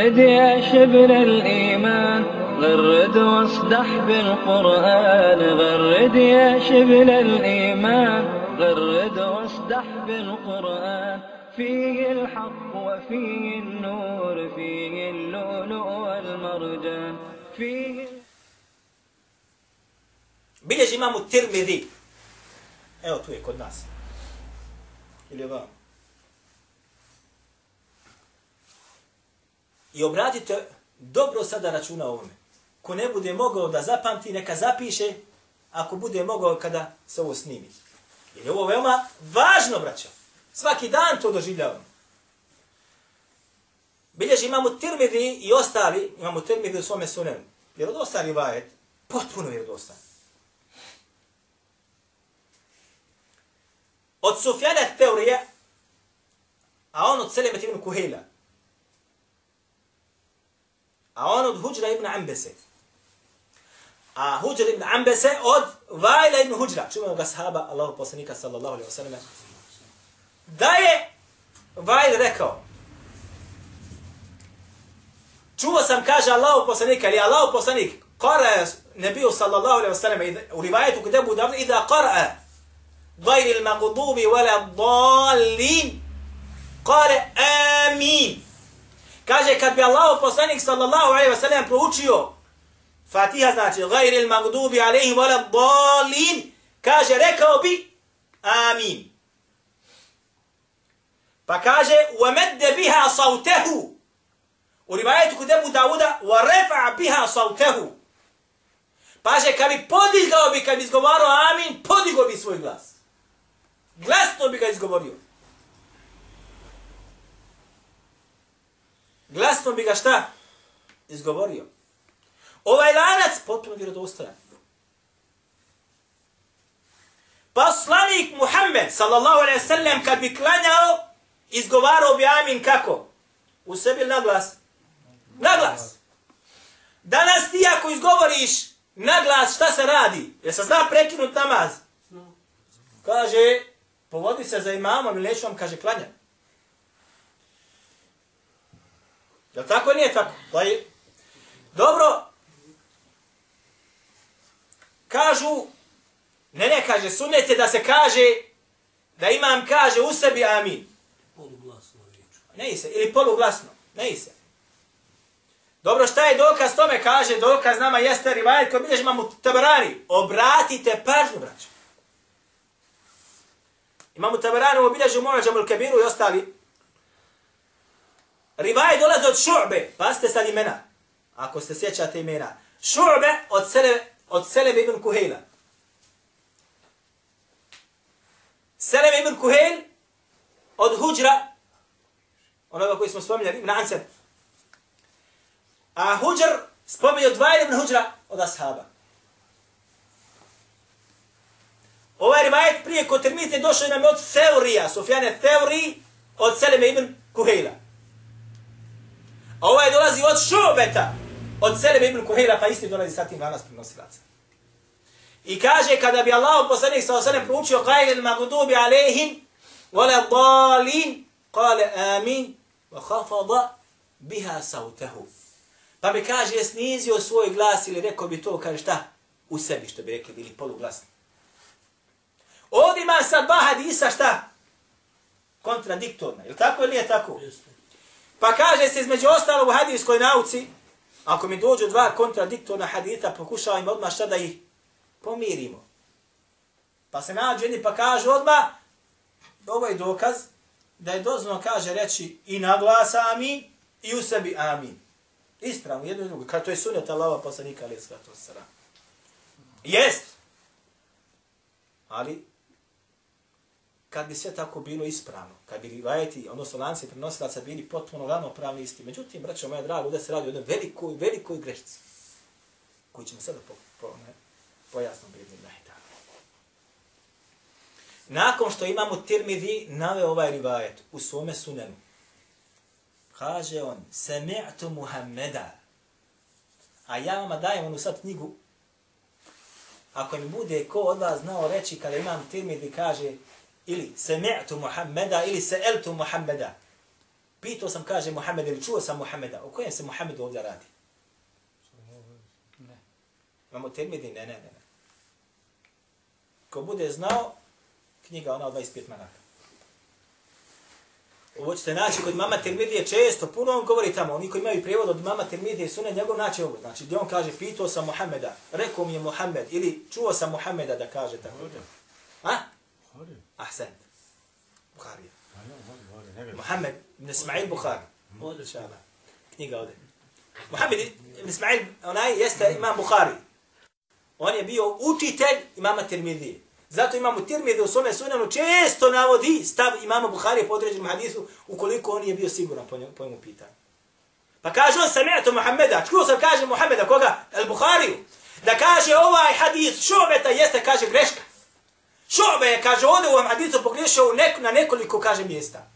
غرد يا شبل الإيمان غرد واصدح بالقرآن غرد يا شبل الإيمان غرد واصدح بالقرآن فيه الحق وفيه النور فيه اللؤلؤ والمرجان فيه Bilježi imamo Tirmidhi. Evo tu je kod nas. Ili ovamo. I obratite dobro sada računa o ovome. Ko ne bude mogao da zapamti, neka zapiše, ako bude mogao kada se ovo snimi. Jer je ovo veoma važno, braćo. Svaki dan to doživljavamo. Bilježi imamo Tirmidhi i ostali, imamo Tirmidhi u svome sunenu. Vjerodostan je vajet, potpuno vjerodostan. Od Sufjana teorije, a on od Selemet ibn Kuhila, A on od Huđra ibn Ambese. A Huđra ibn Ambese od Vajla ibn Huđra. Čuvamo ga sahaba Allahu poslanika sallallahu alaihi wa sallam. Da je Vajl rekao, Čuo sam, kaže Allahu poslanika, ili Allahu poslanik, kara nebiju sallallahu alaihi wa sallam, u rivajetu kod Ebu Davda, idha kara, غير المغضوب ولا الضالين قال آمين kaže kad bi Allah poslanik sallallahu alejhi ve sellem proučio Fatiha znači غير المغضوب عليهم ولا الضالين kaže rekao bi amin pa kaže ومد بها صوته u rivajetu kod Ebu Dauda ورفع بها صوته pa kaže kad bi podigao bi kad bi izgovarao amin podigao bi svoj glas Glasno bi ga izgovorio. Glasno bi ga šta? Izgovorio. Ovaj lanac potpuno vjerodostojan. Poslanik Muhammed, sallallahu alaihi sallam, kad bi klanjao, izgovarao bi amin kako? U sebi na glas? Na glas. Danas ti ako izgovoriš na glas, šta se radi? Jer se zna prekinut namaz? Kaže, povodi se za imamom ili neću vam, kaže, klanja. Jel tako nije tako? Pa je... Dobro. Kažu, ne ne kaže, sunete da se kaže, da imam kaže u sebi amin. Poluglasno riječ. Ne se, ili poluglasno, ne se. Dobro, šta je dokaz tome? Kaže, dokaz nama jeste rivajet koji bilješ imamo tabarani. Obratite pažnju, braću. Imamo Tabarani u obilježu Mu'ađamu al-Kabiru i ostali. Rivaj dolaze od Šu'be, pa sad imena, ako se sjećate imena. Šu'be od Sele, od Selem ibn Kuhejla. Selem ibn Kuhejl od Huđra, onoga koji smo spominjali, ibn Anseb. A Huđr spominje od Vajl ibn Huđra od Ashaba. Ovaj rivajet prije kod termite došao nam od Theorija, Sofjane Theuri od Seleme ibn Kuhejla. A ovaj dolazi od Šobeta, od Seleme ibn Kuhejla, pa isti dolazi sa tim lanas prenosilaca. I kaže, kada bi Allah poslanik sa osanem proučio kajl magdubi alehim, wala dalin, kale amin, wa khafada biha sautahu. Pa bi kaže, je snizio svoj glas ili rekao bi to, kaže šta? U sebi, što bi rekli, ili poluglasni. Ovdje ima sad dva hadisa šta? Kontradiktorna. Je tako ili nije tako? Pa kaže se između ostalog u hadijskoj nauci, ako mi dođu dva kontradiktorna hadita, pokušavam odmah šta da ih pomirimo. Pa se nađu jedni pa kažu odmah, ovo je dokaz da je dozno kaže reći i na glas amin i u sebi amin. Ispravno, jedno i drugo. Kad to je sunet Allaha poslanika ali je to sara. Jest. Ali kad bi sve tako bilo ispravno, kad bi rivajeti, odnosno lanci prenosilaca bili potpuno ravnopravni isti. Međutim, braćo moja draga, ovdje se radi o jednoj velikoj, velikoj grešci, koju ćemo sada po, po, ne, pojasno biti na Nakon što imamo Tirmidhi, nave ovaj rivajet u svome sunenu. Kaže on, sami'tu Muhammeda. A ja vama dajem onu sad knjigu. Ako mi bude ko od vas znao reći kada imam Tirmidhi, kaže, ili sami'tu Muhammeda ili sa'altu Muhammeda. Pitao sam, kaže Muhammed, ili čuo sam Muhammeda. O kojem se Muhammedu ovdje radi? Ne. Imamo termidi? Ne, ne, ne. ne. Ko bude znao, knjiga ona od 25 manaka. Ovo ćete naći kod mama Tirmidije često, puno on govori tamo, oni koji imaju prijevod od mama Tirmidije su ne njegov naći ovo. Znači, gdje on kaže, pitao sam Muhammeda, rekao mi je Muhammed, ili čuo sam Muhammeda da kaže tako. Buhari. A ja, Ne vidim. Muhammed ibn Ismail Buhari. Ovdje Inša Allah. Knjiga ovdje. Muhammed ibn Ismail, onaj jeste imam Buhari. On je bio učitelj imama Tirmidije. Zato imamo Tirmidije u svome sunanu često navodi stav imama Buhari po određenom hadisu ukoliko on je bio siguran po njemu, po njemu pitanju. Pa kaže on sam eto Muhammeda, čuo sam kaže Muhammeda koga? El Buhariju. Da kaže ovaj hadis šobeta jeste kaže greška. Šobe je kaže ovdje u ovom hadisu pogriješio u nek, na nekoliko kaže mjesta.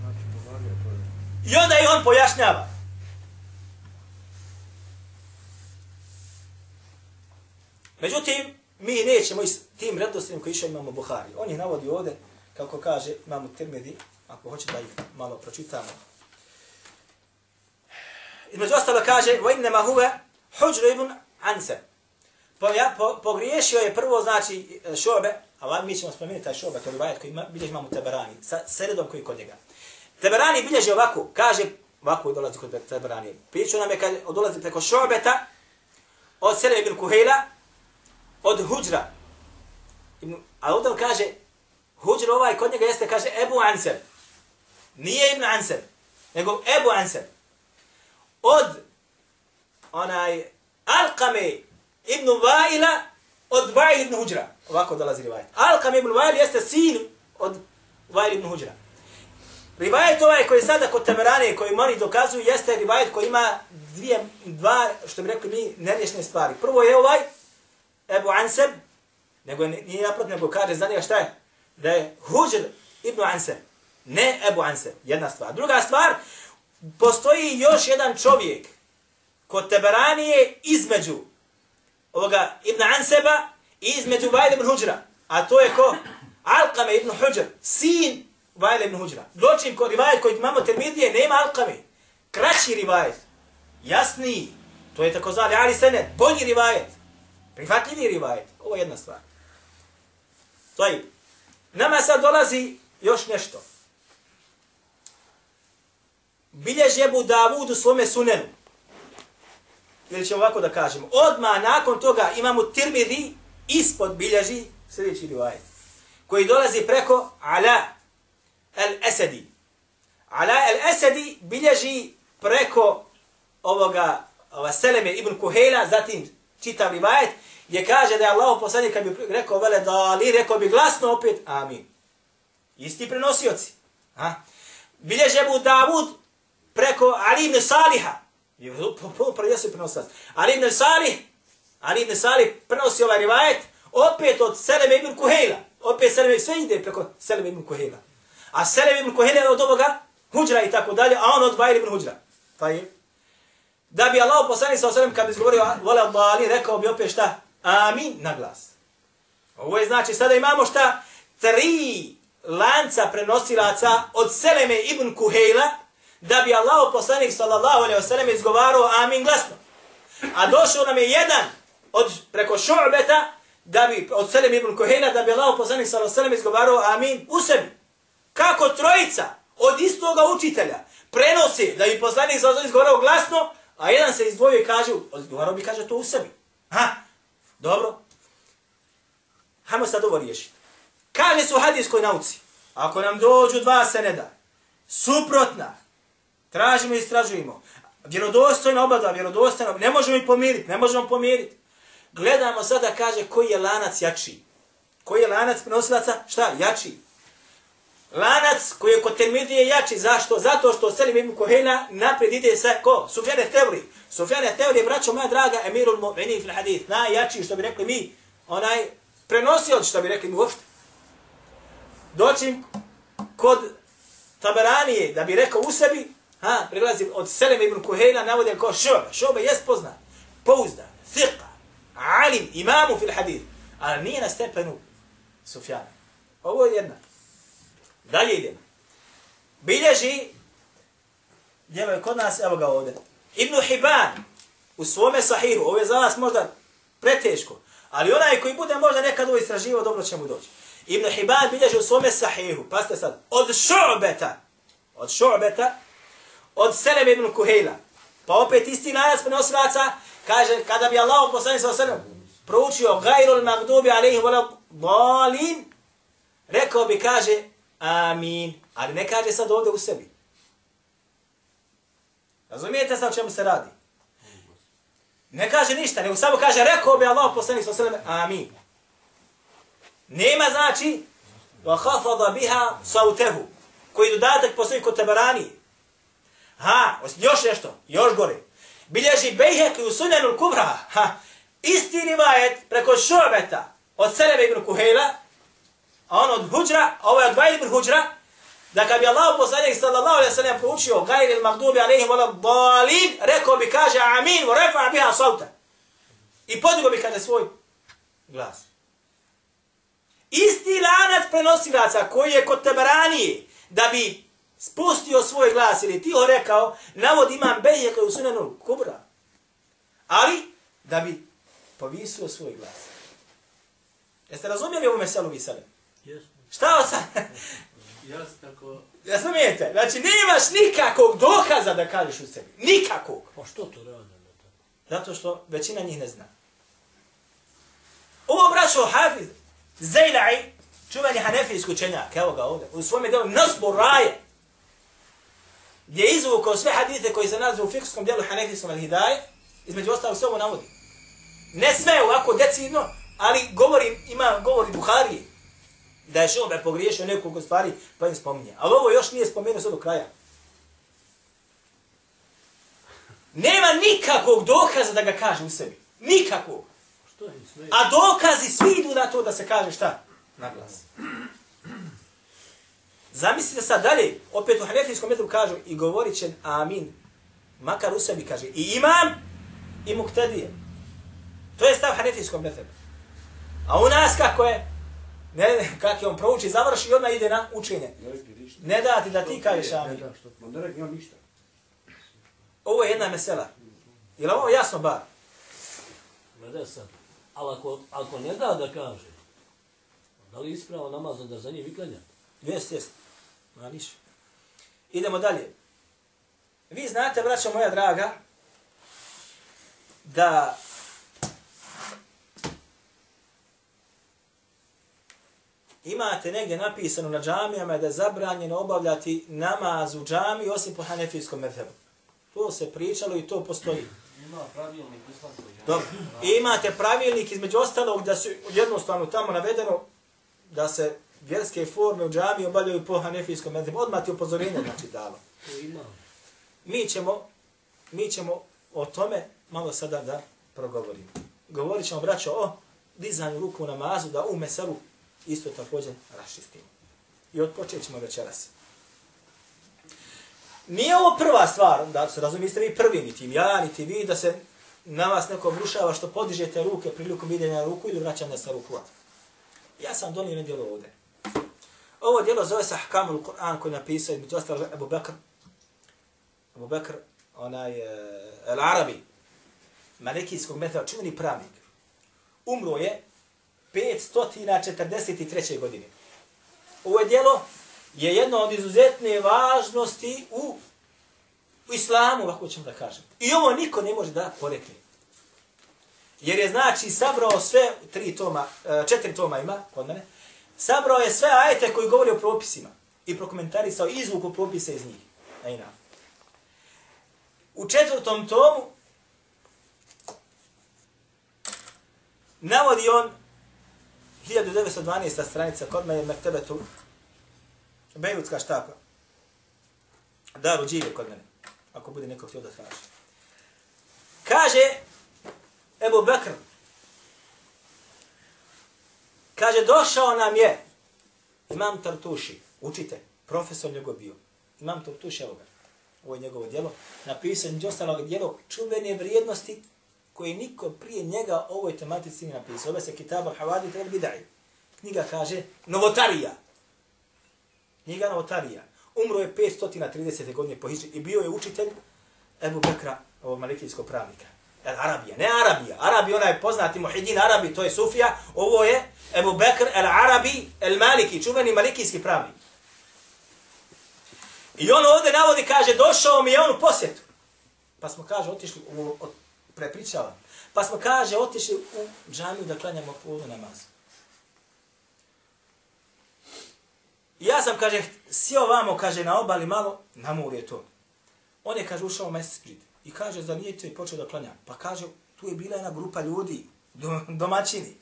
Znači, Buhari je to je. I onda i on pojašnjava. Međutim, mi nećemo s tim redoslijem koji išao imamo Buhari. On ih navodi ovdje, kako kaže, imamo Tirmidhi, ako hoće da ih malo pročitamo. Između ostalo kaže, وَإِنَّمَا هُوَ حُجْرُ ibn Anse. Po, ja, po, pogriješio je prvo, znači, e, šobe, a mi ćemo spomenuti taj šobe, to je rivajet koji ima, bilježi imamo Teberani, sa sredom koji je kod njega. Teberani bilježi ovako, kaže, ovako dolazi kod Teberani. Priču nam je kad dolazi preko šobeta, od Sele ibn Kuhejla, od Huđra. A ovdje kaže, Huđra ovaj kod njega jeste, kaže, Ebu Ansel. Nije Ibn Ansel, nego Ebu Ansel. Od onaj Alkame ibn Vaila od Vail ibn Huđra. Ovako dolazi rivajet. Alkam ibn Vail jeste sin od Vail ibn Huđra. Rivajet ovaj koji je sada kod Tamerane, koji oni dokazuju, jeste rivajet koji ima dvije, dva, što bi rekli mi, nerješne stvari. Prvo je ovaj, Ebu Anseb, nego je- nije naprot, nego kaže za njega šta je? Da je Huđr ibn Anseb, ne Ebu Anseb, jedna stvar. Druga stvar, postoji još jedan čovjek kod Teberanije između ovoga Ibn Anseba i između Vajla ibn Huđra. A to je ko? Alkame ibn Huđr, sin Vajla ibn Huđra. Dočim ko rivajet koji imamo termidije, nema Alkame. Kraći rivajet. Jasniji. To je tako zvali Ali Senet. Bolji rivajet. prihvatljivi rivajet. Ovo je jedna stvar. To je. Nama sad dolazi još nešto. Bilježi Ebu Davud u svome sunenu. Ili ćemo ovako da kažemo. Odmah nakon toga imamo Tirmidhi ispod bilježi sljedeći rivajet. Koji dolazi preko Ala el-Esedi. Ala el-Esedi bilježi preko ovoga ova Seleme ibn Kuhela, zatim čitav rivajet, gdje kaže da je Allah poslanik kad bi rekao vele da li, rekao bi glasno opet, amin. Isti prenosioci. Ha? Bilježe Ebu Davud preko Ali ibn Saliha. Prenesu prenosilac. Ali ibn Salih, Ali ibn Salih prenosi ovaj rivajet, opet od Seleme ibn Kuhejla. Opet Seleme, sve ide preko Seleme ibn Kuhejla. A Seleme ibn Kuhejla je od ovoga Huđra i tako dalje, a on od Vajl ibn Huđra. Pa je. Da bi Allah poslanik sa osallam kad bi izgovorio vole Allah, rekao bi opet šta? Amin na glas. Ovo je znači sada imamo šta? Tri lanca prenosilaca od Seleme ibn Kuhejla da bi Allah poslanik sallallahu alaihi wasallam izgovarao amin glasno. A došao nam je jedan od preko šu'beta da bi od Selim ibn Kohena da bi Allah poslanik sallallahu alaihi wasallam izgovarao amin u sebi. Kako trojica od istoga učitelja prenosi da bi poslanik sallallahu alaihi wasallam izgovarao glasno, a jedan se izdvojio i kaže, odgovarao bi kaže to u sebi. Ha? Dobro. Hajmo sad ovo riješiti. Kaže su u hadijskoj nauci, ako nam dođu dva seneda, suprotna, tražimo i istražujemo, vjerodostojno oba dva, vjerodostojno, ne možemo ih pomiriti, ne možemo pomiriti. Gledamo sada, kaže, koji je lanac jači. Koji je lanac prenosilaca? Šta? Jači. Lanac koji je kod Termidije jači. Zašto? Zato što Selim ibn Kohena naprijed ide sa ko? Sufjane Tevri. Sufjane Tevri, braćo moja draga, emirul mu'mini fil hadith. Najjači, što bi rekli mi, onaj prenosio, što bi rekli mi uopšte. Doćim kod Taberanije, da bi rekao u sebi, ha, prilazi od Seleme ibn Kuhejla, navode ko šobe. Šobe jest poznat, pouzdan, thiqa, alim, imamu fil hadith. Ali nije na stepenu Sufjana. Ovo je jedna. Dalje idemo. bilježi, djelo je kod nas, evo ga ovdje, Ibn Hibban, u svome sahiru, ovo je za vas možda preteško, ali onaj koji bude možda nekad ovo istraživao, dobro će mu doći. Ibn Hibban bilježi u svome sahiru, pasite sad, od šu'beta, od šu'beta, od Selem ibn Kuhejla. Pa opet isti najas prenosilaca, kaže, kada bi Allah poslani sa Selem proučio gajrul magdubi alaihim wala dalin, rekao bi, kaže, amin. Ali ne kaže sad ovdje u sebi. Razumijete sad o čemu se radi? Ne kaže ništa, nego samo kaže, rekao bi Allah poslanik sa Selem, amin. Nema znači, wa khafada biha sautehu, koji dodatak postoji kod Tabarani. Ha, još nešto, još gore. Bilježi Bejhek u Sunanul Kubra, ha, isti rivajet preko Šobeta od Selebe ibn Kuhejla, a on od Huđra, a ovo je od Vajl ibn Huđra, da kad bi Allah poslanik sallallahu alaihi sallam proučio gajri il magdubi alaihim wala dalim, rekao bi kaže amin, wa refa biha sauta. I podigo bi kada svoj glas. Isti lanac prenosilaca koji je kod Tabaranije, da bi spustio svoj glas ili ti ho rekao, navod imam Bejhe koji u sunanu kubra. Ali, da bi povisio svoj glas. Jeste razumijeli ovu meselu vi sada? Šta ovo sad? Jas tako... Razumijete? Znači, nemaš nikakvog dokaza da kažeš u sebi. Nikakvog. Pa što to tako? Zato što većina njih ne zna. Ovo braćo Hafiz, Zejla'i, čuveni hanefijski učenjak, evo ga ovdje, u svome delu Nasbu Raje, gdje je izvukao sve hadite koji se nalaze u fikskom delu hanefijskom al-Hidaje, između ostalog sve ovo navodi. Ne sve ovako decidno, ali govori, ima govori Buharije, da je šobe pogriješio nekoliko stvari, pa im spominje. Ali ovo još nije spomenuo sve do kraja. Nema nikakvog dokaza da ga kaže u sebi. Nikakvog. A dokazi svi idu na to da se kaže šta? Na glas. Zamislite sad dalje, opet u hanefijskom metru kažu i govorit će amin. Makar u sebi kaže i imam i muktedije. To je stav hanefijskom metru. A u nas kako je? Ne, kako je on prouči, završi i odmah ide na učenje. Ne. Ne da ti da ti kažeš Ne amin. da, što? Ma ne rekli on ništa. Ovo je jedna mesela. Je li ovo jasno bar? Ne da sad. Ali ako, ako ne da da kaže, da li ispravo namazan da za njih viklanja? Jest, jest. Ma niš. Idemo dalje. Vi znate, braćo moja draga, da imate negdje napisano na džamijama da je zabranjeno obavljati namaz u džami osim po hanefijskom mefebu. To se pričalo i to postoji. Ima pravilnik Dobro. I imate pravilnik između ostalog da su jednostavno tamo navedeno da se vjerske forme u džami obavljaju po hanefijskom mezhebu. Odmah ti upozorenje znači dalo. Mi ćemo, mi ćemo o tome malo sada da progovorimo. Govorit ćemo, braćo, o dizanju ruku u namazu, da u mesaru isto također raščistimo. I odpočet ćemo večeras. Nije ovo prva stvar, da se razumijete vi prvi, niti ja, niti vi, da se na vas neko obrušava što podižete ruke prilikom idenja na ruku ili vraćanja sa ruku. Ja sam donio nedjelo ovdje. Ovo djelo zove se Ahkamul Kur'an koji je napisao između ostalo Abu Bakr. Abu Bakr, onaj uh, El Arabi, malikijskog metoda, čuveni pravnik. Umro je 543. godine. Ovo djelo je jedno od izuzetne važnosti u, u islamu, ovako ćemo da kažem. I ovo niko ne može da porekne. Jer je znači sabrao sve, tri toma, eh, četiri toma ima kod mene, sabrao je sve ajete koji govori o propisima i prokomentarisao izvuku propisa iz njih. Ajna. U četvrtom tomu navodi on 1912. stranica kod mene Mektebetu Bejrutska štapa. Daru džive kod mene. Ako bude neko htio da traži. Kaže Ebu Bekr. Kaže, došao nam je Imam Tartuši, učite, profesor njegov bio. Imam Tartuši, evo ga. Ovo je njegovo djelo. Napisao je ostalog djelo čuvene vrijednosti koje niko prije njega o ovoj tematici nije napisao. Ove se Kitab al-Havadi treba bidaj. Knjiga kaže Novotarija. Knjiga Novotarija. Umro je 530. godine po Hidži i bio je učitelj Ebu Bekra, ovog malikijskog pravnika. El Arabija, ne Arabija. Arabi, onaj poznati Muhidin Arabi, to je Sufija. Ovo je Ebu Bekr El Arabi El Maliki, čuveni malikijski pravnik. I on ovdje navodi, kaže, došao mi je on u posjetu. Pa smo, kaže, otišli, u, od, prepričavam. Pa smo, kaže, otišli u džamiju da klanjamo polu namaz. I ja sam, kaže, sjeo vamo, kaže, na obali malo, na mur je to. On je, kaže, ušao u mesečid. I kaže, za nije i počeo da klanja. Pa kaže, tu je bila jedna grupa ljudi, domaćini.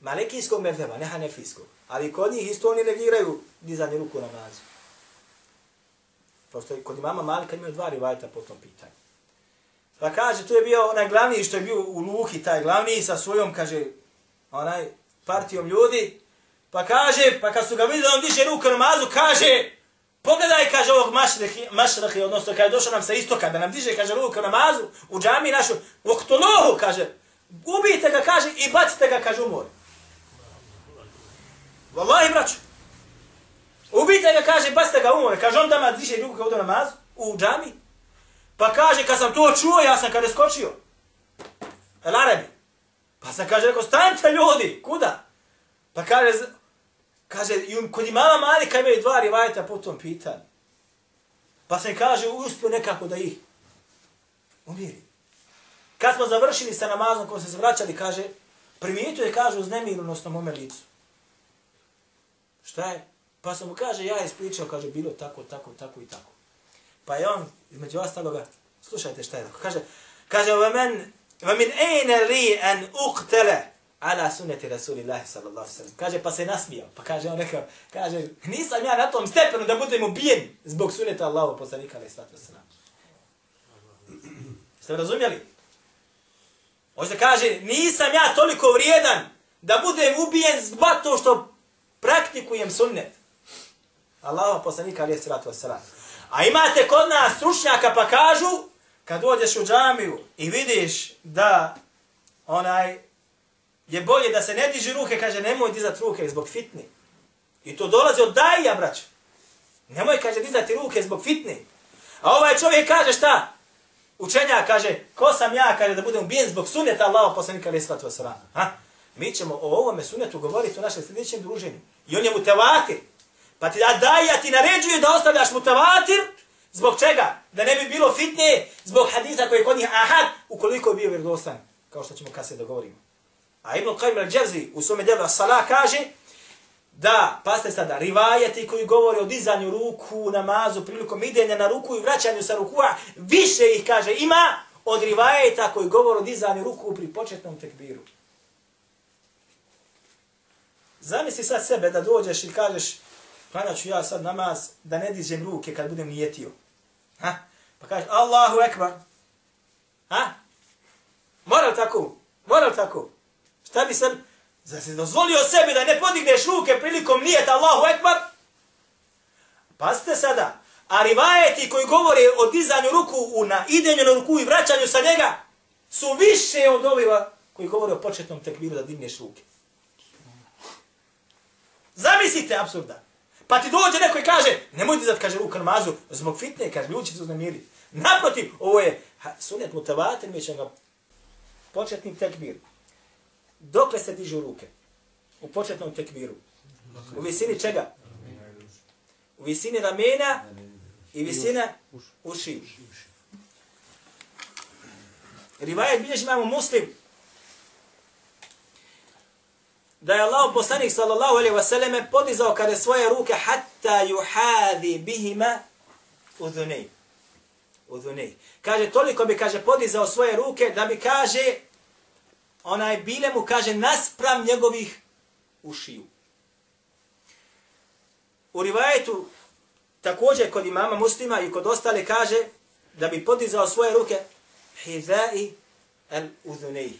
Malekijskog merdeba, ne hanefijskog. Ali kod njih isto oni negiraju dizanje ruku na namazu. Pošto kod imama Malika imaju dva rivajta po tom pitanju. Pa kaže, tu je bio onaj glavni što je bio u Luki, taj glavni sa svojom, kaže, onaj partijom ljudi. Pa kaže, pa kad su ga vidjeli, on diže ruku na namazu, kaže, pogledaj, kaže, ovog mašrahi, odnosno kada je došao nam sa istoka, da nam diže, kaže, ruku namazu, u džami našu, u kaže, ubijte ga, kaže, i bacite ga, kaže, u more. Wallahi, braću. Ubijte ga, kaže, bacite ga u more. Kaže, on tamo diže ruku kao u namazu, u džami. Pa kaže, kad sam to čuo, ja sam kada skočio. El Arabi. Pa sam kaže, rekao, stanite ljudi, kuda? Pa kaže, Kaže, kod imama Malika imaju dva rivajeta po tom pitanju. Pa se kaže, uspio nekako da ih umiri. Kad smo završili sa namazom, kod se zvraćali, kaže, primijetio je, kaže, uznemirnost na mome licu. Šta je? Pa sam mu kaže, ja je spričao, kaže, bilo tako, tako, tako i tako. Pa je on, između ostaloga, slušajte šta je tako. Kaže, kaže, va men, va min ejne li en uktele, ala sunneti Rasulillahi sallallahu sallam. Kaže, pa se nasmijao. Pa kaže, on rekao, kaže, nisam ja na tom stepenu da budem ubijen zbog sunneta Allaho poslanika alaih sallatu sallam. Ste razumjeli? Možda kaže, nisam ja toliko vrijedan da budem ubijen zbog to što praktikujem sunnet. Allaho poslanika alaih sallatu sallam. A imate kod nas stručnjaka pa kažu, kad dođeš u džamiju i vidiš da onaj je bolje da se ne diži ruke, kaže nemoj dizati ruke zbog fitni. I to dolazi od daja, brać. Nemoj, kaže, dizati ruke zbog fitni. A ovaj čovjek kaže šta? Učenja kaže, ko sam ja, kaže, da budem ubijen zbog suneta Allaho poslanika alaih sallatu wasalam. Ha? Mi ćemo o ovome sunetu govoriti u našem sljedećem druženju. I on je mutavatir. Pa ti da daja ti naređuje da ostavljaš mutavatir. Zbog čega? Da ne bi bilo fitne zbog hadisa koji je kod njih ahad ukoliko je bio vjerodostan. Kao što ćemo kasnije dogovoriti. A Ibn Qajm al-Jawzi u svome djelu As-Salah kaže da, pasite sada, rivajati koji govori o dizanju ruku, namazu, prilikom idenja na ruku i vraćanju sa rukua, više ih, kaže, ima od rivajeta koji govori o dizanju ruku pri početnom tekbiru. Zamisli sad sebe da dođeš i kažeš, pa klanjat ću ja sad namaz da ne dižem ruke kad budem nijetio. Ha? Pa kažeš, Allahu ekbar. Ha? Mora tako? Mora tako? Šta bi sam, zar si dozvolio sebi da ne podigneš ruke prilikom nijeta Allahu Ekbar? Pazite sada, a rivajeti koji govore o dizanju ruku u na idenju na ruku i vraćanju sa njega, su više od oviva koji govore o početnom tekbiru da digneš ruke. Zamislite absurda. Pa ti dođe neko i kaže, nemoj dizati, kaže, ruku namazu, zbog fitne, kaže, ljudi će se uznemiriti. Naprotiv, ovo je sunet mutavaten, mi ćemo ga početni tekbir. Dokle se dižu ruke? U početnom tekbiru. U visini čega? U visini ramena i visina uši. Rivajet bilješ imamo muslim. Da je Allah poslanik sallallahu alaihi wasallam podizao kada svoje ruke hatta yuhadi bihima udhunej. Udhunej. Kaže, toliko bi, kaže, podizao svoje ruke da bi, kaže, onaj bile mu kaže naspram njegovih ušiju. U rivajetu također kod imama muslima i kod ostale kaže da bi podizao svoje ruke hizai al udhunej.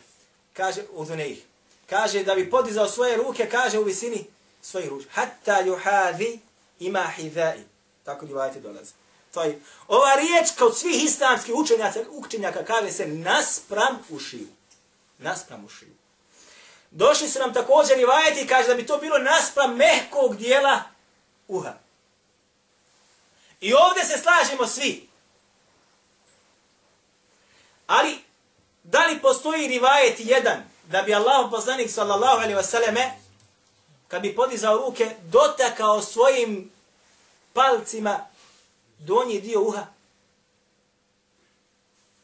Kaže udhunej. Kaže da bi podizao svoje ruke, kaže u visini svojih ruč. Hatta yuhadi ima hizai. Tako rivajeti dolaze. To je, ova riječ kao svih islamskih učenjaka, učenjaka kaže se naspram ušiju naspram ušiju. Došli su nam također i vajeti i kaže da bi to bilo naspram mehkog dijela uha. I ovdje se slažemo svi. Ali, da li postoji rivajet jedan da bi Allah poslanik sallallahu alaihi wasallame kad bi podizao ruke dotakao svojim palcima donji dio uha?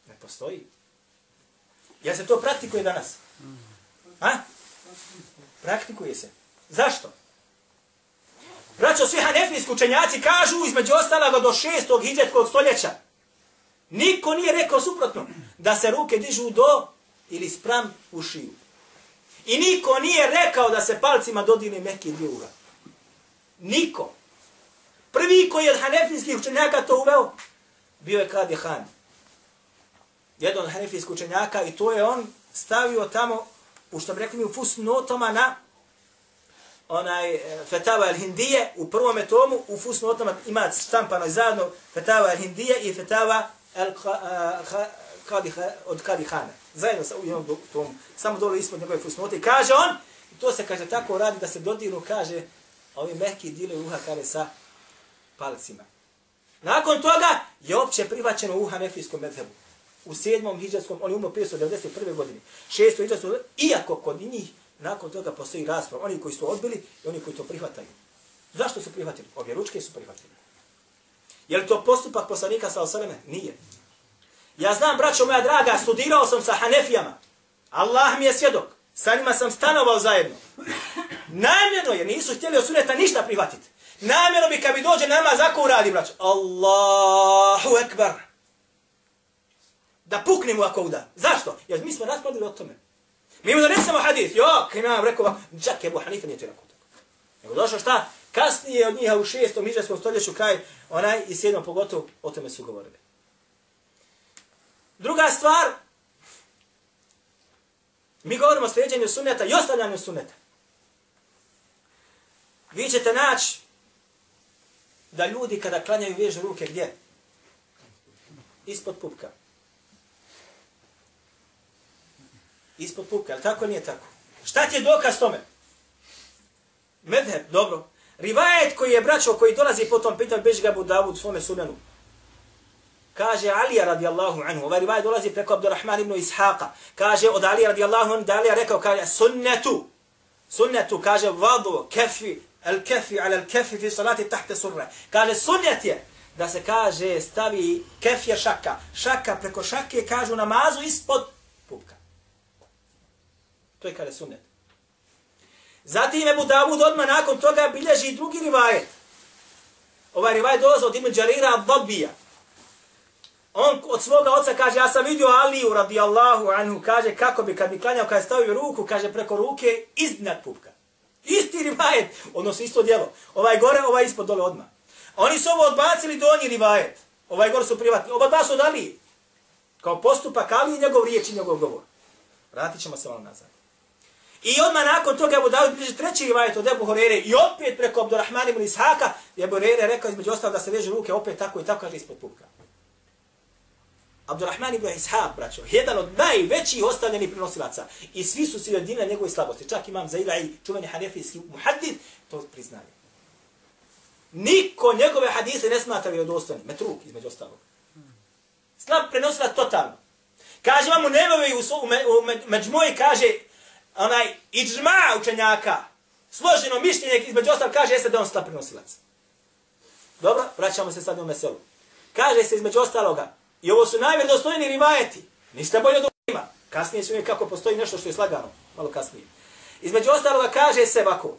Ne postoji. Ja se to praktikuje danas? A? Praktikuje se. Zašto? Braćo, svi hanefijski učenjaci kažu između ostaloga do šestog hidžetskog stoljeća. Niko nije rekao suprotno da se ruke dižu do ili spram u šiju. I niko nije rekao da se palcima dodine meki dio. Niko. Prvi koji je od hanefijskih učenjaka to uveo, bio je Kadi Han. Jedan od hanefijskih učenjaka i to je on stavio tamo, u što bi rekli mi, u fusnotama na onaj e, Fetava al-Hindije u prvom tomu u fusnotama ima štampano zajedno Fetava al-Hindije i Fetava al Kadi od Kadi Hana. Zajedno sa u jednom tomu. Samo dole ispod njegove fusnote. Kaže on, i to se kaže tako radi da se dodiru, kaže, ovi mehki dile uha kare sa palcima. Nakon toga je opće prihvaćeno u Hanefijskom medhebu. U sedmom hijđarskom, on je umro 591. godine, Šesto hijđarskom, iako kod njih nakon toga postoji rasprav. Oni koji su odbili i oni koji to prihvataju. Zašto su prihvatili? Obje ručke su prihvatili. Je li to postupak poslanika sa osaleme? Nije. Ja znam, braćo moja draga, studirao sam sa Hanefijama. Allah mi je svjedok. Sa njima sam stanovao zajedno. Namjerno, je, nisu htjeli od suneta ništa prihvatiti. Namjerno bi kad bi dođe nama zako uradi, braćo. Allahu ekbar. Da puknemo ako uda. Zašto? Jer mi smo raspravili o tome. Mi mu donesemo hadis, jo, kaj imam rekao čak je Abu Hanife nije to rekao tako. Nego došlo šta? Kasnije od njiha u šestom iđarskom stoljeću kraj, onaj i sjedno pogotovo, o tome su govorili. Druga stvar, mi govorimo o sljeđenju sunneta i ostavljanju sunneta. Vi ćete naći da ljudi kada klanjaju vežu ruke gdje? Ispod pupka. Ispod pupka. ali tako nije tako? Šta ti je dokaz tome? Medheb, dobro. Rivajet koji je braćo, koji dolazi potom, pitan Bež Gabu Davud svome sunanu. Kaže Alija radijallahu anhu, ovaj rivajet dolazi preko Abdurrahman ibn Ishaqa. Kaže od Alija radijallahu anhu, da Alija rekao, kaže sunnetu. Sunnetu, kaže vadu, kefi, al kefi, ala al kefi fi salati tahte surre. Kaže sunnet je da se kaže stavi kefje šaka. Šaka preko šake kažu namazu ispod pupka. To je kada sunnet. Zatim Ebu Davud odmah nakon toga bilježi drugi rivajet. Ovaj rivajet dolazi od Ibn Đarira Abdobija. On od svoga oca kaže, ja sam vidio Aliju radijallahu anhu, kaže kako bi kad mi klanjao, kad je stavio ruku, kaže preko ruke iznad pupka. Isti rivajet, odnosno isto djelo. Ovaj gore, ovaj ispod dole odmah. Oni su ovo odbacili donji rivajet. Ovaj gore su privatni. Oba dva su od Alije. Kao postupak Alije, njegov riječ i njegov govor. Vratit ćemo se malo nazad. I odmah nakon toga Abu Dawud bliže treći rivajet od Ebu Horere i opet preko Abdurrahman ibn Ishaka, Ebu Horere rekao između ostalo da se veže ruke opet tako i tako kaže ispod pupka. Abdurrahman ibn Ishaq, braćo, jedan od najvećih ostavljenih prenosilaca. I svi su svi odina njegove slabosti. Čak imam Zaira i čuveni hanefijski muhaddid, to priznali. Niko njegove hadise ne smatra vjerodostojnim. Metruk, između ostalog. Slab prenosila totalno. Kaže vam u Nebevi, u, u, u, u Međmoji, kaže, onaj iđma učenjaka, složeno mišljenje između ostalog kaže jeste da on slab prenosilac. Dobro, vraćamo se sad u meselu. Kaže se između ostaloga, i ovo su najvjerodostojni rivajeti, ništa bolje od ima. Kasnije su kako postoji nešto što je slagano, malo kasnije. Između ostaloga kaže se ovako,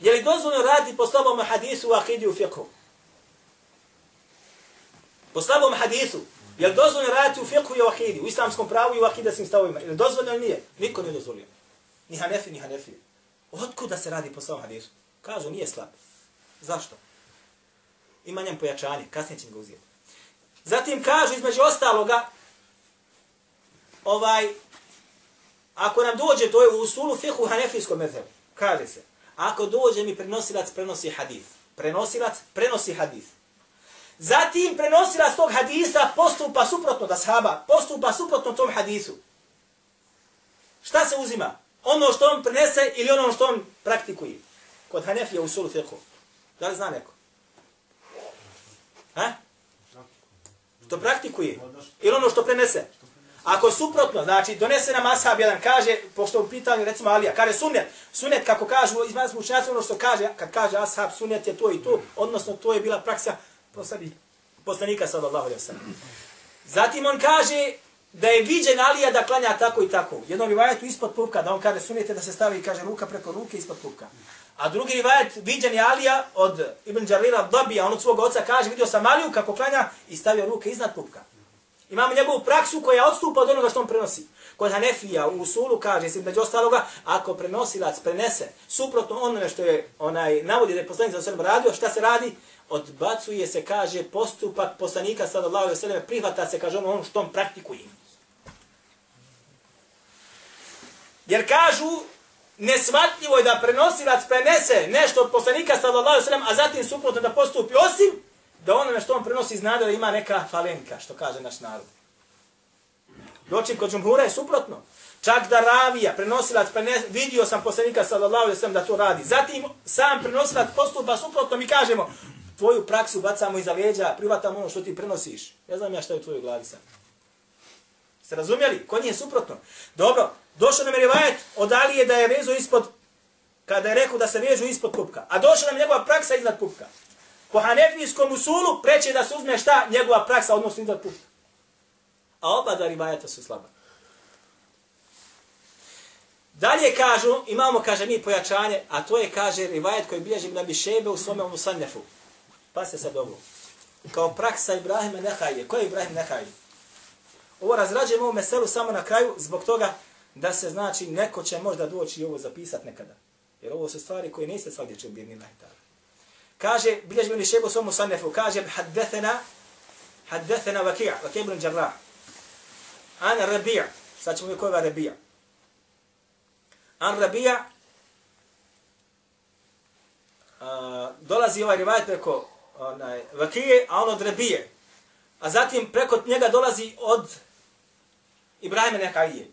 je li dozvoljno raditi po slabom hadisu u akidiju fiqhu? Po slabom hadisu, Je li dozvoljeno raditi u fiqhu i u akidi, u islamskom pravu i u akidaskim stavovima? Je li dozvoljeno ili nije? Niko nije dozvolio. Ni Hanefi, ni Hanefi. Otkuda se radi po svom hadisu? Kažu, nije slab. Zašto? Ima njem pojačanje, kasnije ćemo ga uzeti. Zatim kažu, između ostaloga, ovaj, ako nam dođe, to je u usulu fiqhu hanefijskom medhebu, kaže se, ako dođe mi prenosilac, prenosi hadis. Prenosilac, prenosi hadis. Zatim prenosila s tog hadisa postupa suprotno da sahaba, postupa suprotno tom hadisu. Šta se uzima? Ono što on prenese ili ono što on praktikuje? Kod Hanefija u sulu fiqhu. Da li zna neko? Ha? Što praktikuje. Ili ono što prenese. Ako je suprotno, znači donese nam ashab jedan, kaže, pošto u pitanju recimo Alija, kaže sunnet, sunnet kako kažu, izmaz učenjaci ono što kaže, kad kaže ashab, sunnet je to i to, odnosno to je bila praksa poslani, poslanika sallallahu alaihi wasallam. Zatim on kaže da je viđen Alija da klanja tako i tako. Jednom rivajetu ispod pupka, da on kaže sunete da se stavi, kaže ruka preko ruke ispod pupka. A drugi rivajet viđen je Alija od Ibn Đarira Dabija, on od svog oca kaže, vidio sam Aliju kako klanja i stavio ruke iznad pupka. Imamo njegovu praksu koja odstupa od onoga što on prenosi. Kod Hanefija u Usulu kaže, se među ostaloga, ako prenosilac prenese suprotno onome što je onaj navodi da je poslanik za sve radio, šta se radi? Odbacuje se, kaže, postupak poslanika sallallahu alejhi ve sellem prihvata se, kaže ono, ono što on praktikuje. Jer kažu, nesvatljivo je da prenosilac prenese nešto od poslanika sallallahu alejhi ve sellem, a zatim suprotno da postupi osim da ono što on prenosi zna da ima neka falenka, što kaže naš narod. Doći kod džumhura je suprotno. Čak da ravija, prenosilac, prenes, vidio sam poslanika sallallahu alejhi ve sellem da to radi. Zatim sam prenosilac postupa suprotno, mi kažemo, tvoju praksu bacamo iza leđa, privatamo ono što ti prenosiš. Ne znam ja šta je u tvojoj glavi sad. Ste razumjeli? Kod je suprotno. Dobro, došao nam je rivajet od Alije da je vezu ispod, kada je rekao da se vežu ispod kupka. A došla nam njegova praksa iznad kupka. Po hanefijskom usulu preće da se uzme šta njegova praksa odnosno iznad kupka. A oba da rivajeta su slaba. Dalje kažu, imamo, kaže mi, pojačanje, a to je, kaže, rivajet koji bilježi na Bišebe u svome Musannefu. Pa se sad ovo. Kao praksa Ibrahima Nehajje. Ko je Ibrahim Nehajje? Ovo razrađujemo u meselu samo na kraju zbog toga da se znači neko će možda doći i ovo zapisat nekada. Jer ovo su stvari koje niste svakdje će ubirni najtar. Kaže, bilježi mi Šebo svomu sannefu, kaže, haddethena, haddethena vakija, vakija ibn Đarrah. An Rabija, sad ćemo vidjeti koja Rabija. An Rabija, uh, dolazi ovaj rivajet preko onaj, vakije, a on od Rebije. A zatim preko njega dolazi od Ibrahima Nekajije.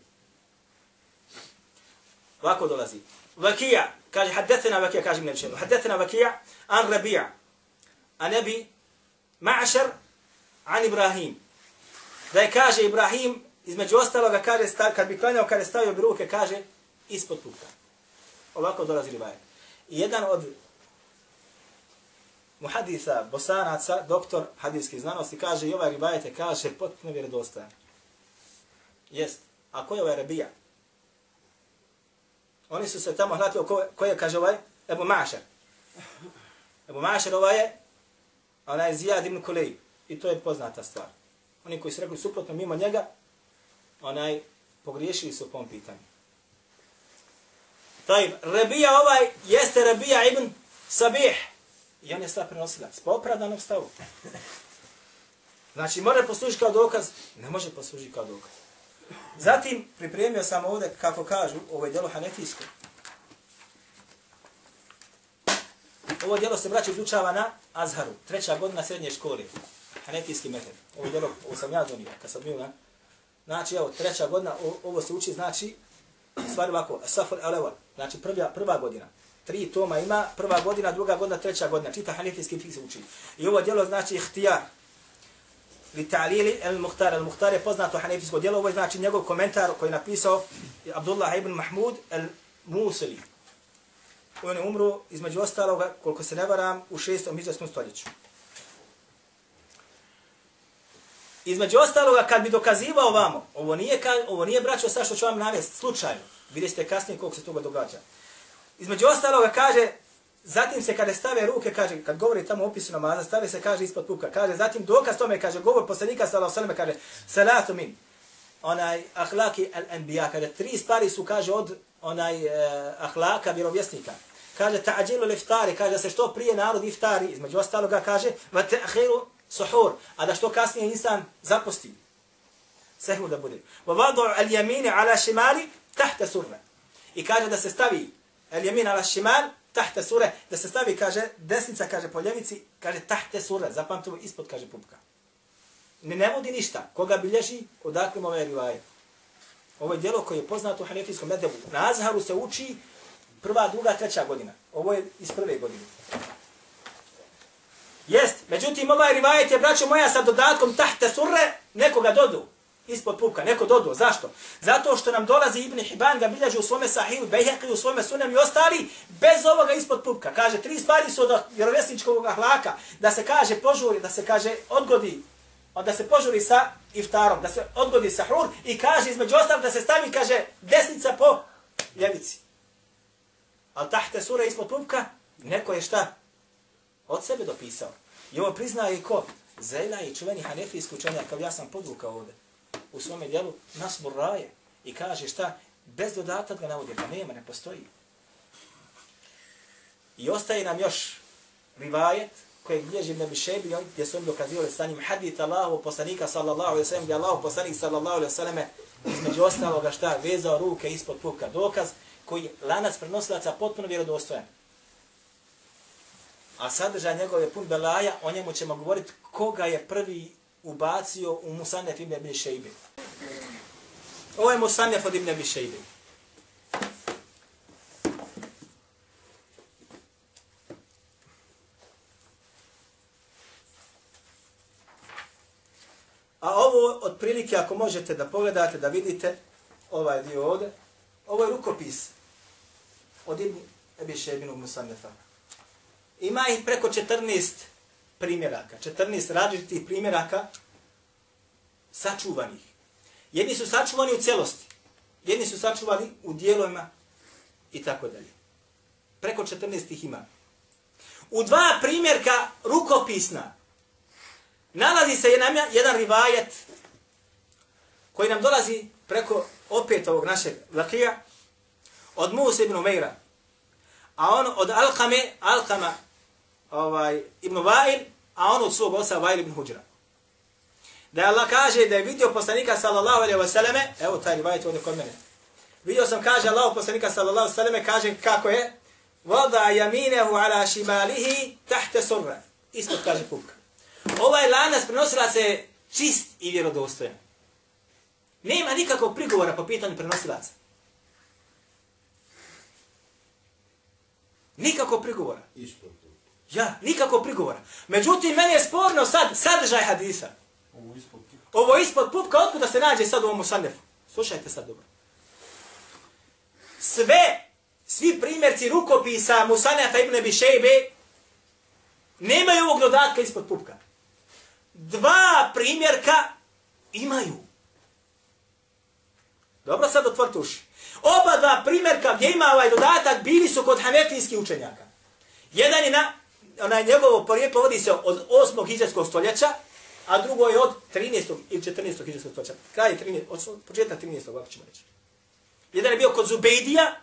Ovako dolazi. Vakija, kaže, haddetena vakija, kaže mi nečemu. haddetena vakija, an Rabija, a nebi Ma'ašar, an Ibrahim. Da je kaže Ibrahim, između ostaloga, kaže, stav, kad bi klanjao, kada je stavio bi ruke, kaže, ispod puka. Ovako dolazi rivajet. I jedan od muhadisa, bosanaca, doktor hadijskih znanosti, kaže i ovaj ribajete, kaže, potpuno vjerodostajan. Jest. A ko je ovaj rabija? Oni su se tamo hlatili, ko, ko je, kaže ovaj? Ebu Mašar. Ebu Mašar ovaj je, ona je Zijad ibn Kulej. I to je poznata stvar. Oni koji su rekli suprotno mimo njega, onaj pogriješili su po ovom pitanju. Taj rabija ovaj jeste rabija ibn Sabih. I on je stav prenosilac. Pa po opravdanom stavu. Znači, može poslužiti kao dokaz? Ne može poslužiti kao dokaz. Zatim, pripremio sam ovdje, kako kažu, ovo je djelo hanefijsko. Ovo djelo se braće izučava na Azharu, treća godina srednje škole. Hanefijski meher. Ovo djelo, ovo sam ja donio, kad sam bio na... Znači, evo, treća godina, ovo se uči, znači, stvari ovako, Safar Alewa, znači prva, prva godina tri toma ima, prva godina, druga godina, treća godina. Čita hanefijski fik se uči. I ovo djelo znači ihtijar. Li ta'lili el-Muhtar. El-Muhtar je poznato hanefijsko djelo. Ovo je znači njegov komentar koji je napisao Abdullah ibn Mahmud el-Musili. On je umru između ostaloga, koliko se ne varam, u šestom miđarskom stoljeću. Između ostaloga, kad bi dokazivao vamo, ovo nije, ovo nije braćo sa što ću vam navesti, slučajno. Vidite ćete kasnije koliko se toga događa. Između ostaloga kaže, zatim se kada stave ruke, kaže, kad govori tamo opisu namaza, stave se, kaže, ispod pupka. Kaže, zatim dokaz tome, kaže, govor poslanika, sallahu sallam, kaže, salatu min, onaj, ahlaki al-anbiya, kaže, tri stvari su, kaže, od onaj, eh, ahlaka vjerovjesnika. Kaže, ta'ađilu liftari, kaže, da se što prije narod iftari, između ostaloga, kaže, va ta'khiru suhur, a da što kasnije insan zapusti. Sehur da bude. Va vadu al-jamini ala šimali, tahta surna. I kaže da se stavi el jemin ala šimal, tahta sura da se stavi kaže desnica kaže po ljevici kaže tahta sura zapamtimo ispod kaže pupka. Ne ne vodi ništa. Koga bilježi odakle mu ovaj rivajet? Ovo je djelo koje je poznato u hanefijskom medebu. na Azharu se uči prva, druga, treća godina. Ovo je iz prve godine. Jest, međutim ovaj rivajet je, braćo moja, sa dodatkom tahte surre, nekoga dodu. Ispod pupka, neko dodao. Zašto? Zato što nam dolazi Ibn Hibban, ga bilježi u svome sahiju, Bejheqi u svome sunem i ostali, bez ovoga ispod pupka. Kaže, tri stvari su od vjerovjesničkog hlaka, da se kaže požuri, da se kaže odgodi, da se požuri sa iftarom, da se odgodi sahur i kaže između ostalog da se stavi, kaže, desnica po ljevici. Ali tahte sura ispod pupka, neko je šta? Od sebe dopisao. I ovo priznaje i ko? Zela i čuveni hanefijski učenjak, kao ja sam podvukao ovdje, u svome djelu nas raje. I kaže šta? Bez dodatak ga navodi, pa nema, ne postoji. I ostaje nam još rivajet, kojeg bilježi Ibn Bišebi, gdje su oni dokazivali sa njim hadith Allahu poslanika sallallahu alaihi sallam, gdje Allahu poslanik sallallahu alaihi sallam između ostaloga šta, vezao ruke ispod puka. Dokaz koji lanac prenosilaca potpuno vjerodostojan. A sadržaj njegove je pun belaja, o njemu ćemo govoriti koga je prvi ubacio u Musanef ibn Abi Shejbe. Ovo je Musanef od ibn Abi Shejbe. A ovo, otprilike, ako možete da pogledate, da vidite ovaj dio ovde, ovo je rukopis od Ibn Ebi Šebinog Musanefa. Ima ih preko 14 primjeraka, 14 različitih primjeraka sačuvanih. Jedni su sačuvani u celosti, jedni su sačuvani u dijelovima i tako dalje. Preko 14 ih ima. U dva primjerka rukopisna nalazi se jedan, jedan rivajet koji nam dolazi preko opet ovog našeg lakija od Musa ibn Umeira. A on od Alkame, Alkama ovaj, ibn Vail, a on od svog osa Vail ibn Huđra. Da je Allah kaže da je vidio poslanika sallallahu alaihi wasallame, evo taj rivajet ovdje kod mene. Vidio sam, kaže Allah poslanika sallallahu alaihi wasallame, kaže kako je, Vada jaminehu ala šimalihi tahte surra. Ispod kaže pupka. Ovaj lanac prenosila se čist i vjerodostojan. Nema nikakvog prigovora po pitanju prenosilaca. Nikako prigovora. Ispod. Ja, nikako prigovora. Međutim, meni je sporno sad sadržaj hadisa. Ovo ispod tu. Ovo ispod pupka, otkuda se nađe sad u ovom sanefu? Slušajte sad dobro. Sve, svi primjerci rukopisa Musanefa ibn Abi Shejbe nemaju ovog dodatka ispod pupka. Dva primjerka imaju. Dobro, sad otvorite uši. Oba dva primjerka gdje ima ovaj dodatak bili su kod hanefijskih učenjaka. Jedan je na, onaj njegovo porijeklo vodi se od 8. hiđarskog stoljeća, a drugo je od 13. ili 14. hiđarskog stoljeća. Kraj 13. od početka 13. ovako ćemo reći. Jedan je bio kod Zubejdija,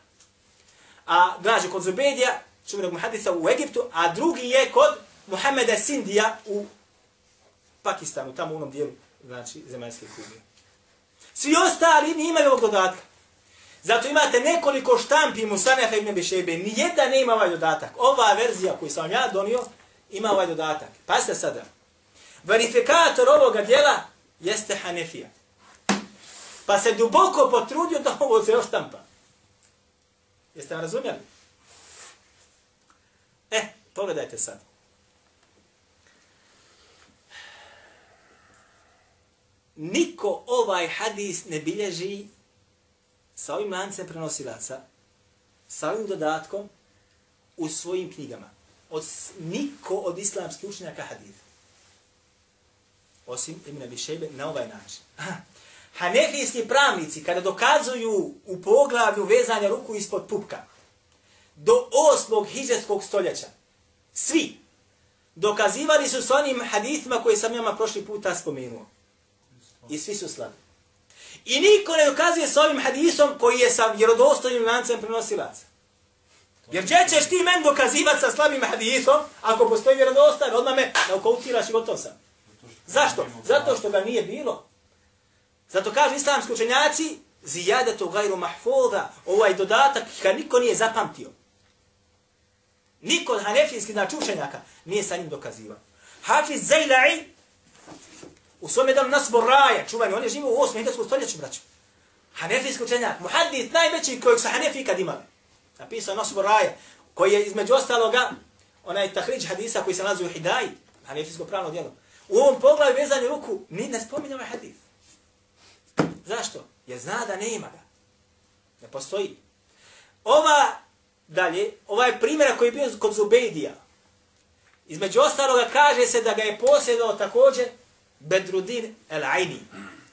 a znači kod Zubejdija, čuvenog muhadisa u Egiptu, a drugi je kod Muhameda Sindija u Pakistanu, tamo u onom dijelu, znači, zemaljske kugle. Svi ostali imaju ovog dodatka. Zato imate nekoliko štampi Musanefa ibn Bešebe. Nijedan ne ima ovaj dodatak. Ova verzija koju sam ja donio ima ovaj dodatak. Pazite sada. Verifikator ovoga dijela jeste Hanefija. Pa se duboko potrudio da ovo se još štampa. Jeste vam razumjeli? E, pogledajte sad. Niko ovaj hadis ne bilježi sa ovim lancem prenosilaca, sa ovim dodatkom u svojim knjigama. Od, niko od islamskih učenjaka hadith. Osim Ibn Abi Shaybe na ovaj način. Hanefijski pravnici kada dokazuju u poglavlju vezanja ruku ispod pupka do osmog hijđarskog stoljeća, svi dokazivali su s onim hadithima koje sam jama prošli puta spomenuo. I svi su slabi. I niko ne dokazuje s ovim hadisom koji je sa vjerodostojnim lancem prenosilaca. Jer gdje ćeš ti men dokazivati sa slabim hadisom ako postoji vjerodostojan, odmah me naukautiraš i gotov sam. Zašto? Zato što ga nije bilo. Zato kažu islamski učenjaci, zijadatu gajru mahfoda, ovaj dodatak ga niko nije zapamtio. Niko od hanefijskih znači učenjaka nije sa njim dokazivao. Hafiz Zajla'i u svome danu Nasbor Raja, čuvani, on je živio u 8. hiljadskog stoljeću, braću. Hanefijski učenjak, muhaddith najveći kojeg su Hanefi ikad imali. Napisao Nasbor Raja, koji je između ostaloga onaj tahriđ hadisa koji se nalazi u Hidaji, Hanefijsko pravno djelo. U ovom poglavlju vezanju ruku ni ne spominje ovaj hadis. Zašto? Jer zna da nema ga. Ne postoji. Ova, dalje, ovaj primjer koji je bio kod Zubejdija, između ostaloga kaže se da ga je posjedao također Bedrudin El Aini.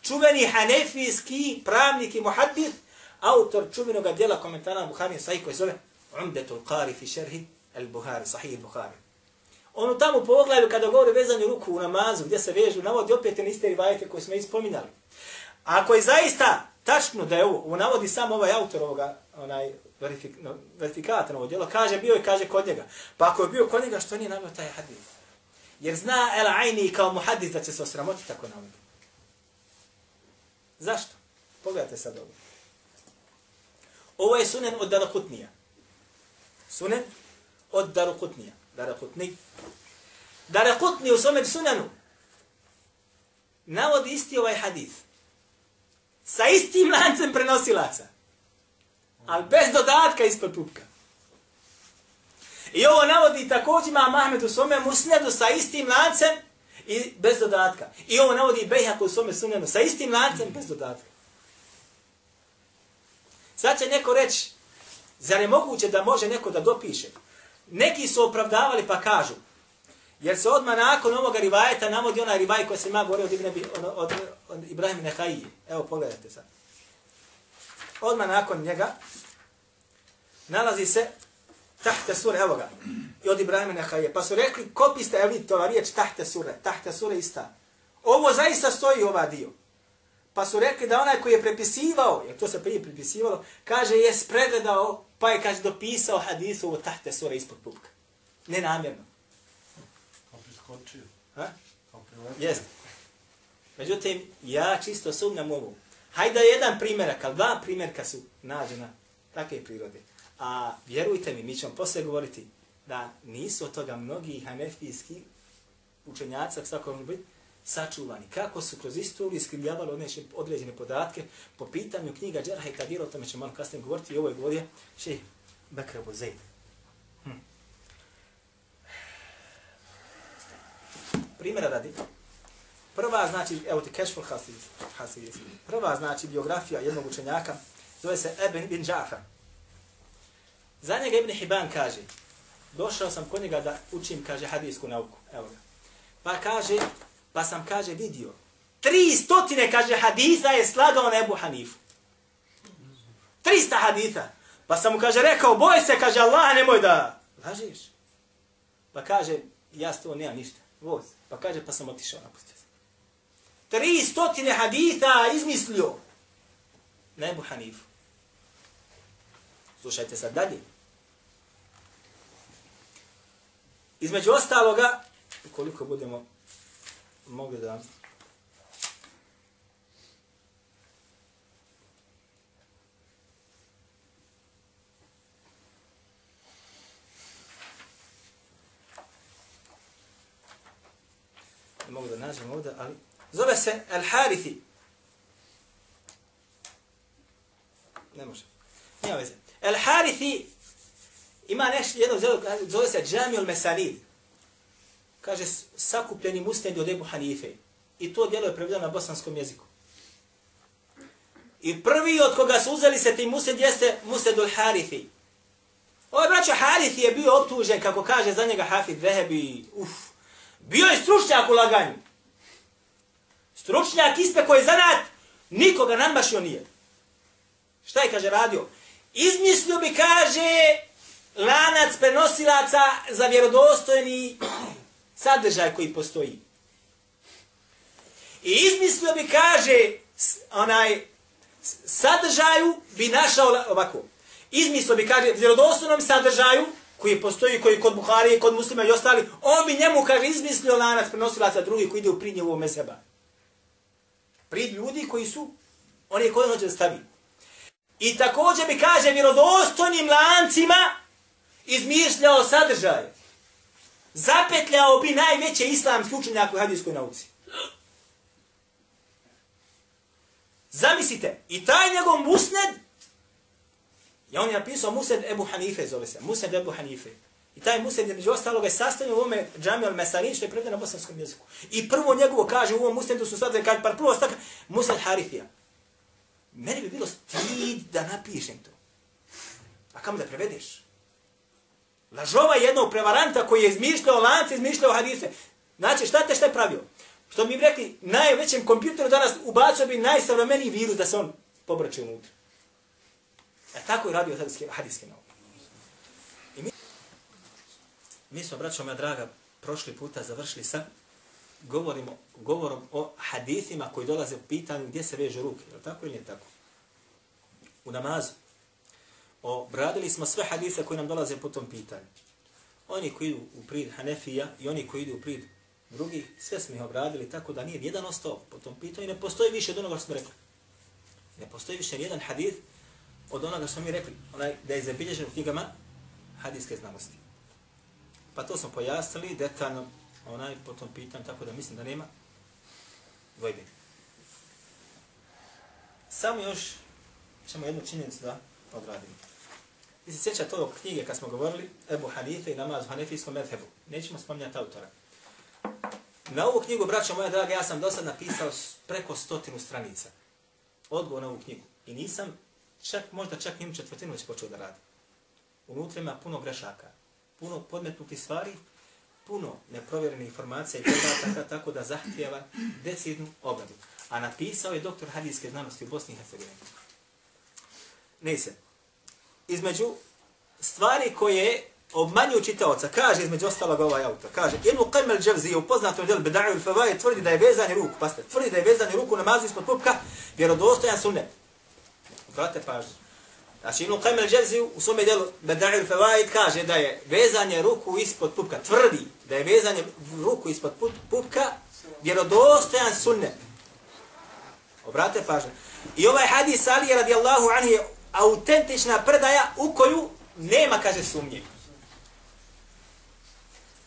Čuveni hanefijski pravnik i muhaddith, autor čuvenog dijela komentara Buhari Sahih koji zove Umdetul Qari fi šerhi El Buhari, Sahih Buhari. On u tamo poglavlju kada govori vezanju ruku u namazu gdje se vežu, navodi opet te niste rivajete koje smo ispominali. Ako je zaista tačno da je ovo, ovo navodi sam ovaj autor ovoga, onaj verifik, no, ovo djelo, kaže bio i kaže kod njega. Pa ako je bio kod njega, što nije navio taj hadis? Jer zna El Aini kao muhadis da će se osramotiti tako navodi. Zašto? Pogledajte sad ovo. Ovo je sunen od Darakutnija. Sunen od Darakutnija. Darakutni. Darakutni u svome sunanu navodi isti ovaj hadis. Sa istim lancem prenosilaca. Ali bez dodatka ispod pupka. I ovo navodi također ima Mahmed u svome musnedu sa istim lancem i bez dodatka. I ovo navodi Bejhak u svome sunenu sa istim lancem bez dodatka. Sad će neko reći, zar je moguće da može neko da dopiše? Neki su opravdavali pa kažu, jer se odmah nakon ovoga rivajeta navodi onaj rivaj koji se ima govorio od, Ibn, od, ono, od, od Ibrahim Nehaiji. Evo pogledajte sad. Odmah nakon njega nalazi se tahte sure, evo ga, i od Ibrahima Nehaije. Pa su rekli, kopi ste, evo vidite ova riječ tahte sure, tahte sure ista. Ovo zaista stoji ova dio. Pa su rekli da onaj koji je prepisivao, jer to se prije prepisivalo, kaže je spregledao, pa je kaže dopisao hadisu ovo tahte sure ispod pupka. Nenamjerno. Kao priskočio. Ha? Kao priletio. Jeste. Međutim, ja čisto sumnjam ovu. Hajde jedan primjerak, ali dva primjerka su nađena takve prirode. A vjerujte mi, mi ćemo posle govoriti da nisu od toga mnogi hanefijski učenjaca, svako može biti, sačuvani. Kako su kroz istoriju iskrivljavali određene, podatke po pitanju knjiga Džerha i Kadira, o tome ćemo malo kasnije govoriti i ovo je govorio šeh Bekr Abu Zaid. Hm. Primjera radi. Prva znači, evo ti Kešful Hasidis. Prva znači biografija jednog učenjaka, zove se Eben bin Džafar. Za njega Ibn Hibban kaže, došao sam kod njega da učim, kaže, hadijsku nauku. Evo ga. Pa kaže, pa sam, kaže, vidio. Tri stotine, kaže, hadisa je slagao na Ebu Hanifu. Trista hadisa. Pa sam mu, kaže, rekao, boj se, kaže, Allah, nemoj da lažiš. Pa kaže, ja s to nemam ništa. Voz. Pa kaže, pa sam otišao, napustio se. Tri stotine hadisa izmislio na Ebu Hanifu. Slušajte sad dalje. Između ostaloga, koliko budemo mogli da mogu da nađem ovdje, ali zove se El Harithi. Ne može. Nije veze. El Harithi ima nešto, jedno zove, zove se Džamil Mesalid. Kaže, sakupljeni musnedi od Ebu Hanife. I to djelo je prevedeno na bosanskom jeziku. I prvi od koga su uzeli se ti musned jeste musnedul Harithi. Ovaj braćo Harifi je bio optužen, kako kaže za njega Hafid Vehebi, uf, bio je stručnjak u laganju. Stručnjak ispe koji je zanat, nikoga nadmašio nije. Šta je, kaže, radio? Izmislio bi, kaže, lanac prenosilaca za vjerodostojni sadržaj koji postoji. I izmislio bi, kaže, onaj, sadržaju bi našao ovako. Izmislio bi, kaže, vjerodostojnom sadržaju koji postoji, koji kod Buharije, kod muslima i ostali, on bi njemu, kaže, izmislio lanac prenosilaca drugi koji ide u prid njegovog mezheba. Prid ljudi koji su, oni koji hoće da stavi. I također bi, kaže, vjerodostojnim lancima izmišljao sadržaje. Zapetljao bi najveće islamske učenjake u hadijskoj nauci. Zamislite, i taj njegov musned, ja on je napisao musned Ebu Hanife, zove se, musned Ebu Hanife. I taj musned je među ostaloga je sastavljen u ovome džami al Mesarin, što je prevedeno na bosanskom jeziku. I prvo njegovo kaže u ovom musnedu su sad kaže par prvo stak musned harifija. Meni bi bilo stid da napišem to. A kamo da prevedeš? Lažova jednog prevaranta koji je izmišljao lance, izmišljao hadise. Znači, šta te šta je pravio? Što mi rekli, najvećem kompjuteru danas ubacio bi najsavremeniji virus da se on pobraće unutra. E tako je radio hadiske, hadiske nauke. I mi, mi smo, braćo moja draga, prošli puta završili sa govorimo, govorom o hadisima koji dolaze u pitanju gdje se veže ruke. Je tako ili nije tako? U namazu. Obradili smo sve hadise koji nam dolaze po tom pitanju. Oni koji idu u prid Hanefija i oni koji idu u prid drugi, sve smo ih obradili tako da nije jedan ostao po tom pitanju i ne postoji više od onoga što smo rekli. Ne postoji više jedan hadis od onoga što smo mi rekli, onaj da je zabilježen u knjigama hadijske znanosti. Pa to smo pojasnili detaljno onaj po tom pitanju, tako da mislim da nema dvojbe. Samo još ćemo jednu činjenicu da odradimo. Vi se sjećate ovog knjige kad smo govorili Ebu Hanife i namaz u Hanefijskom medhebu. Nećemo spominjati autora. Na ovu knjigu, braćo moja draga, ja sam do sad napisao preko stotinu stranica. Odgovor na ovu knjigu. I nisam, čak, možda čak njim četvrtinu već počeo da radim. Unutra ima puno grešaka, puno podmetnutih stvari, puno neprovjerenih informacija i podataka, tako da zahtijeva decidnu obradu. A napisao je doktor hadijske znanosti u Bosni i Hercegovini. Ne se. Između stvari koje obmanju čitaoca, kaže između ostalog ovaj autor, kaže, Ibn Qaym al-Javzi je upoznato u djelu Beda'u il-Fawaj, tvrdi da je vezanje ruku, pasite, tvrdi da je vezanje ruku namazu ispod pupka, vjerodostojan sunnet. Brate pažnju. Znači, Ibn Qaym al-Javzi u svome djelu Beda'u il-Fawaj kaže da je vezanje ruku ispod pupka, tvrdi da je vezanje ruku ispod pupka, vjerodostojan sunnet. Obrate pažnju. I ovaj hadis Ali radijallahu anhu je autentična predaja u koju nema, kaže, sumnje.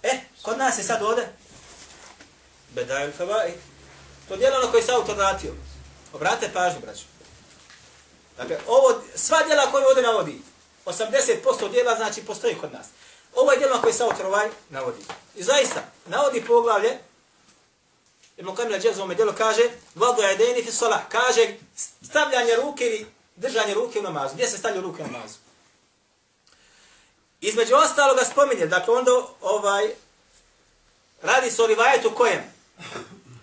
E, kod nas je sad ovde Bedajul Favai. To djelo ono koje se autor vratio. Obrate pažnju, braću. Dakle, ovo, sva djela koje ovdje navodi, 80% djela znači postoji kod nas. Ovo je djelo koje se autor ovaj navodi. I zaista, navodi poglavlje, Ibn Kamila Džezom djelo kaže, vadu jedini fi solah, kaže stavljanje ruke ili držanje ruke u namazu. Gdje se stavljaju ruke u namazu? Između ostaloga spominje, dakle onda ovaj, radi se o rivajetu kojem?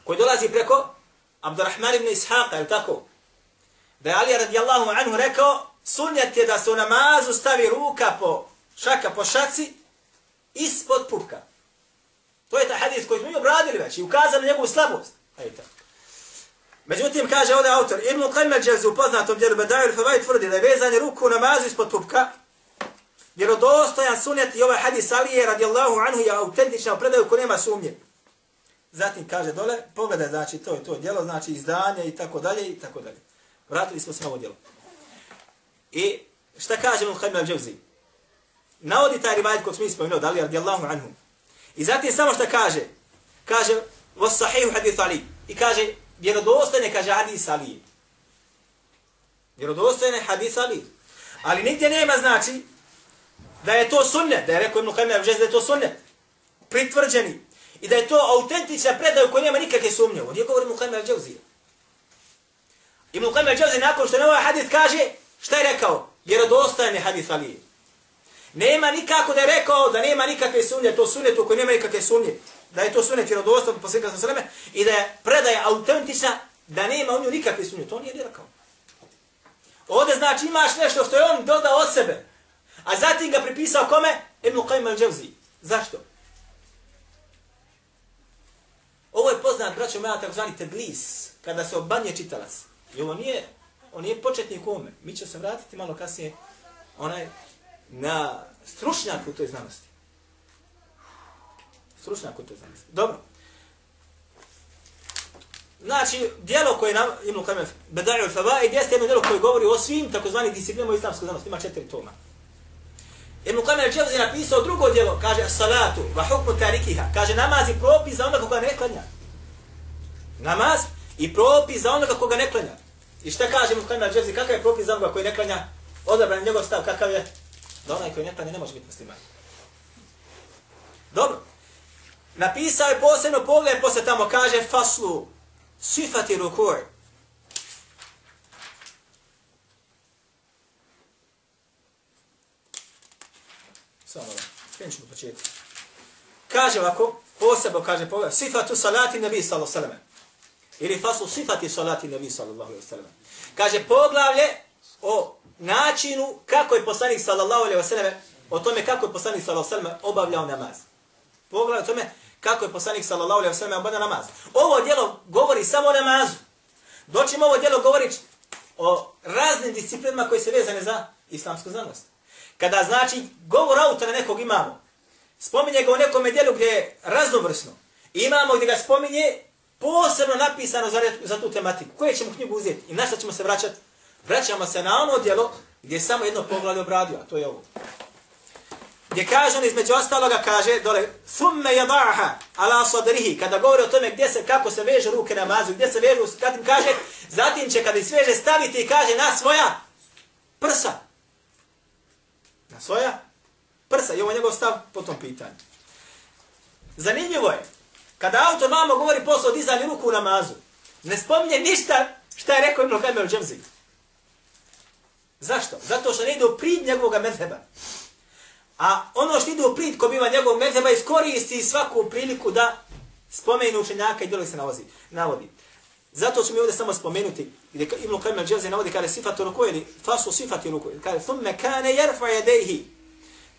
Koji dolazi preko Abdurrahman ibn Ishaqa, je tako? Da je Ali radijallahu anhu rekao, sunjet je da se u namazu stavi ruka po šaka po šaci ispod pupka. To je ta hadis koji smo mi obradili već i ukazali njegovu slabost. Ejte. Međutim, kaže ovdje autor, Ibn Qaym al-Jawzi u poznatom djelu Bedaju al tvrdi da je vezanje ruku u namazu ispod pupka vjerodostojan sunet i ovaj hadis Alije radijallahu anhu je autentična predaju ko nema sumnje. Zatim kaže dole, pogledaj, znači to je to djelo, znači izdanje i tako dalje i tako dalje. Vratili smo se na ovo djelo. I šta kaže Ibn Qaym al-Jawzi? Navodi taj rivajt kog smo ispomenuo, li radijallahu anhu. I zatim samo šta kaže, kaže, was sahihu hadith Ali. I kaže, vjerodostojne, kaže hadis Ali. Vjerodostojne hadis Ali. Ali nigdje nema znači da je to sunnet, da je rekao Ibn Qayyim da je to sunnet, pritvrđeni, i da je to autentična predaja u kojoj nema nikakve sumnje. Ovdje govori Ibn Qayyim al-Jawzija. Ibn Qayyim al-Jawzija nakon što je ovaj hadith kaže, šta je rekao? Vjerodostojan je hadith Ali. Nema nikako da je rekao da nema nikakve sumnje, to sunnet u kojoj nema nikakve sumnje. Da je to sunet vjerodostojan po svega sa i da je predaja autentična, da nema u nju nikakve sumnje. To nije rekao. Ovdje znači imaš nešto što je on dodao od sebe. A zatim ga pripisao kome? Ibn Qayyim al-Jawzi. Zašto? Ovo je poznat, braćo moja, takozvani teblis, kada se obanje čitalac. I ovo nije, on nije početnik ome. Mi ćemo se vratiti malo kasnije onaj, na stručnjak u toj znanosti. Stručnjak u toj znanosti. Dobro. Znači, dijelo koje nam, Ibn Kamen, Bedaju al-Fawaid, jeste jedno dijelo koje govori o svim takozvani disciplinama islamskoj znanosti. Ima četiri toma. Ibn Kamen al-Čevzi napisao drugo djelo, kaže salatu va hukmu tarikiha, kaže namaz i propis za onoga koga ne klanja. Namaz i propis za onoga koga ne klanja. I šta kaže Ibn Kamen al-Čevzi, kakav je propis za onoga koji ne klanja? Odabran njegov stav, kakav je? Da onaj koji ne klanja ne može biti musliman. Dobro. Napisao je posebno pogled, posle tamo kaže faslu sifati rukur. Samo da, krenut ćemo početi. Kaže ovako, posebno kaže pogled, sifatu salati nabi sallallahu sallam. Ili faslu sifati salati nabi sallallahu sallam. Kaže poglavlje o načinu kako je poslanik sallallahu alaihi sallam, o tome kako je poslanik sallallahu alaihi sallam obavljao namaz. Poglavlje o tome kako je poslanik sallallahu alejhi ve sellem obavljao namaz. Ovo djelo govori samo o namazu. Doćemo ovo djelo govori o raznim disciplinama koji se vezane za islamsku znanost. Kada znači govor autora nekog imamo, spominje ga u nekom djelu gdje je raznovrsno. Imamo gdje ga spominje posebno napisano za, za tu tematiku. Koje ćemo knjigu uzeti i na što ćemo se vraćati? Vraćamo se na ono djelo gdje je samo jedno poglavlje obradio, a to je ovo. Gdje kaže on između ostaloga, kaže dole, thumme yadaha ala sadrihi, kada govori o tome gdje se, kako se veže ruke namazu, gdje se vežu, zatim kaže, zatim će kada sveže staviti i kaže na svoja prsa. Na svoja prsa. I ovo je njegov stav po tom pitanju. Zanimljivo je, kada autor mamo govori posle o dizanju ruku u namazu, ne spominje ništa šta je rekao Ibn Kajmer Džemzi. Zašto? Zato što ne ide u prid njegovog medheba. A ono što ide u prid ko biva njegov medheba iskoristi svaku priliku da spomenu učenjaka i dole se navozi, navodi. Zato ću mi ovdje samo spomenuti, gdje Ibn Qayyim al-Jawzi navodi kada sifatu ruku ili fasu sifati ruku. Kada thumme kane jerfa jedejhi.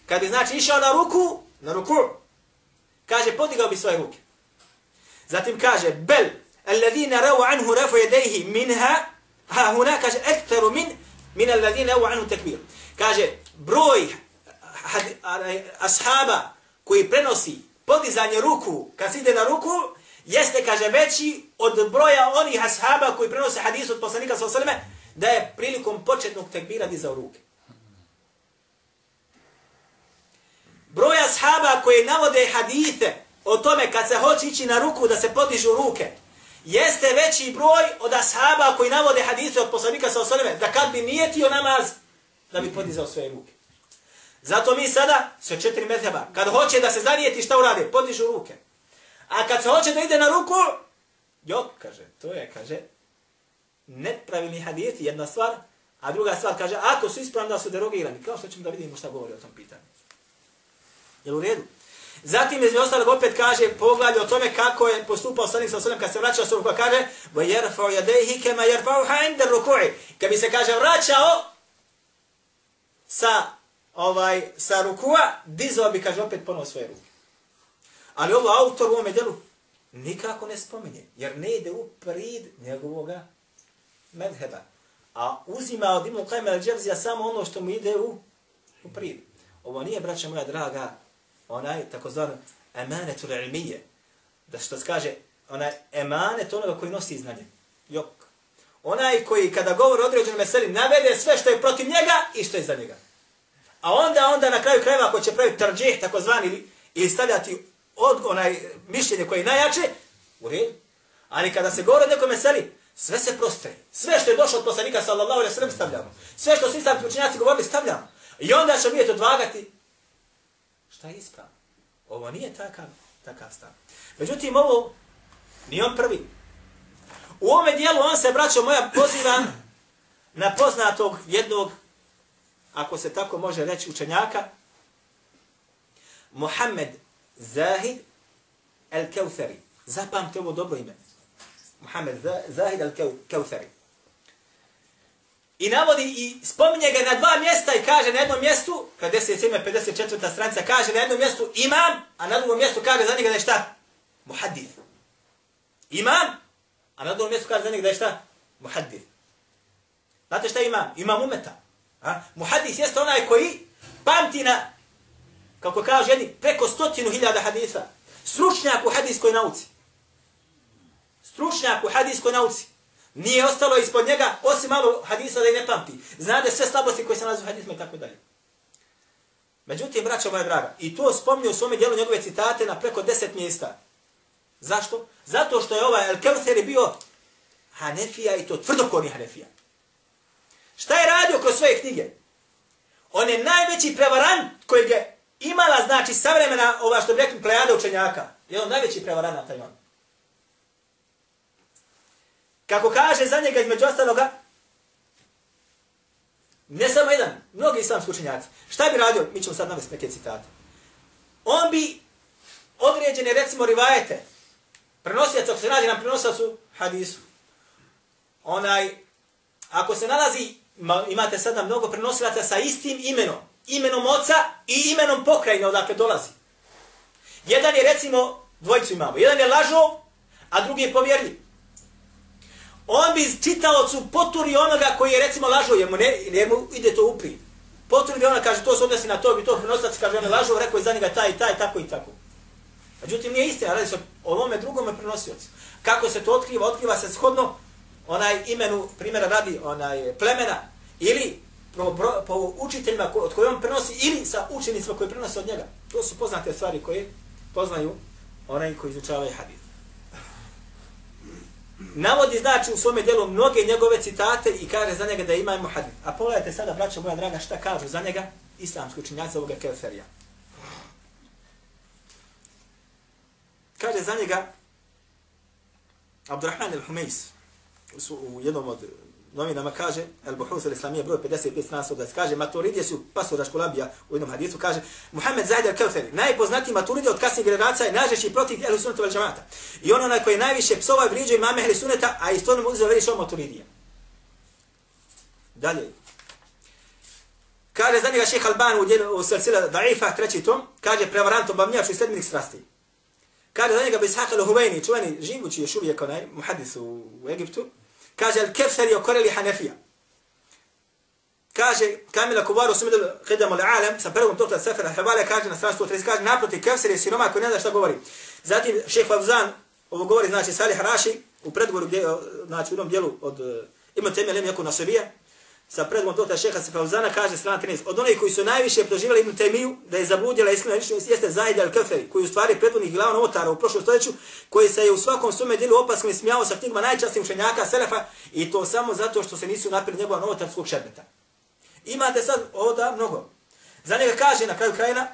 Kada bi znači išao na ruku, na ruku, kaže podigao bi svoje ruke. Zatim kaže bel alladhina rau anhu rafu yadayhi minha ha huna kaže aktaru min min alladhina rawu anhu takbir. Kaže broj ashaba koji prenosi podizanje ruku, kad se ide na ruku, jeste, kaže, veći od broja onih ashaba koji prenose hadis od poslanika sa osaleme, da je prilikom početnog tekbira dizao ruke. Broj ashaba koji navode hadite o tome kad se hoće ići na ruku da se podižu ruke, jeste veći broj od ashaba koji navode hadise od poslanika sa osaleme, da kad bi nijetio namaz, da bi podizao svoje ruke. Zato mi sada, sve četiri mezheba, kad hoće da se zanijeti šta urade, podižu ruke. A kad se hoće da ide na ruku, jok, kaže, to je, kaže, nepravilni hadith, jedna stvar, a druga stvar, kaže, ako su ispravni da su derogirani, kao što ćemo da vidimo šta govori o tom pitanju. Je u redu? Zatim, izme ostalog, opet kaže, poglavlje o tome kako je postupao sanik sa osallam, kad se vraćao sa ruku, kaže, وَيَرْفَوْ يَدَيْهِ كَمَا يَرْفَوْ حَيْنْدَ الرُّكُعِ Kad bi se, kaže, vraćao sa ovaj, sa rukua, dizao bi, kaže, opet ponovo svoje ruke. Ali ovo autor u ovome djelu nikako ne spominje, jer ne ide u prid njegovoga medheba. A uzima od Ibn Qajma al-Đevzija samo ono što mu ide u, u prid. Ovo nije, braća moja draga, onaj takozvano emanetul ilmije. Da što se kaže, onaj emanet onoga koji nosi znanje. Jok. Onaj koji kada govori o određenom meseli navede sve što je protiv njega i što je za njega. A onda, onda na kraju krajeva ako će praviti tarđeh, takozvani, ili, stavljati od, onaj mišljenje koje je najjače, u redu. Ali kada se govori o nekom meseli, sve se proste. Sve što je došlo od poslanika, sallallahu alaihi sallam, stavljamo. Sve što su islamski učinjaci govorili, stavljamo. I onda ćemo vidjeti odvagati. Šta je ispravno? Ovo nije takav, takav stav. Međutim, ovo nije on prvi. U ovome dijelu on se, braćo moja, poziva na poznatog jednog ako se tako može reći učenjaka, Muhammed Zahid el-Keuthari. Zapamte ovo dobro ime. Muhammed Zahid el-Keuthari. I navodi i spominje ga na dva mjesta i kaže na jednom mjestu, 57. 54. stranica, kaže na jednom mjestu imam, a na drugom mjestu kaže za njega da je šta? Muhaddith. Imam, a na drugom mjestu kaže za njega da je šta? Muhaddith. Znate šta imam? Imam umeta. A? Muhadis jeste onaj koji pamti na, kako kaže jedni, preko stotinu hiljada hadisa. Stručnjak u hadiskoj nauci. Stručnjak u hadiskoj nauci. Nije ostalo ispod njega, osim malo hadisa da i ne pamti. Znade sve slabosti koje se nalazi u hadisma i tako dalje. Međutim, braćo moja draga, i to spomnio u svome dijelu njegove citate na preko deset mjesta. Zašto? Zato što je ovaj El Kevser bio Hanefija i to tvrdokorni Hanefija. Šta je radio kroz svoje knjige? On je najveći prevarant kojeg je imala, znači, savremena, ova što bi rekli, plejada učenjaka. Je on najveći prevarant taj on. Kako kaže za njega između ostaloga, ne samo jedan, mnogi islamski učenjaci. Šta bi radio? Mi ćemo sad navesti neke citate. On bi određene, recimo, rivajete, prenosijac, ako se radi na prenosacu hadisu, onaj, ako se nalazi, imate sada mnogo prenosilaca sa istim imenom, imenom oca i imenom pokrajine odakle dolazi. Jedan je, recimo, dvojicu imamo, jedan je lažov, a drugi je povjerljiv on bi čitaocu poturi onoga koji je recimo lažo, jer mu, ne, jer mu ide to upri. Poturi bi ona, kaže, to se odnosi na to i to prenosac, kaže, on je lažo, rekao je za njega taj i taj, tako i tako. Međutim, nije istina, radi se o ovome drugome prenosiocu. Kako se to otkriva? Otkriva se shodno onaj imenu, primjera radi, onaj plemena, ili po, po, po učiteljima od koje on prenosi, ili sa učenicima koji prenose od njega. To su poznate stvari koje poznaju onaj koji izučavaju hadith navodi znači u svome djelu mnoge njegove citate i kaže za njega da ima hadith. A pogledajte sada, braćo moja draga, šta kažu za njega islamski učinjaci ovoga Keferija. Kaže za njega Abdurrahman al-Humais u jednom od novinama kaže, El Buhus al-Islamije, broj 55 strana 120, kaže, Maturidije su pasora Raškolabija u jednom hadisu, kaže, Muhammed Zaid al-Kawthari, najpoznatiji Maturidije od kasnije generacija i najžešći protiv Ehlu Sunnata wal Džamata. I on onaj koji najviše psova i vriđa imame Ehlu Sunnata, a isto mu uzeo veliš o Maturidije. Dalje. Kaže za njega šeha Alban u, djelu, u srcila Da'ifa, treći tom, kaže prevarantom obavnjač i sedminih strasti. Kaže za njega Bishaq al-Huvayni, čuveni živući još uvijek onaj muhadis u, u Egiptu, Kaže, al-Kefser je okoreli Hanefija. Kaže, Kamila Kubaru sumidu Hidam al-Alam, sa prvom tokla Sefera Hebale, kaže na stranu 130, kaže, naproti, Kefser je siroma koji ne zna šta govori. Zatim, šeh Favzan, ovo govori, znači, Salih Raši, u predgovoru, gdje, znači, u jednom dijelu od uh, ima teme jako na Sobije, sa predmom tokla šeha Sefauzana, kaže strana 13, od onih koji su najviše proživjeli Ibn Temiju, da je zabludjela iskrena ličnost, jeste Zaid al-Keferi, koji u stvari pretvodnih glavna otara u prošlom stoljeću, koji se je u svakom svome dijelu opaskom i smijao sa knjigama najčastnijih učenjaka Selefa, i to samo zato što se nisu napili njegova novotarskog šerbeta. Imate sad ovoda mnogo. Za njega kaže na kraju krajina,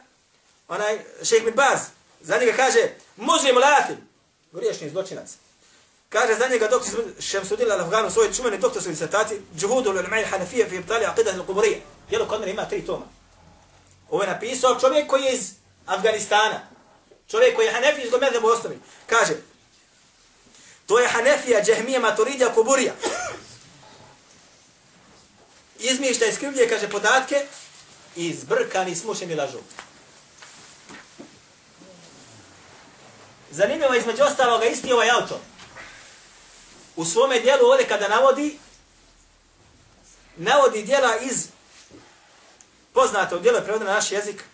onaj šejh Mirbaz, za njega kaže, muzlim lafim, griješni zločinac. Kaže za njega doktor Šemsudin al-Afgan u svojoj čuvenoj doktorskoj disertaciji Džuhudu l-Ulmai al-Hanafija fi ibtali aqidah al-qubrija. Jelo kod mene ima tri toma. Ovo je napisao čovjek koji je iz Afganistana. Čovjek koji je Hanefi iz Gomede u osnovi. Kaže, to je Hanefija, Džehmija, Maturidija, Kuburija. Izmišlja i skrivlje, kaže, podatke i zbrkani smušeni lažu. Zanimljivo između ostaloga isti ovaj auto u svome dijelu ovdje kada navodi, navodi dijela iz poznatog dijela prevodna na naš jezik,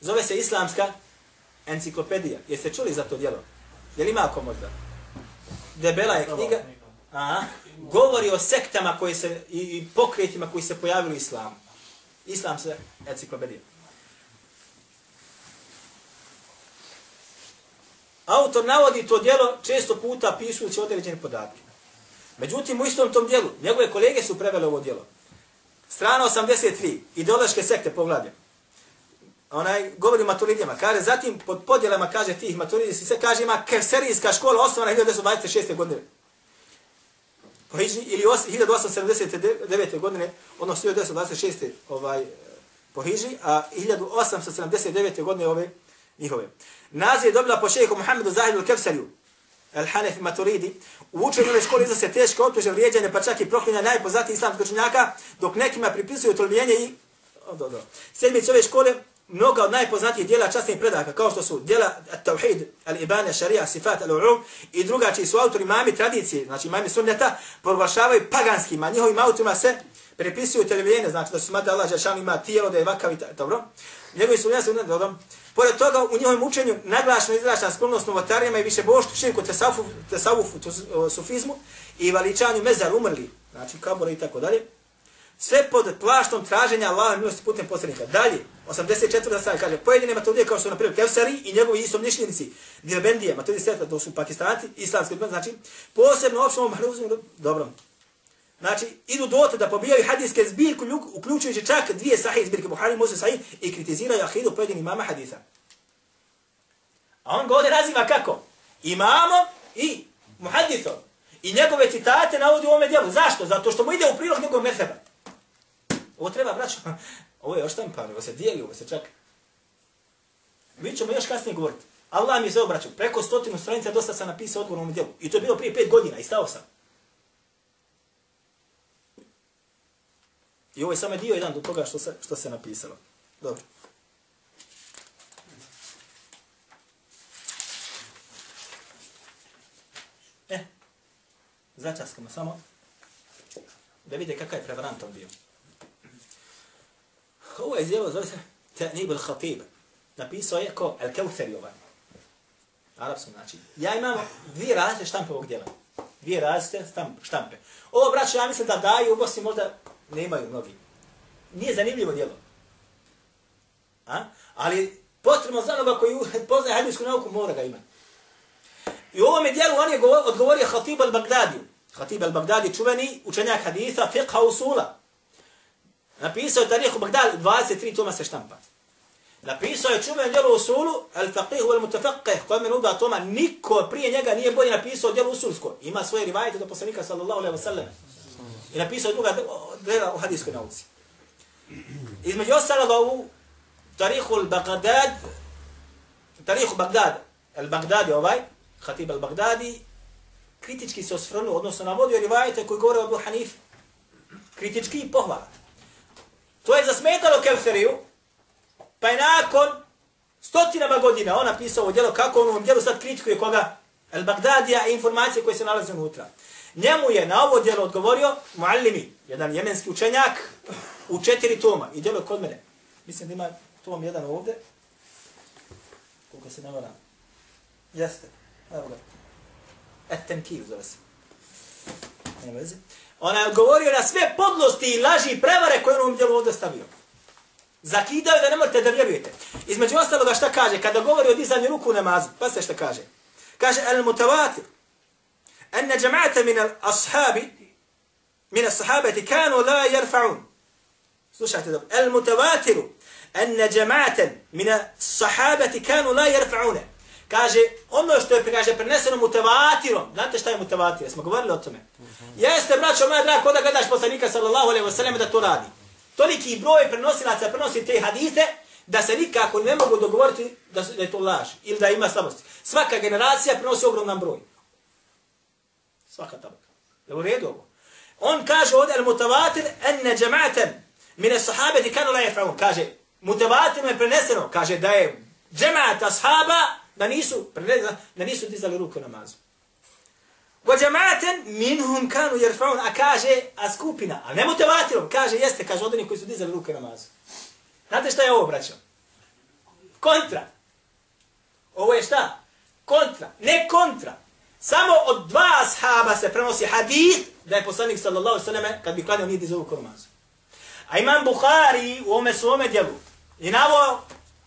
zove se Islamska enciklopedija. Jeste čuli za to dijelo? Je li ima ako možda? Debela je knjiga. Aha. Govori o sektama koji se, i pokretima koji se pojavili u islamu. Islamska enciklopedija. Autor navodi to djelo često puta pisujući određene podatke. Međutim, u istom tom djelu, njegove kolege su prevele ovo djelo. Strana 83, ideološke sekte poglavlja. Onaj govori o maturidijama. Kaže, zatim pod podjelama, kaže tih maturidijski se kaže ima keserijska škola osnovana 1926. godine. Po Hiđi, ili 1879. godine, odnosno 1926. Ovaj, po Hiđi, a 1879. godine ove njihove. Naziv je dobila po šehehu Muhammedu Zahidu Kefsariju, El Hanef Maturidi, u učenju školi škole iznose teške optuže, vrijeđanje, pa čak i proklinja najpoznatiji islamskih učenjaka, dok nekima pripisuju tolvijenje i... O, do, do. Sedmice ove škole, mnoga od najpoznatijih dijela častnih predaka, kao što su dijela Tauhid, Al-Ibane, Šarija, Sifat, Al-U'um i druga čiji su autori mami tradicije, znači mami sunneta, proglašavaju paganskima, njihovim autorima se prepisuju televijene, znači da su smada Allah Žešan ima tijelo, da je vakav i dobro. Njegovi su su dobro. Pored toga, u njihovom učenju naglašno izrašna sklonost novotarijama i više boštu širku tesavufu, tesavufu, sufizmu i valičanju mezar umrli, znači kabura i tako dalje. Sve pod plaštom traženja Allaha milosti putem posrednika. Dalje, 84. strana kaže, pojedine metodije kao što na primjer Kevsari i njegovi istomišljenici, Dilbendije, metodije sveta, to su pakistanci, islamski, znači, posebno opštom ovom dobro, Znači, idu dote da pobijaju hadijske zbirku, uključujući čak dvije sahih zbirke, Buhari, Muslim, sahih, i kritiziraju ahidu pojedinih imama haditha. A on ga ovdje naziva kako? Imamom i muhadithom. I njegove citate navodi u ovome dijelu. Zašto? Zato što mu ide u prilog njegov meheba. Ovo treba, braćo, ovo je oštampano, ovo se dijeli, ovo se čak. Mi ćemo još kasnije govoriti. Allah mi je sve obraćao. Preko stotinu stranica dosta sam napisao odgovor u ovom dijelu. I to je bilo prije pet godina i stao sam. I ovo je samo dio jedan do toga što se, što se napisalo. Dobro. E, začaskamo samo da vide kakav je prevarant on bio. Ovo je izjelo, zove se Ta'nib al-Khatib. Napisao je ko Al-Kawthari ovaj. Arabsko znači. Ja imam dvije različite štampe ovog djela. Dvije različite štampe. Ovo, braćo, ja mislim da daju u Bosni možda nemaju mnogi. Nije zanimljivo djelo. A? Ali potrebno za onoga koji poznaje hadijsku nauku mora ga imati. I u ovome dijelu on je odgovorio Khatib al-Baghdadi. Khatib al-Bagdadi čuveni učenjak haditha, fiqha usula. Napisao je tarih u Bagdad, 23 toma se štampa. Napisao je čuveni dijelu usulu, al-faqih wal-mutafaqih, koje me nuda toma, niko prije njega nije bolje napisao dijelu usulsko. Ima svoje rivajete do poslanika, sallallahu alaihi wa sallam. I napisao druga dela u hadijskoj nauci. Između ostaloga u tarihu al-Baghdad, tarihu Bagdad, al-Baghdadi ovaj, Khatib al-Baghdadi, kritički se osvrnuo, odnosno navodio rivajete koji govore o Abu Hanif, kritički i pohvala. To je zasmetalo Kevferiju, pa je nakon stotinama godina on napisao ovo djelo, kako on u ovom djelu sad kritikuje koga? Al-Baghdadija i informacije koje se nalaze unutra. Njemu je na ovo djelo odgovorio Muallimi, jedan jemenski učenjak, u četiri toma. I djelo kod mene. Mislim da ima tom jedan ovdje. Koliko se ne varam. Jeste. Evo ga. Et tenkir zove se. Nema veze. Ona je odgovorio na sve podlosti i laži i prevare koje on ovom djelu ovdje stavio. Zakidaju da ne morate da vjerujete. Između ostaloga šta kaže? Kada govori o dizanju ruku u namazu. Pa se šta kaže? Kaže, el mutavatir. أن جماعة من الأصحاب من الصحابة كانوا لا يرفعون سوشعت دب المتواتر أن جماعة من الصحابة كانوا لا يرفعون kaže ono što je kaže preneseno mutavatirom znate šta je mutavatir smo govorili o tome jeste braćo moja draga koda gledaš poslanika sallallahu alejhi ve sellem da to radi toliki broj prenosilaca prenosi te hadise da se nikako ne mogu dogovoriti da, da je to laž ili da ima slabosti svaka generacija prenosi ogroman broj Svaka tabaka. Je u redu ovo? On kaže ovdje, al mutavatir enne džema'aten mine sahabeti kanu la jefraun. Kaže, mutavatir me preneseno. Kaže da je džema'at ashaba da nisu, da nisu dizali ruku namazu. Wa jama'atan minhum kanu yarfa'un A kaže, a skupina, a ne mutavatirom. Kaže, jeste, kaže, od koji su dizali ruku namazu. Znate šta je ovo, braćo? Kontra. Ovo je šta? Kontra. Ne kontra. Samo od dva ashaba se prenosi hadith da je poslanik sallallahu sallam kad bi klanio nije dizovu kormazu. A imam Bukhari u ome svome djelu i navo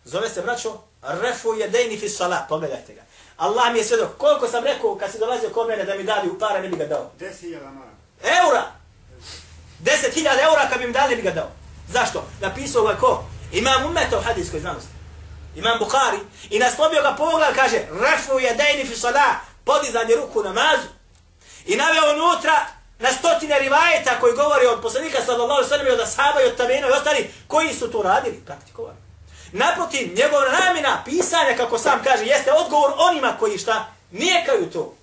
zove se braćo refu jedejni fi salat. Pogledajte ga. Allah mi je sve dok. Koliko sam rekao kad si dolazio kod mene da mi dali u para ne bi ga dao? Desi je mara. Eura! Deset hiljada eura kad bi mi dali ne bi ga dao. Zašto? Napisao ga ko? Imam umeta u hadijskoj znanosti. Imam Bukhari. I naslovio ga pogled kaže refu jedejni fi salat podizanje ruku na mazu. I naveo unutra na stotine rivajeta koji govori od poslanika sallallahu sallam i od ashaba i od tabena i ostali koji su to radili, praktikovali. Naprotiv, njegova namjena pisanja, kako sam kaže, jeste odgovor onima koji šta nijekaju to.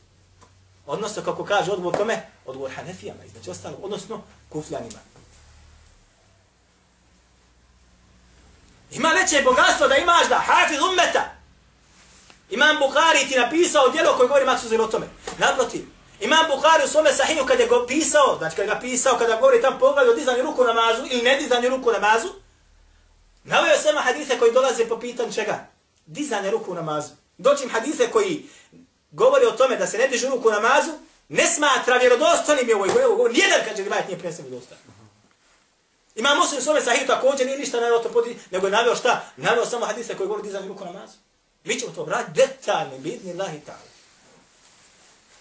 Odnosno, kako kaže odgovor kome? Odgovor Hanefijama, između ostalo, odnosno kufljanima. Ima veće bogatstvo da imaš da hafiz ummeta, Imam Bukhari ti napisao djelo koje govori Maksu o tome. Naprotiv, Imam Bukhari u svome sahiju kada je go pisao, znači kada ga pisao, kada govori tam pogled o dizanju ruku namazu ili ne dizanju ruku namazu, navio se ima hadise koji dolaze po pitanju čega? Dizanje ruku namazu. Doćim hadise koji govori o tome da se ne diže ruku namazu, ne smatra vjerodostanim je ovoj govor. Nijedan kaže rivajt nije prinesem vjerodostan. Ima muslim svome sahiju također nije ništa navio to poti, nego je navio šta? Navio samo hadise koji govori dizanje ruku namazu. Mi ćemo to vrati detaljno, bitni Allah i ta'ala.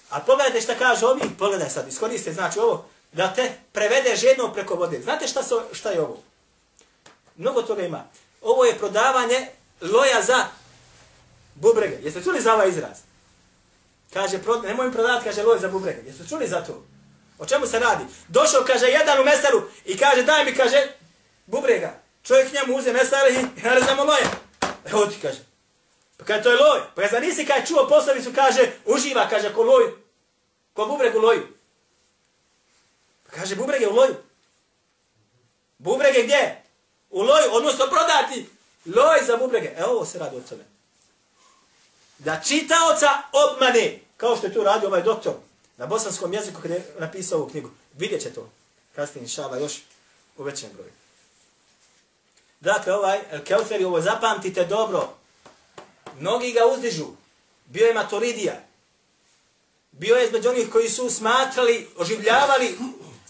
A pogledajte šta kaže ovi, pogledaj sad, iskoriste, znači ovo, da te prevede žedno preko vode. Znate šta, so, šta je ovo? Mnogo toga ima. Ovo je prodavanje loja za bubrege. Jeste čuli za ovaj izraz? Kaže, pro, nemoj prodavati, kaže, loj za bubrege. Jeste čuli za to? O čemu se radi? Došao, kaže, jedan u mesaru i kaže, daj mi, kaže, bubrega. Čovjek njemu uze mesar i narazamo loja. Evo ti, kaže. Pa kaže, to je loj. Pa ja nisi kaj čuo poslovicu, kaže, uživa, kaže, ko loj. Ko bubreg u loju. Pa kaže, bubreg je u loju. Bubreg je gdje? U loju, odnosno prodati. Loj za bubrege. Evo ovo se radi o tome. Da čitaoca obmane, kao što je tu radio ovaj doktor, na bosanskom jeziku kada je napisao ovu knjigu. Vidjet će to. Kasnije, inšala, još u većem broju. Dakle, ovaj El Keuteri, ovo zapamtite dobro. Mnogi ga uzdižu. Bio je maturidija. Bio je između onih koji su smatrali, oživljavali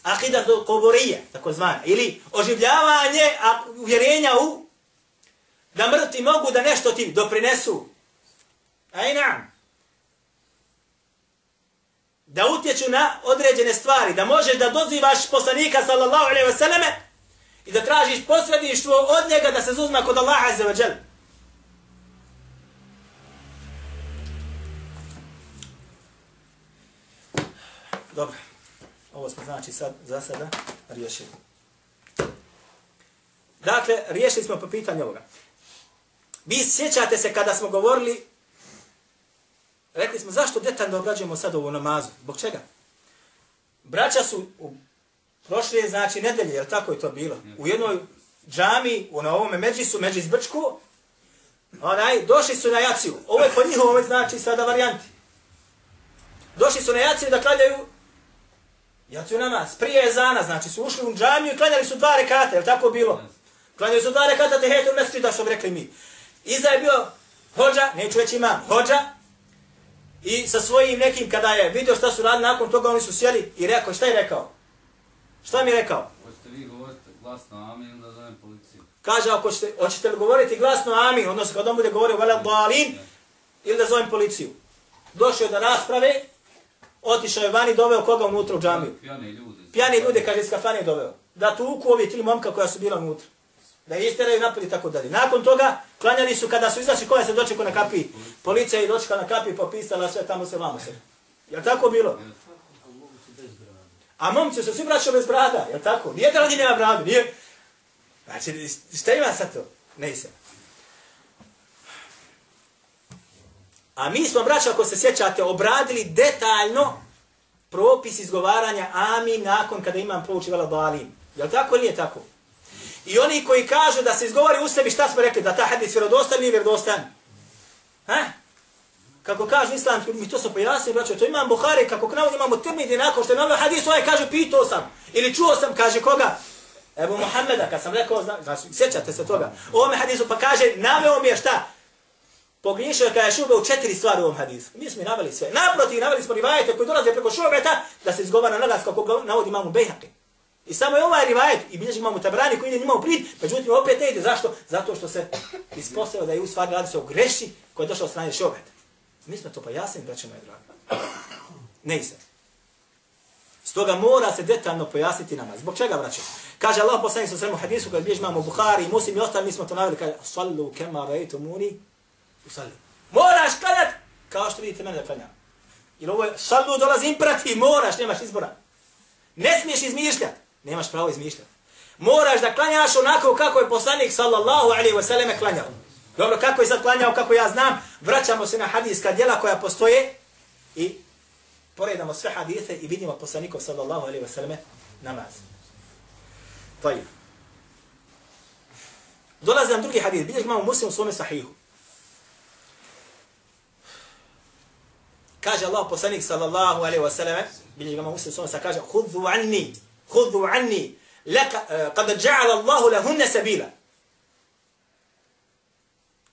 akida do koborije, tako zvana. Ili oživljavanje uvjerenja u da mrti mogu da nešto ti doprinesu. Aj nam. Da utječu na određene stvari, da možeš da dozivaš poslanika sallallahu alaihi wa sallame i da tražiš posredništvo od njega da se zuzma kod Allaha azza wa jal. Dobro. Ovo smo znači sad, za sada riješili. Dakle, riješili smo po pitanju ovoga. Vi sjećate se kada smo govorili, rekli smo zašto detaljno obrađujemo sad ovu namazu? Zbog čega? Braća su u prošle, znači, nedelje, je tako je to bilo? U jednoj džami, u na ovome Međisu, Međis Brčku, onaj, došli su na jaciju. Ovo je po njihovom, znači, sada varijanti. Došli su na jaciju da jaciju namaz. Prije zana, znači, su ušli u džamiju i klanjali su dva rekata, je tako bilo? Klanjali su dva rekata te hetu mestri, da su rekli mi. Iza je bio hođa, neću reći imam, hođa, i sa svojim nekim, kada je vidio šta su radili, nakon toga oni su sjeli i rekao, šta je rekao? Šta mi je rekao? Hoćete vi govoriti glasno amin, onda zovem policiju. Kaže, ako ćete, hoćete li govoriti glasno amin, odnosno kad on bude govorio vela balin, ili da zovem policiju. Došao do rasprave, otišao je vani, doveo koga unutra u džamiju. Pijane ljude. Pijani ljude, kaže, iz kafane doveo. Da tuku ovi tri momka koja su bila unutra. Da isteraju napad i tako dalje. Nakon toga, klanjali su kada su izašli, koja se dočekao na kapi. Policija je dočekala na kapi, popisala sve, tamo se vamo se. Je tako bilo? A momci su svi braćo bez brada, je tako? Nije da radi nema bradu, nije... Znači, šta ima sad to? Ne se. A mi smo, braća, ako se sjećate, obradili detaljno propis izgovaranja amin nakon kada imam prouči vela. Je li tako ili nije tako? I oni koji kažu da se izgovori u sebi, šta smo rekli? Da ta hadis vjerodostan nije vjerodostan? Ha? Kako kaže islam, mi to smo pojasnili, braćo, to imam Buhari, kako navod imamo Tirmidhi, nakon što je novio hadis, ovaj kaže, pitao sam, ili čuo sam, kaže koga? Ebu Muhammeda, kad sam rekao, znači, sjećate se toga, u ovome hadisu, pa kaže, naveo mi je šta? Pogriješio kada je šube u četiri stvari u ovom hadisu. Mi smo i naveli sve. Naprotiv, naveli smo rivajete koji dolaze preko šubeta, da se izgovara na nas, kako navodi imamu Bejhaqi. I samo je ovaj rivajet, i bilježi imamo tabrani koji ide njima u prid, međutim opet ne ide. Zašto? Zato što se ispostavio da je u stvari radi se o greši koja je došao od strane šubeta. Mi smo to pojasnili, braće moje drage. Ne se. Stoga mora se detaljno pojasniti nama. Zbog čega, braće? Kaže Allah poslanik sa svemu hadisu, kad bilježi imamo Buhari i Muslim i ostali, mi smo to naveli, kaže, sallu kema rejtu muni, usalli. Moraš klanjati, kao što vidite mene da klanjam. Jer ovo je, sallu dolazi imperativ, moraš, nemaš izbora. Ne smiješ izmišljati, nemaš pravo izmišljati. Moraš da klanjaš onako kako je poslanik sallallahu alaihi wa sallam klanjao. Dobro, kako je sad klanjao, kako ja znam, vraćamo se na hadijska djela koja postoje i poredamo sve hadise i vidimo poslanikov sallallahu alaihi wa sallam namaz. Tajib. Dolazi nam drugi hadis, bilježi imamo muslim u svome sahihu. Kaže Allah poslanik sallallahu alaihi wa sallam, bilježi ga muslim u kaže, hudhu anni, hudhu anni, laka, eh, uh, kada ja'ala Allahu lahunne sabila.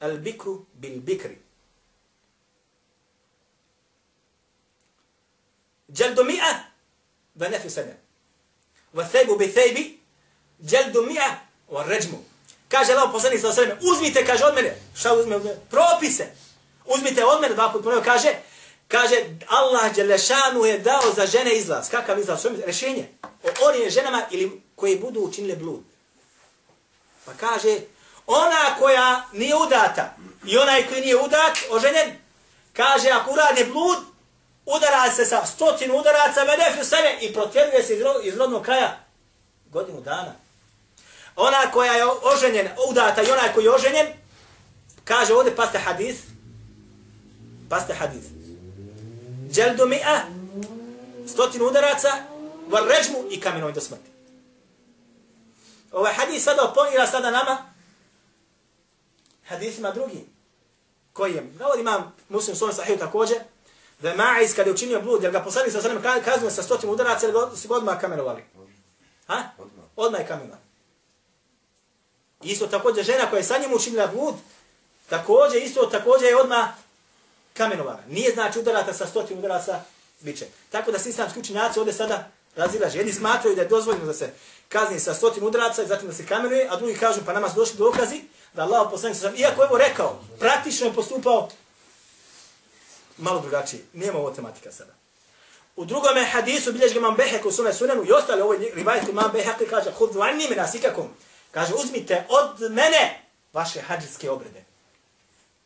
Al bikru bil bikri. Jaldu mi'a, va nefi sana. Va thejbu bi thejbi, jaldu mi'a, va ređmu. Kaže Allah poslanik sa sveme, uzmite, kaže od mene, šta uzme od mene? Propise. Uzmite od mene, dva put ponovno kaže, Kaže, Allah Đelešanu je dao za žene izlaz. Kakav izlaz? Što rešenje? O onim ženama ili koji budu učinile blud. Pa kaže, ona koja nije udata i onaj koji nije udat, oženjen, kaže, ako urade blud, udara se sa stotinu udaraca, vede u sebe i protjeruje se iz rodnog kraja godinu dana. Ona koja je oženjen, udata i onaj koji je oženjen, kaže ovdje, paste hadis, paste hadis. Dželdu mi'a, stotinu udaraca, var ređmu i kamenoj do smrti. Ovaj hadis sada oponira sada nama hadisima drugi. Koji je? Navod imam muslim svojom sahiju također, da je Ma'iz kada je učinio blud, jer ga poslani sa sredem kaznuo sa stotinu udaraca, jer su ga odmah kamenovali. Ha? Odmah je kamenovali. Isto također žena koja je sa njim učinila blud, također, isto također je odmah kamenovana. Nije znači udarata sa stotinu udaraca biće. Tako da sam učinjaci ovdje sada razilaže. Jedni smatraju da je dozvoljeno da se kazni sa stotinu udaraca i zatim da se kamenuje, a drugi kažu pa nama su došli dokazi da Allah poslanik sam, iako je ovo rekao, praktično je postupao malo drugačije. Nijemo ovo tematika sada. U drugome hadisu bilježi imam Behek u svome sunenu i ostale ovoj rivajtu imam Behek i kaže Hudu anni me nasikakum. Kaže uzmite od mene vaše hadžitske obrede.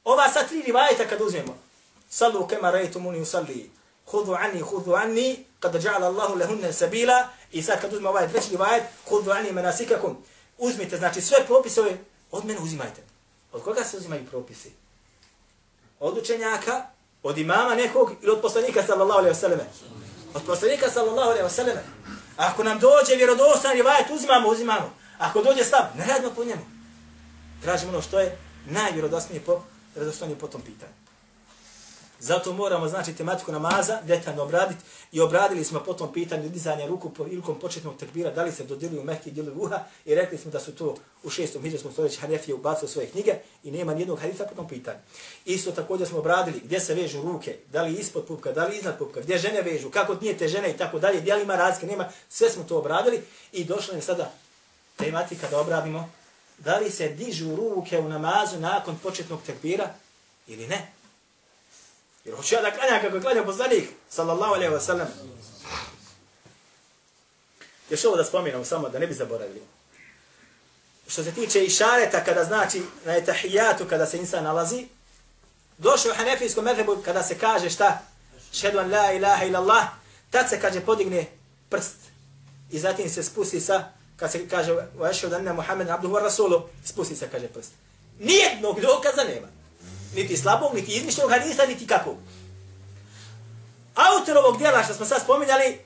Ova sa tri rivajta kad uzmemo. Sallu kema rejtu muni usalli. Hudu anni, hudu anni, kada ja'ala Allahu lehunne sabila. I sad kad uzme ovaj treći rivajet, hudu anni menasikakum. Uzmite, znači sve propise ove, od mene uzimajte. Od koga se uzimaju propisi? Od učenjaka, od imama nekog ili od poslanika sallallahu alaihi wasallam. Od poslanika sallallahu alaihi wasallam. Ako nam dođe vjerodostan rivajet, uzimamo, uzimamo. Ako dođe stav, ne radimo po njemu. Tražimo ono što je najvjerodostojnije po, po tom pitanju. Zato moramo znači tematiku namaza detaljno obraditi i obradili smo potom pitanje dizanja ruku po ilkom početnog tekbira da li se dodiluju mehki ili uha i rekli smo da su to u šestom hiđarskom stoljeću Hanefije ubacili svoje knjige i nema nijednog hadisa po tom pitanju. Isto također smo obradili gdje se vežu ruke, da li ispod pupka, da li iznad pupka, gdje žene vežu, kako nije te žene i tako dalje, gdje li ima razlike, nema, sve smo to obradili i došla je sada tematika da obradimo da li se dižu ruke u namazu nakon početnog tekbira ili ne. Jer hoću ja da klanja kako klanja poslanik, sallallahu alaihi wa sallam. Još ovo da spominam samo, da ne bi zaboravili. Što se tiče išareta, kada znači na etahijatu, kada se insan nalazi, došlo u hanefijskom medhebu, kada se kaže šta? Šedu an la ilaha illallah, tad se kaže podigne prst. I zatim se spusti sa, kad se kaže u ešedu anna Muhammed abduhu wa rasulu, spusti se kaže prst. Nijednog dokaza nema niti slabog, niti izmišljenog hadisa, niti kako. Autor ovog dijela što smo sad spominjali,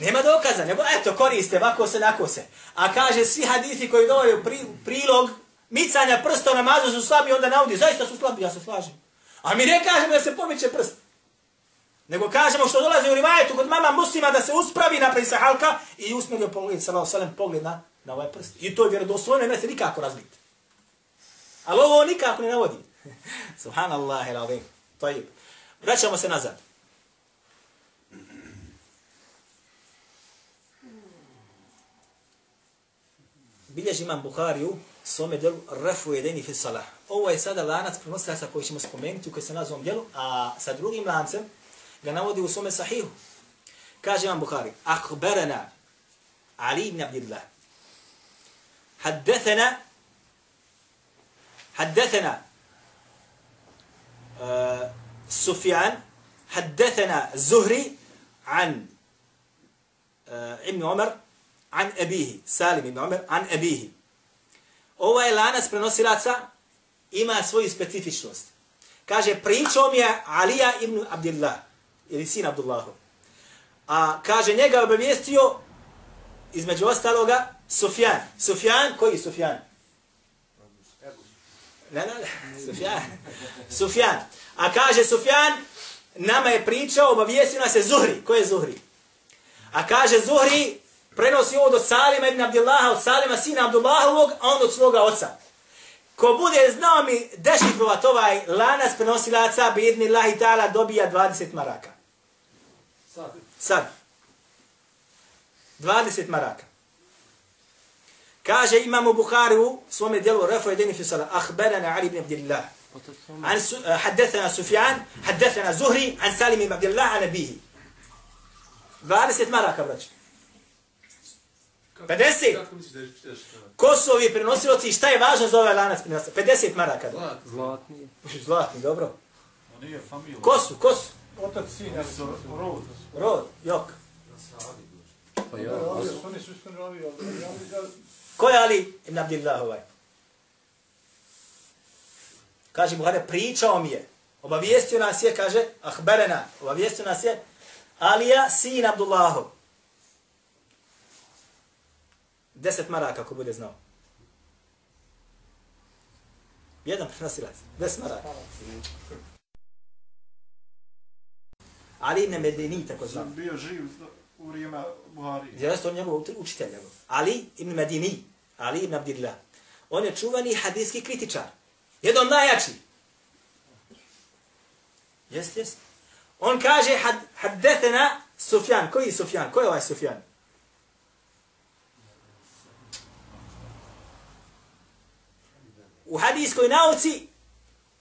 nema dokaza, nego eto koriste, ovako se, nako se. A kaže svi hadisi koji dovaju pri, prilog micanja prsta na mazu su slabi, onda navodi, zaista su slabi, ja se slažem. A mi ne kažemo da se pomiče prst. Nego kažemo što dolazi u rivajetu kod mama muslima da se uspravi na sa halka i usmjerio pogled, sallahu sallam, pogled na, na ovaj prst. I to je vjerodostojno, ne se nikako razbiti. Ali ovo nikako ne navodi. Subhanallah, il-azim. Tajib. Vraćamo se nazad. Bilježi imam Buhariju svome djelu, refu jedini fi salah. Ovo je sada lanac prenosilaca koji ćemo spomenuti u koji se nazvom djelu, a sa drugim lancem ga navodi u svome sahihu. Kaže imam Bukhari, Akberena Ali ibn Abdillah. Haddethena حدثنا آه سفيان حدثنا زهري عن آه ابن عمر عن أبيه سالم بن عمر عن أبيه Ovaj lanac prenosilaca ima svoju specifičnost. Kaže, pričao mi je Alija ibn Abdillah, ili sin Abdullahu. A kaže, njega obavijestio, između ostaloga, Sufjan. Sufjan, koji Sufjan? Ne, ne, ne, Sufjan. Sufjan. A kaže Sufjan, nama je pričao, obavijestio nas je Zuhri. Ko je Zuhri? A kaže Zuhri, prenosi ovo do Salima ibn Abdillaha, od Salima sina Abdullahovog, a on od svoga oca. Ko bude znao mi dešifrovat ovaj lanas prenosilaca, bi idni lahi ta'ala dobija 20 maraka. Sad. Sad. 20 maraka. Kaže imamo Bukhari u svome dijelu Refu Edeni Fisala, Ahberana Ali ibn Abdillah. عن س... حدثنا سفيان حدثنا زهري عن سالم بن عبد الله عن أبيه 20 maraka, braći. 50. Kako misliš da je teško? Ko su ovi prenosiloci i šta je važno za ovaj lanac prenosa? 50 maraka. Zlat. Zlatni. Zlatni, dobro. On nije familija. Ko su, ko su? Otac, sin, ja sam rod. Rod, jok. Pa ja. Oni su iskreno ravi, ali ja mi ga... Ko je Ali ibn Abdillah ovaj? Kaže Buhari, pričao mi je. Obavijestio nas je, kaže, ahberena, obavijestio nas je, Alija, sin Abdullahov. Deset maraka, ako bude znao. Jedan prenosilac, deset maraka. Ali ibn Medini, tako znam. Bio živ u vrijeme Buhari. Jeste on njegov učitelj njegov. Ali ibn Medini, Ali ibn Abdillah. On je čuvani hadijski kritičar. Jedan najjači. Jeste, jeste. On kaže had, haddetena Sufjan. Koji je Sufjan? Ko je ovaj Sufjan? U hadijskoj nauci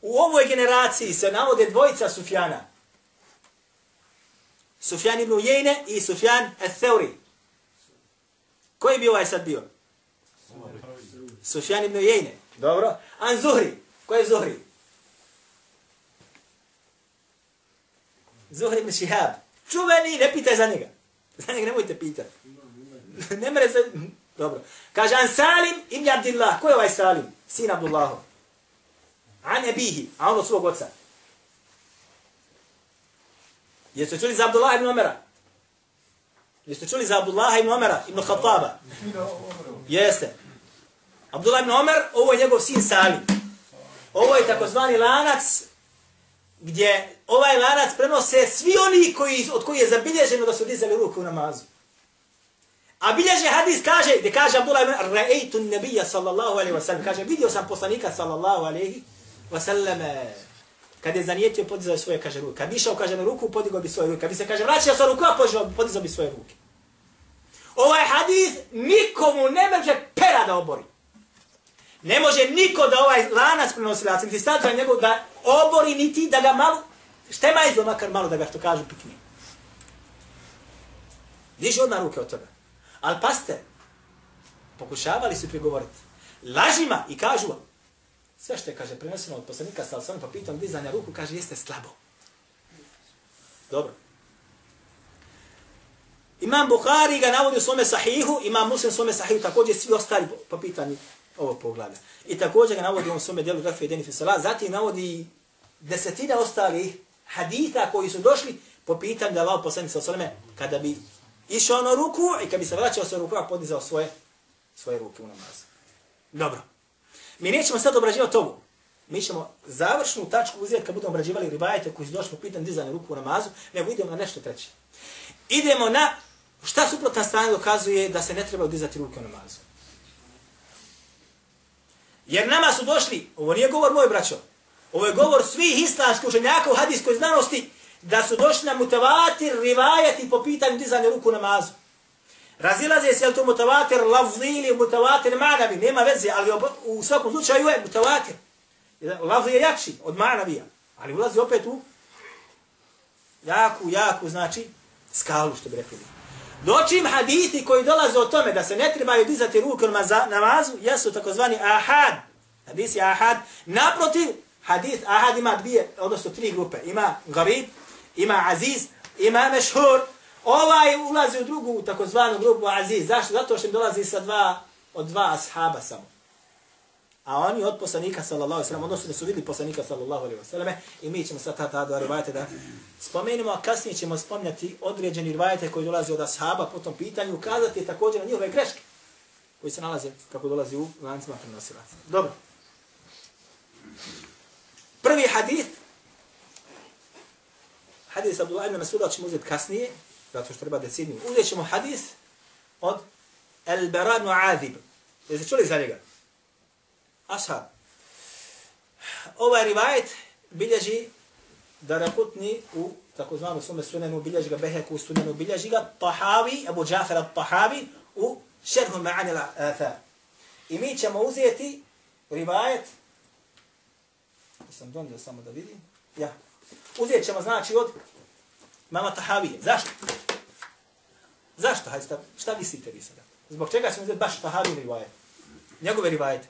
u ovoj generaciji se navode dvojica Sufjana. Sufjan ibn Ujejne i Sufjan al-Theuri. Koji bi ovaj sad bio? Sufjan ibn Ujejne. Dobro. An Zuhri. Ko je Zuhri? Zuhri ibn Shihab. Čuveni, ne pitaj za njega. Za njega nemojte pitati. ne mere se... Dobro. Kaže An Salim ibn Abdillah. Ko je ovaj Salim? Sin Abdullahu. An Ebihi. A on od svog oca. Jeste čuli za Abdullah ibn Omera? Jeste čuli za Abdullah ibn Omera, ibn Khattaba? Jeste. Abdullah ibn Omer, ovo je njegov sin Sami. Ovo je takozvani lanac gdje ovaj lanac prenose svi oni koji, od koji je zabilježeno da su dizali ruku u namazu. A bilježe hadis kaže, gdje kaže Abdullah ibn Ra'aytu nabija sallallahu alaihi wa sallam, kaže, vidio sam poslanika sallallahu alaihi wa sallam, kad je zanijetio, podizao svoje, kaže, ruke. Kad išao, kaže, na ruku, podigao bi svoje ruke. Kad bi se, kaže, vraćao sa ruku, podizao, podizao bi svoje ruke. Ovaj hadis nikomu ne može pera da obori. Ne može niko da ovaj lanac prenosilac, niti stavlja njegov da obori, niti da ga malo, štema izlo makar malo da ga što kažu pikni. Diži odmah ruke od toga. Ali paste, pokušavali su prigovoriti. Lažima i kažu sve što je, kaže, preneseno od poslanika sa osam, pa pitam dizanja ruku, kaže, jeste slabo. Dobro. Imam Bukhari ga navodi u svome sahihu, imam Muslim u svome sahihu, također svi ostali pa po, pitanju ovog poglavlja. I također ga navodi u svome delu Rafi Deni Fisala, zatim navodi desetina ostalih haditha koji su došli po pitanju da Allah poslanik sa osame, kada bi išao na ruku i kada bi se vraćao sa ruku, a podizao svoje, svoje ruke u namaz. Dobro. Mi nećemo sad obrađivati ovu. Mi ćemo završnu tačku uzeti kad budemo obrađivali rivajete koji su došli po pitanju dizanja ruku u namazu, nego idemo na nešto treće. Idemo na šta suprotna strana dokazuje da se ne treba dizati ruke u namazu. Jer nama su došli, ovo nije govor moj braćo, ovo je govor svih islamskih učenjaka u hadijskoj znanosti, da su došli na mutavatir rivajati po pitanju dizanja ruku u namazu. Razilaze se je li to mutavatir lavzi ili mutavatir manavi, nema veze, ali u svakom slučaju je mutavatir. Lavzi je jači od manavija, ali ulazi opet u jaku, jaku, znači, skalu, što bi rekli. Dočim hadithi koji dolaze o tome da se ne trebaju dizati ruke na namazu, jesu takozvani ahad. Hadis je ahad. Naprotiv, hadith ahad ima dvije, odnosno tri grupe. Ima garib, ima aziz, ima mešhur. Ovaj ulazi u drugu takozvanu grupu aziz. Zašto? Zato što im dolazi sa dva, od dva ashaba samo. A oni od poslanika sallallahu alejhi ve sellem, odnosno da su vidjeli poslanika sallallahu alejhi ve selleme i mi ćemo sad ta ta dva rivajeta da spomenemo, a kasnije ćemo spomnjati određeni rivajete koji dolaze od ashaba po tom pitanju, ukazati također na njihove greške koji se nalaze kako dolazi u lancima prenosilaca. Dobro. Prvi hadis, hadis Abdullah ibn Masuda ćemo uzeti kasnije, zato što treba decidniju. Uzet ćemo hadis od El-Bara Azib. Jeste čuli za njega? ashab. Ovaj rivajet bilježi Darakutni u takozvanu sume sunenu bilježi ga Beheku u sunenu bilježi ga Tahavi, Abu Džafer al-Tahavi u šerhu ma'ani al-Athar. I mi ćemo uzeti rivajet sam donio samo da vidim. Ja. Uzet ćemo znači od mama Tahavije. Zašto? Zašto? Hajde, šta, šta mislite vi sada? Zbog čega ćemo uzeti baš Tahavije rivajet? Njegove rivajete.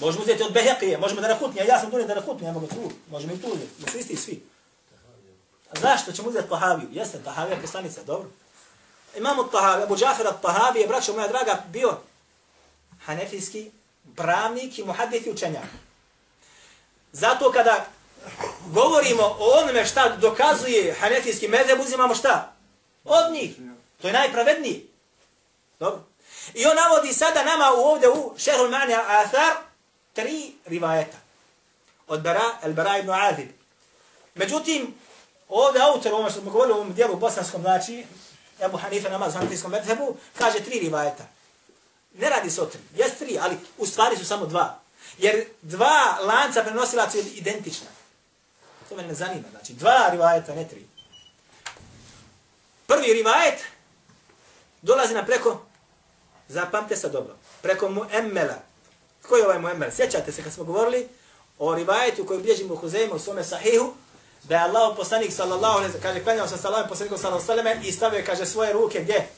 Možemo uzeti od Behekije, možemo da nakutnije, ja sam dunio da nakutnije, ja mogu tu, možemo i tu uzeti, mi su isti svi. A zašto ćemo uzeti Tahaviju? Jeste, Tahavija je poslanica, dobro. Imamo Tahavija, Abu Džafer od Tahavije, braćo moja draga, bio hanefijski pravnik i muhadith i učenjak. Zato kada govorimo o onome šta dokazuje hanefijski medheb, uzimamo šta? Od njih. To je najpravedniji. Dobro. I on navodi sada nama u ovdje u šehrul ma'nija athar tri rivajeta. Od Bara, el Bara ibn Azib. Međutim, ovdje autor, ovo što smo govorili u ovom dijelu bosanskom, znači, Ebu Hanife namaz u hanefijskom medhebu, kaže tri rivajeta. Ne radi se o tri, jes tri, ali u stvari su samo dva. Jer dva lanca prenosilaca su identična. To me ne zanima. Znači, dva rivajeta, ne tri. Prvi rivajet dolazi nam preko, zapamte se dobro, preko Muemmela. Ko je ovaj Muemmel? Sjećate se kad smo govorili o rivajetu koji bilježimo u Huzeymu u svome sahihu, da je Allah poslanik sallallahu alaihi kaže klanjao sa Allahom poslanikom sallallahu alaihi i stavio kaže svoje ruke gdje?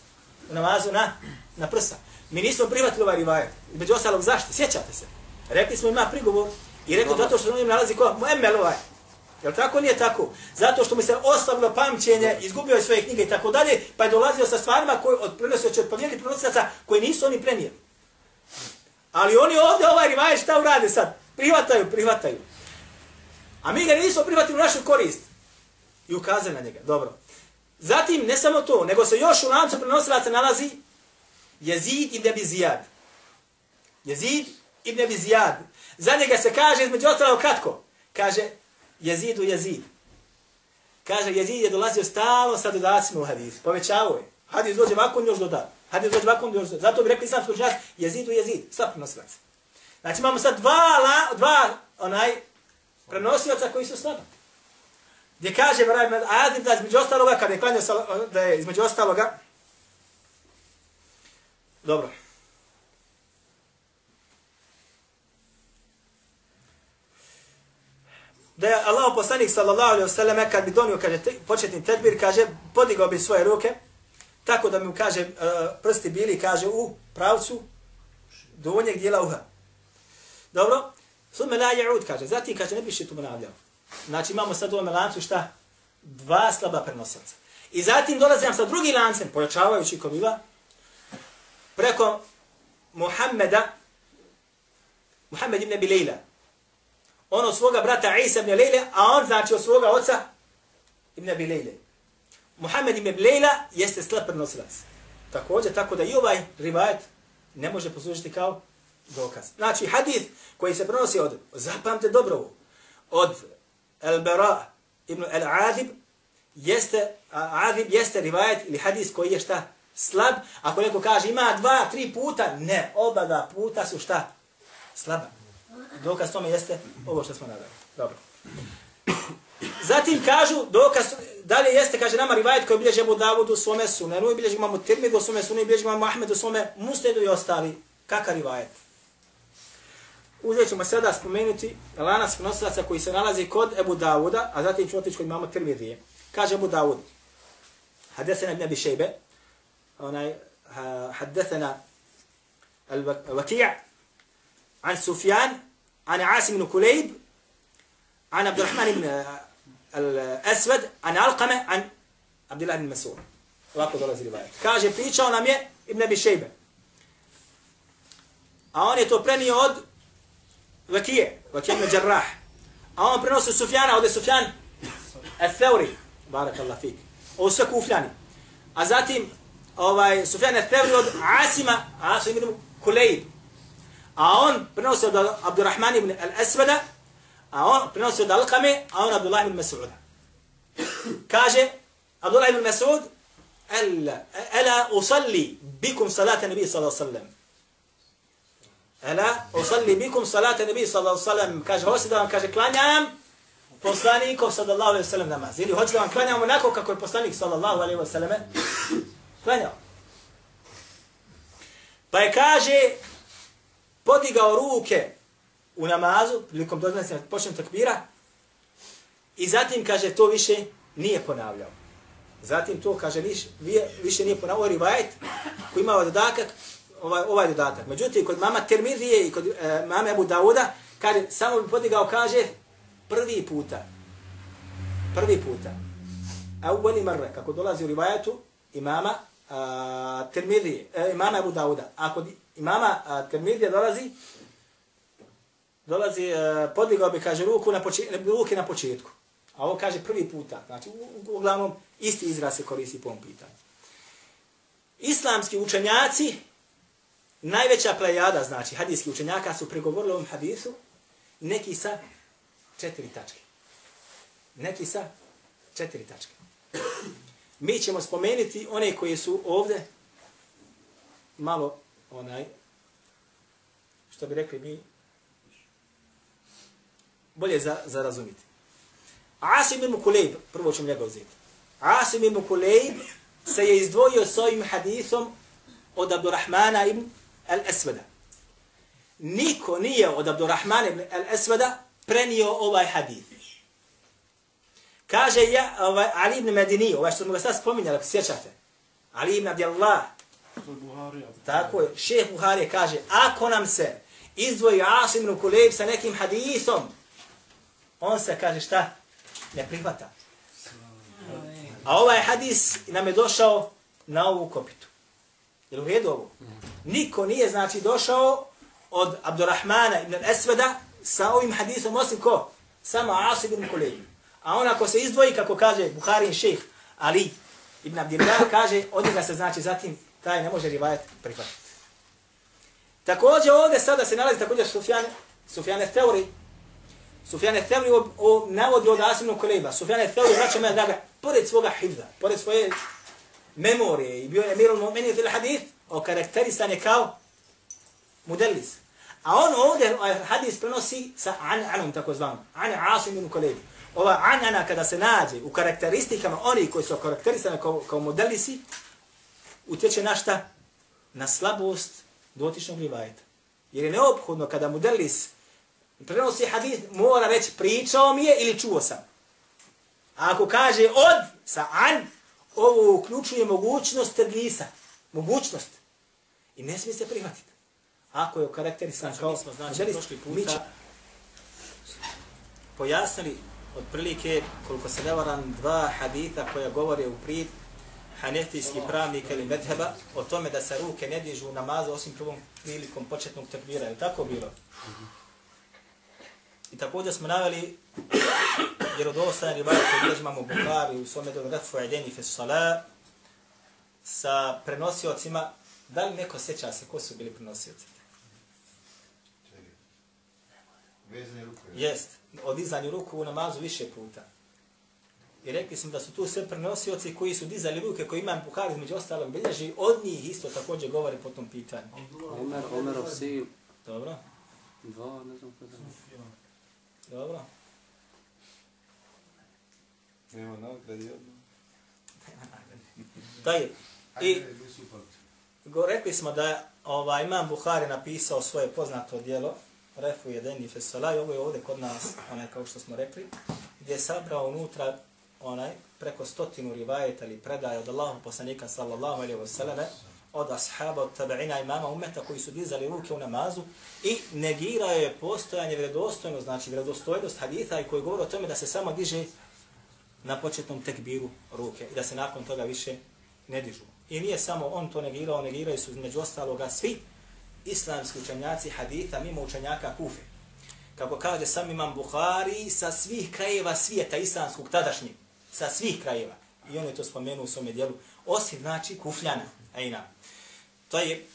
U namazu na, na prsa. Mi nismo prihvatili ovaj rivajet. Među ostalog zašto? Sjećate se. Rekli smo ima prigovor i rekli zato što on nalazi ko Muemmel ovaj. Jel tako nije tako? Zato što mu se ostavilo pamćenje, izgubio je svoje knjige i tako dalje, pa je dolazio sa stvarima koje od prenosioća od povijeli prenosilaca koje nisu oni prenijeli. Ali oni ovdje ovaj rivaje šta urade sad? Prihvataju, prihvataju. A mi ga nismo prihvatili u našu korist. I ukazali na njega. Dobro. Zatim, ne samo to, nego se još u lancu prenosilaca nalazi Jezid ibn Abi Zijad. Jezid ibn Abi Zijad. Za njega se kaže, između ostalo kratko, kaže, Jezidu Jezid. Kaže, Jezid je dolazio stalo sa dodacima u hadis. Povećavao je. Hadis dođe ovako, on još doda. Hadis dođe ovako, on još doda. Zato bi rekli islamski učenjac, Jezidu Jezid. Sva prenosilac. Znači imamo sad dva, la, dva onaj, prenosilaca koji su slabi. Gdje kaže, Adim da između ostaloga, kada je klanio, da je između ostaloga, dobro, da je Allah poslanik sallallahu alaihi wasallam kad bi donio kaže početni tedbir kaže podigao bi svoje ruke tako da mu kaže e, prsti bili kaže u pravcu donjeg dijela uha. Dobro? Sume la yaud kaže zatim kaže ne biše tu ponavljao. Znači imamo sad u ovom lancu šta? Dva slaba prenosioca. I zatim dolaze nam sa drugi lancem, pojačavajući kobila preko Muhammeda, Muhammed ibn Bilejla, on od svoga brata Isa ibn Lejle, a on znači od svoga oca ibn Abi Lejle. Muhammed ibn Lejla jeste slab prenosilac. Također, tako da i ovaj rivajet ne može poslužiti kao dokaz. Znači, hadith koji se prenosi od, zapamte dobro od El-Bara ibn El-Adib, jeste, Adib jeste rivajet ili hadis koji je šta? Slab. Ako neko kaže ima dva, tri puta, ne, oba dva puta su šta? Slaba. Dokaz tome jeste ovo što smo nadali. Dobro. Zatim kažu, dokaz, da li jeste, kaže nama rivajet koji obilježi Abu Dawud u svome sunenu, obilježi imamo Tirmigu u svome sunenu, obilježi imamo Ahmed u svome mustedu i ostali. Kakav rivajet? Uzet ćemo sada spomenuti lanas prenosilaca koji se nalazi kod Ebu Davuda, a zatim ću otići kod imamo Tirmidije. Kaže Ebu Davud, hadesena ibn Abi Šejbe, onaj, hadesena al-Vakija, عن سفيان عن عاصم بن كليب عن عبد الرحمن بن الأسود عن علقمة عن عبد الله بن مسعود Ovako dolazi rivajet. Kaže, pričao nam je Ibn Abi Šejbe. A on je to prenio od Vakije, Vakije ibn Đarrah. A on prenosi Sufjana, od je Sufjan Al-Thawri, barak Allah fik. Ovo sve kufljani. A zatim, ovaj, Sufjan Al-Thawri od Asima, Asim ibn Kulejb. A on prenosi od Abdurrahman ibn al-Asvada, a on prenosi od Alkame, a on Abdullah ibn Mas'uda. Kaže, Abdullah ibn Mas'ud, Ela, usalli bikum salata nabi sallallahu sallam. Ela usalli bikum salata nabi sallallahu sallam. Kaže, hoće da vam kaže, klanjam poslanikov sallallahu alaihi sallam namaz. Ili hoće da vam klanjam onako kako je poslanik sallallahu alaihi sallam klanjao. Pa je kaže, podigao ruke u namazu, prilikom dozvanstva počnem takbira, i zatim, kaže, to više nije ponavljao. Zatim to, kaže, više, više nije ponavljao rivajet koji ima ovaj dodatak, ovaj, ovaj dodatak. Međutim, kod mama Termidije i kod e, mame Abu Dauda, kaže, samo bi podigao, kaže, prvi puta. Prvi puta. A u Bani Marre, kako dolazi u rivajetu, imama a, Termidije, e, imama Abu Dauda. A kod imama a, Tirmidije dolazi, dolazi, e, podigao bi, kaže, ruku na, početku, ruke na početku. A ovo kaže prvi puta. Znači, u, uglavnom, isti izraz se koristi po ovom pitanju. Islamski učenjaci, najveća plejada, znači, hadijski učenjaka su pregovorili ovom hadisu, neki sa četiri tačke. Neki sa četiri tačke. Mi ćemo spomenuti one koje su ovdje malo onaj, što bi rekli mi, bolje za, za razumiti. Asim ibn Kulejb, prvo ćemo njega uzeti. Asim ibn Kulejb se je izdvojio s ovim hadisom od Abdurrahmana ibn al-Esveda. Niko nije od Abdurrahmana ibn al-Esveda prenio ovaj hadis. Kaže ja, ovaj, Ali ibn Medini, ovaj što smo ga sad spominjali, ako sjećate. Ali ibn Abdillah. Tako je, šeheh Buharije kaže, ako nam se izdvoji Asim ibn Kulejb sa nekim hadisom, on se kaže šta? ne prihvata. A ovaj hadis nam je došao na ovu kopitu. Je li u redu ovo? Niko nije znači došao od Abdurrahmana ibn Esveda sa ovim hadisom osim ko? Samo Asib ibn Kulebi. A on ako se izdvoji, kako kaže Buharin šejh Ali ibn Abdillah, kaže, od njega se znači zatim taj ne može rivajet prihvatiti. Također ovdje sada se nalazi također Sufjan, Sufjan Teori, Sufjan Thevri o, o, navodi od Asimnog koleba. Sufjan Thevri, vraća moja draga, pored svoga hivda, pored svoje memorije i bio je emirul mu'mini fil hadith, okarakterisan je kao mudellis. A on ovdje ovaj hadis prenosi sa an anom tako zvano. An asim ibn kolebi. Ova an ana kada se nađe u karakteristikama oni koji su karakterisani kao, kao modellisi, utječe na šta? Na slabost dotičnog rivajeta. Jer je neophodno kada modellis prenosi hadis, mora reći pričao mi je ili čuo sam. A ako kaže od sa an, ovo uključuje mogućnost tedlisa. Mogućnost. I ne smije se prihvatiti. Ako je karakterisan kao smo znači, želi prošli puta pojasnili otprilike koliko se ne varam dva hadita koja govore u prid hanefijski pravnik ili medheba o tome da se ruke ne dižu u namazu osim prvom prilikom početnog takbira. Je tako bilo? I također smo naveli vjerodostan rivajet koji bilježi imamo Bukhari u svome delu Refu Edeni fe Salah sa prenosiocima. Da li neko sjeća se ko su bili prenosioci? Jest, od dizanju ruku u namazu više puta. I rekli smo da su tu sve prenosioci koji su dizali ruke, koji imam Bukhari između ostalog bilježi, od njih isto također govori po tom pitanju. Omer, Omerov sin. Dobro. Dva, ne znam kada. Dobro. Nema nagradi jedno. Daj. I go, rekli smo da ovaj imam Buhari napisao svoje poznato djelo Refu Jedeni Fesalaj, ovo je ovdje kod nas, onaj kao što smo rekli, gdje je sabrao unutra onaj preko stotinu rivajeta ili predaje od Allahu poslanika sallallahu alaihi wa sallam, od ashaba, od tabeina imama umeta koji su dizali ruke u namazu i negira je postojanje vredostojno, znači vredostojnost haditha i koji govori o tome da se samo diže na početnom tekbiru ruke i da se nakon toga više ne dižu. I nije samo on to negirao, negiraju su među ostaloga svi islamski učenjaci haditha mimo učenjaka kufe. Kako kaže sam imam Buhari sa svih krajeva svijeta islamskog tadašnjeg, sa svih krajeva. I on je to spomenuo u svome dijelu. Osim znači kufljana. Ejna. To je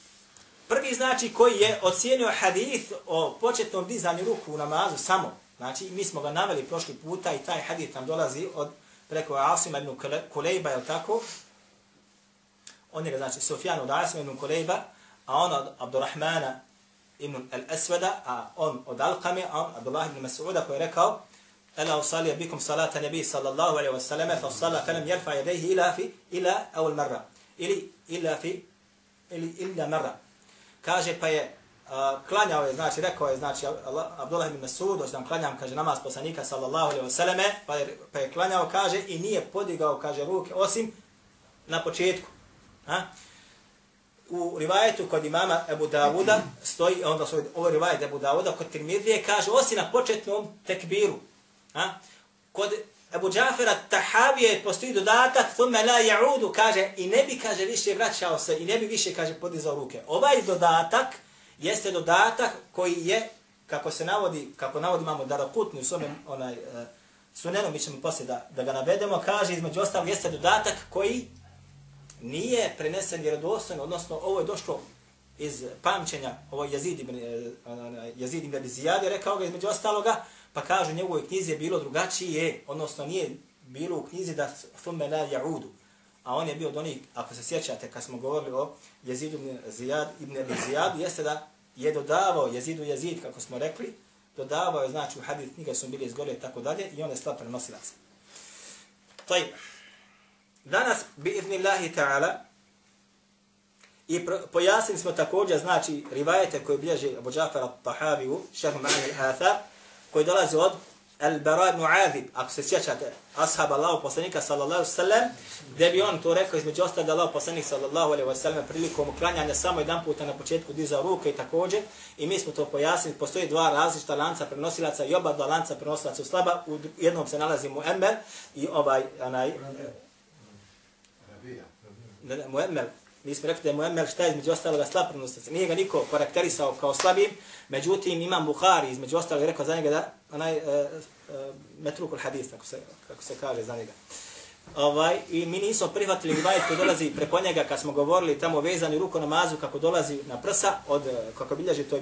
prvi znači koji je ocijenio hadith o početnom dizanju ruku u namazu samo. Znači, mi smo ga naveli prošli puta i taj hadith nam dolazi od preko Asima ibn Kulejba, je tako? On je, znači, Sofjan od Asima ibn Kulejba, a on od Abdurrahmana ibn al-Aswada, a on od Alqame, a on Abdullah ibn Mas'uda koji je rekao, Ela usalija bikum salata nebi sallallahu alaihi wa sallame, fa usala felem jerfa jedejhi ila fi, ila awal marra. Ili ila fi ili ila marra. Kaže pa je a, klanjao je, znači, rekao je, znači, Allah- Abdullah ibn Masud, hoće nam klanjam, kaže, namaz poslanika, sallallahu alaihi wa sallame, pa je, pa je klanjao, kaže, i nije podigao, kaže, ruke, osim na početku. Ha? U rivajetu kod imama Ebu Davuda stoji, onda su ovo rivajet Ebu Davuda, kod Tirmidije kaže, osim na početnom tekbiru. A? Kod Ebu Džafera Tahavije postoji dodatak, thumme la ja'udu, kaže, i ne bi, kaže, više vraćao se, i ne bi više, kaže, podizao ruke. Ovaj dodatak jeste dodatak koji je, kako se navodi, kako navodi imamo Darakutni u svome onaj, uh, sunenu, mi ćemo poslije da, da ga navedemo, kaže, između ostalog, jeste dodatak koji nije prenesen vjerodostojno, odnosno ovo je došlo iz pamćenja, ovo je Jezid ibn, eh, Jezid ibn Abi Zijad je rekao ga između ostaloga, pa kaže u njegovoj knjizi je bilo drugačije, odnosno nije bilo u knjizi da thumme la ja'udu. A on je bio od onih, ako se sjećate, kad smo govorili o Jezidu ibn Zijad, ibn Zijad, jeste da je dodavao Jezidu Jezid, kako smo rekli, dodavao je, znači u hadith knjiga su bili izgore i tako dalje, i on je slab prenosilac. Tajb. Danas, bi idnillahi ta'ala, i pojasnili smo također, znači, rivajete koje bilježi Abu Džafar al-Tahaviju, šehu ma'an al-Athar, koji dolazi od Al-Bara ibn Azib, ako se sjećate, ashab Allahu poslanika sallallahu alaihi wasallam, gdje bi on to rekao između ostalog da Allahu poslanik sallallahu alaihi wasallam prilikom uklanjanja samo jedan puta na početku dizao ruke i također, i mi smo to pojasnili, postoji dva različita lanca prenosilaca i oba dva lanca prenosilaca u slaba, u jednom se nalazi Mu'emmel i ovaj, onaj, ne, Mu'emmel, mi smo rekli da je Mu'emmel šta je između ostaloga slab prenosilac. Nije ga niko karakterisao kao slabim, međutim imam Buhari između ostalog rekao za njega da onaj uh, uh, metrukul hadis, kako se, kako se kaže za njega. Ovaj, I mi nismo prihvatili rivajet koji dolazi preko njega kad smo govorili tamo vezani ruko namazu kako dolazi na prsa od, eh, kako bilježi to uh,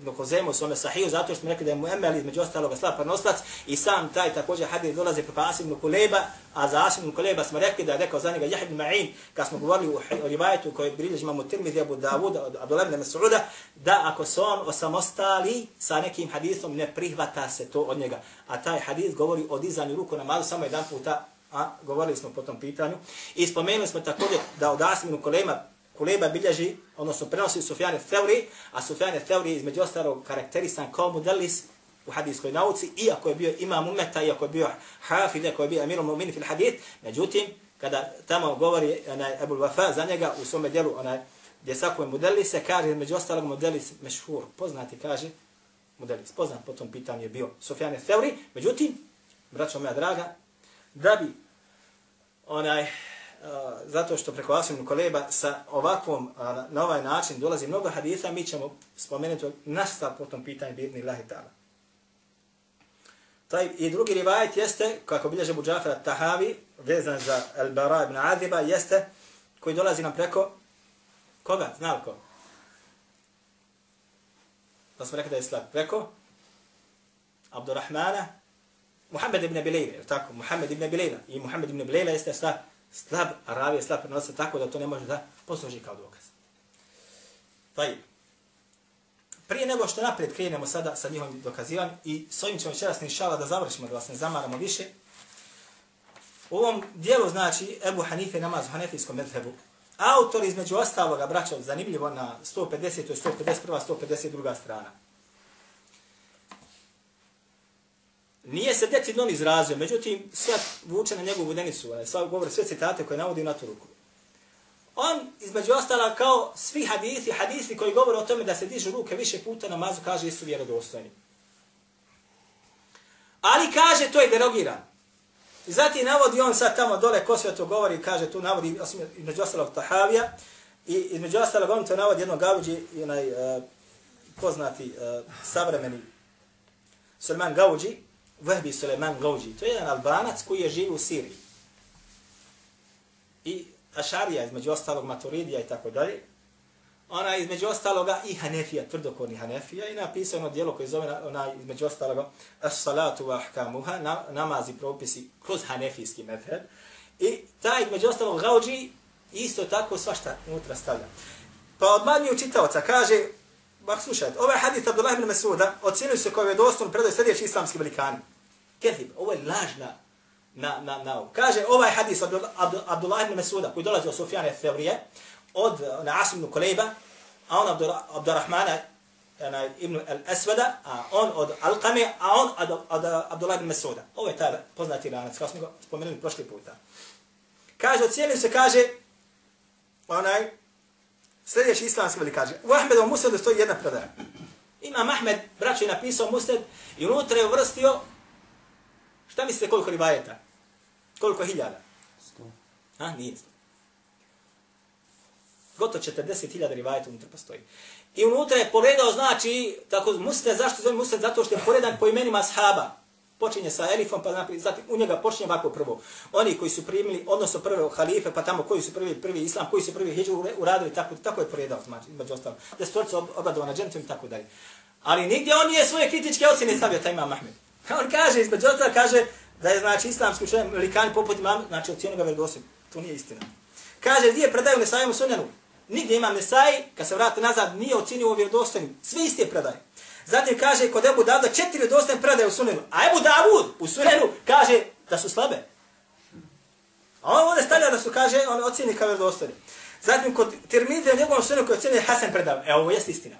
Ibn eh, Kozemu u svome sahiju, zato što smo rekli da je Mu'emmel između ostaloga slab prenoslac i sam taj također hadis dolazi preko Asim ibn Kuleba, a za Asim ibn Kuleba smo rekli da je rekao za njega Jahid ibn Ma'in, kad smo govorili o, o rivajetu koji bilježi imamo Tirmidhi Abu Davuda od Abdullah ibn Mas'uda, da ako se on osamostali sa nekim hadisom ne prihvata se to od njega. A taj hadis govori o dizanju ruku namazu samo jedan puta a govorili smo po tom pitanju. I spomenuli smo također da od Asiminu Kulema, Kuleba bilježi, odnosno prenosi Sufjane Theuri, a Sufjane Theuri između ostalog karakterisan kao modelis u hadijskoj nauci, iako je bio imam umeta, iako je bio hafid, iako je bio amirul mu'min fil hadith, međutim, kada tamo govori onaj Ebul Wafa za njega u svome djelu, onaj, gdje sakuje se kaže među ostalog modelis mešhur, poznati, kaže, modelis, poznat po tom pitanju je bio Sufjane Theuri, međutim, braćo moja draga, da bi onaj, uh, zato što preko Asim Koleba sa ovakvom, uh, na ovaj način dolazi mnogo haditha, mi ćemo spomenuti naš stav po tom pitanju birni lahi Tala. Taj, I drugi rivajet jeste, kako bilježe Buđafar Tahavi, vezan za Al-Bara ibn Adiba, jeste koji dolazi nam preko koga? Zna li ko? Da smo rekli da je slab. Preko Abdurrahmana Muhammed ibn Bilejla, je tako? Muhammed ibn Bilejla. I Muhammed ibn Bilejla jeste slab, slab, Arabija slab prenosa tako da to ne može da posluži kao dokaz. Taj. Prije nego što naprijed krenemo sada sa njihovim dokazivanjem i s ovim ćemo večeras nišala da završimo, da vas ne zamaramo više. U ovom dijelu, znači, Ebu Hanife namaz u Hanefijskom medhebu, autor između ostaloga, braćo, zanimljivo na 150. i 151. 152. strana. Nije se decidno on izrazio, međutim, sve vuče na njegovu denicu, sve govore sve citate koje navodi na tu ruku. On, između ostala, kao svi hadisi, hadisi koji govore o tome da se dižu ruke više puta na mazu, kaže, su vjerodostojni. Ali kaže, to je derogiran. I zatim navodi on sad tamo dole, ko sve to govori, kaže, tu navodi, osim između ostalog Tahavija, i između ostalog on to navodi jednog gavuđi, onaj uh, poznati uh, savremeni Sulman Gauđi, Vahbi Suleman Gauđi. To je jedan albanac koji je živ u Siriji. I Ašarija, između ostalog Maturidija i tako dalje. Ona između ostaloga i Hanefija, tvrdokorni Hanefija i napisao ono dijelo koje zove ona između ostaloga As-salatu wa ahkamuha, na, namazi propisi kroz Hanefijski medheb. I taj između ostalog Gauđi isto tako svašta unutra stavlja. Pa odmanjuju čitavca, kaže, Bak slušajte, ovaj hadith Abdullah ibn Masuda ocjenio se kao je dostojno predaj sljedeći islamski velikani. Kezib, ovo je lažna na, na, na. Kaže ovaj hadis Abdullah, Abdullah ibn Masuda koji dolazi od Sufjana Thevrije, od eh, na Asim ibn Kulejba, a on Abdurrahmana onaj, Ibn al-Aswada, a on od Alkame, a on od, od Abdullah ibn Mesuda. Ovo je taj poznati lanac, kao smo ga spomenuli prošli puta. Kaže, ocijenio se, kaže, onaj, sljedeći islamski veli kaže, u Ahmedovom musnedu stoji jedna predaja. Imam Ahmed, braćo, je napisao musned i unutra je uvrstio, šta mislite koliko rivajeta? Koliko hiljada? Sto. A, nije sto. Gotovo 40.000 rivajeta unutra postoji. I unutra je poredao, znači, tako, musned, zašto zove musned? Zato što je poredan po imenima ashaba. Počinje sa elifom, pa naprijed, zatim u njega počinje ovako prvo. Oni koji su primili, odnosno prve halife, pa tamo koji su prvi, prvi islam, koji su prvi hijđu uradili, tako, tako je poredao, znači, između ostalo. Da su obradovana džentom i tako dalje. Ali nigdje on nije svoje kritičke ocjene stavio, taj imam Ahmed. On kaže, između ostalo, kaže da je, znači, islamski učenje velikani poput imam, znači, ocjenio ga verdosim. To nije istina. Kaže, gdje predaju Nesajemu sunjanu? Nigdje imam Nesaj, kad se vrate nazad, nije ocjenio ovo vjerodostojnim. Svi iste predaje. Zatim kaže kod Ebu Davuda četiri dostane predaje u sunenu. A Ebu Davud u sunenu kaže da su slabe. A on ovdje stavlja da su, kaže, on ocjeni kao vjerodostojni. Zatim kod Tirmidija u njegovom sunenu koji ocjeni Hasan predav. Evo, ovo jest istina.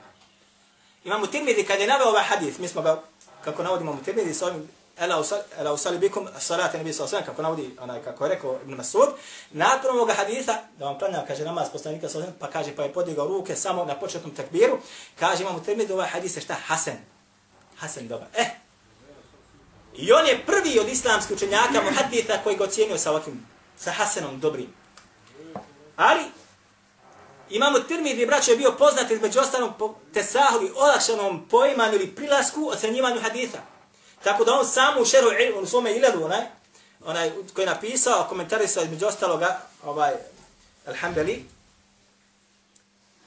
Imamo Tirmidi kad je naveo ovaj hadith, mi smo ga, kako navodimo u Tirmidi, sa ovim Ela usali bikum salate nebi sallallahu kako navodi onaj kako je rekao Ibn Mas'ud nakon ovog hadisa da vam planja, kaže namaz poslanika sallallahu pa kaže pa je podigao ruke samo na početnom takbiru kaže imamo termin ovaj hadis šta? Hasan. Hasan dobar. Eh. I on je prvi od islamskih učenjaka muhaddisa koji ga ocjenio sa ovakvim sa hasanom dobrim. Ali Imamo Tirmidhi, braćo, je bio poznat između ostalom po tesahuli, olakšanom poimanju ili prilasku ocenjivanju haditha. Tako da on sam u šeru ilmu, u svome iladu, onaj, onaj koji je napisao, komentarisao između ostaloga, ovaj, alhamdulillah,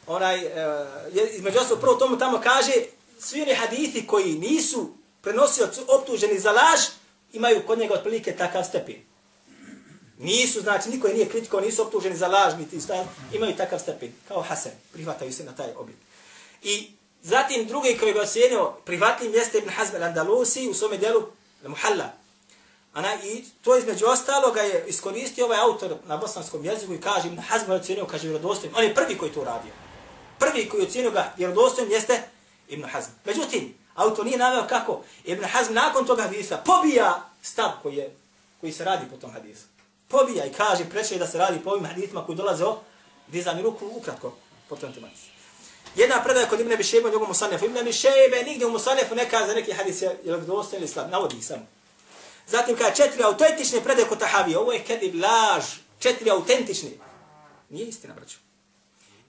onaj, e, između ostalog, prvo tomu tamo kaže, svi oni hadithi koji nisu prenosioci optuženi za laž, imaju kod njega otprilike takav stepen. Nisu, znači, niko je nije kritiko, nisu optuženi za laž, niti stav, imaju takav stepen, kao Hasan, prihvataju se na taj oblik. I Zatim drugi koji ga osjenio privatnim jeste Ibn Hazm al-Andalusi u svome djelu Muhalla. Ana, I to između ostaloga je iskoristio ovaj autor na bosanskom jeziku i kaže Ibn Hazm ocjenio, kaže vjerodostojim. On je prvi koji to uradio. Prvi koji ocjenio ga vjerodostojim jeste Ibn Hazm. Međutim, autor nije naveo kako Ibn Hazm nakon toga hadisa pobija stav koji, je, koji se radi po tom hadisu. Pobija i kaže preče da se radi po ovim hadisima koji dolaze o dizani ruku ukratko po tom tematici. Jedna predaja kod Ibn Abi u njegovom Musanefu. Ibn Abi nigdje u Musanefu ne kaže neki hadis je li dosta ili slab. Navodi ih samo. Zatim kaže četiri autentične predaje kod Tahavije. Ovo je kedib laž. Četiri autentične. Nije istina, braću.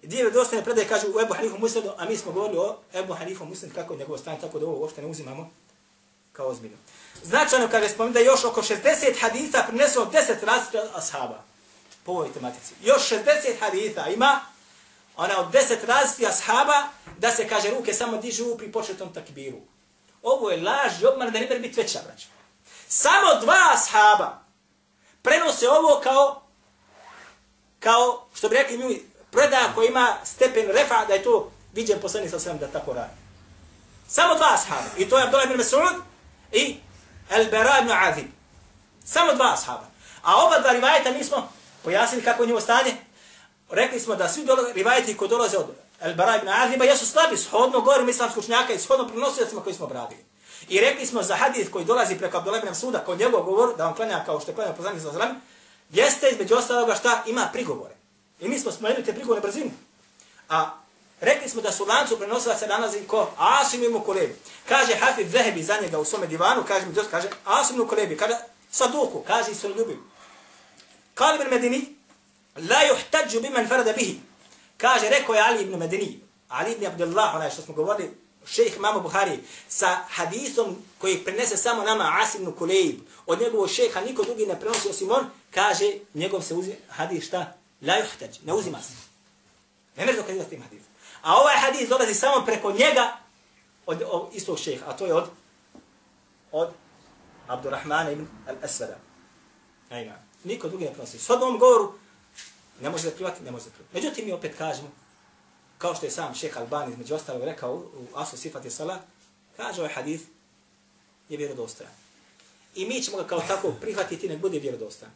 Dvije dostane predaje kaže u Ebu Hanifu Muslimu, a mi smo govorili o Ebu Hanifu Muslimu kako je njegov stan, tako da ovo uopšte ne uzimamo kao ozbiljno. Značajno kaže spomenuti da još oko 60 hadisa prinesu 10 različita ashaba po ovoj tematici. Još 60 hadisa ima ona od deset različitih ashaba, da se kaže ruke samo dižu pri početnom takbiru. Ovo je laž i obmana da ne biti veća, braću. Samo dva ashaba prenose ovo kao, kao što bi rekli mi, preda koji ima stepen refa, da je to viđen poslani sa svem da tako radi. Samo dva ashaba. I to je Abdullah ibn Mas'ud i Al-Bara ibn Azib. Samo dva ashaba. A oba dva rivajeta mi smo pojasnili kako je njivo stanje, rekli smo da svi dolaze, rivajeti koji dolaze od Al-Bara ibn Aziba jesu slabi, shodno govorim islamskog učnjaka i shodno prenosiocima koji smo bradili. I rekli smo za hadith koji dolazi preko Abdullah ibn Suda, kao njegov govor, da on klanja kao što je klanja poslanik sa zrami, jeste između ostaloga šta ima prigovore. I mi smo spomenuli te prigovore brzinu. A rekli smo da su lancu prenosila se nalazi ko Asim ibn Kulebi. Kaže Hafid Zehebi za njega u svome divanu, kaže mi kaže Asim ibn Kulebi, kaže Saduku, kaže se ljubim. Kalib Medini, la yuhtaju biman farada bihi. Kaže, rekao je Ali ibn Medini, Ali ibn Abdullah, onaj što smo govorili, šejh Mamo Buhari, sa hadisom koji prenese samo nama Asim ibn Kulejb, od njegovog šejha niko drugi ne prenosi osim on, kaže, njegov se uzima, hadis šta? La yuhtaj, ne uzima se. Ne može dokazati tim hadisom. A ovaj hadis dolazi samo preko njega od, od istog šejha, a to je od od Abdurrahmana ibn al-Asvada. Ajna. Niko drugi ne prenosi. S odnom govoru, Ne može da privati, ne može da privati. Međutim, mi opet kažemo, kao što je sam šeha Albani između ostalog rekao u Asu Sifati Sala, kaže ovaj hadith je vjerodostojan. I mi ćemo ga kao tako prihvatiti, nek bude vjerodostojan.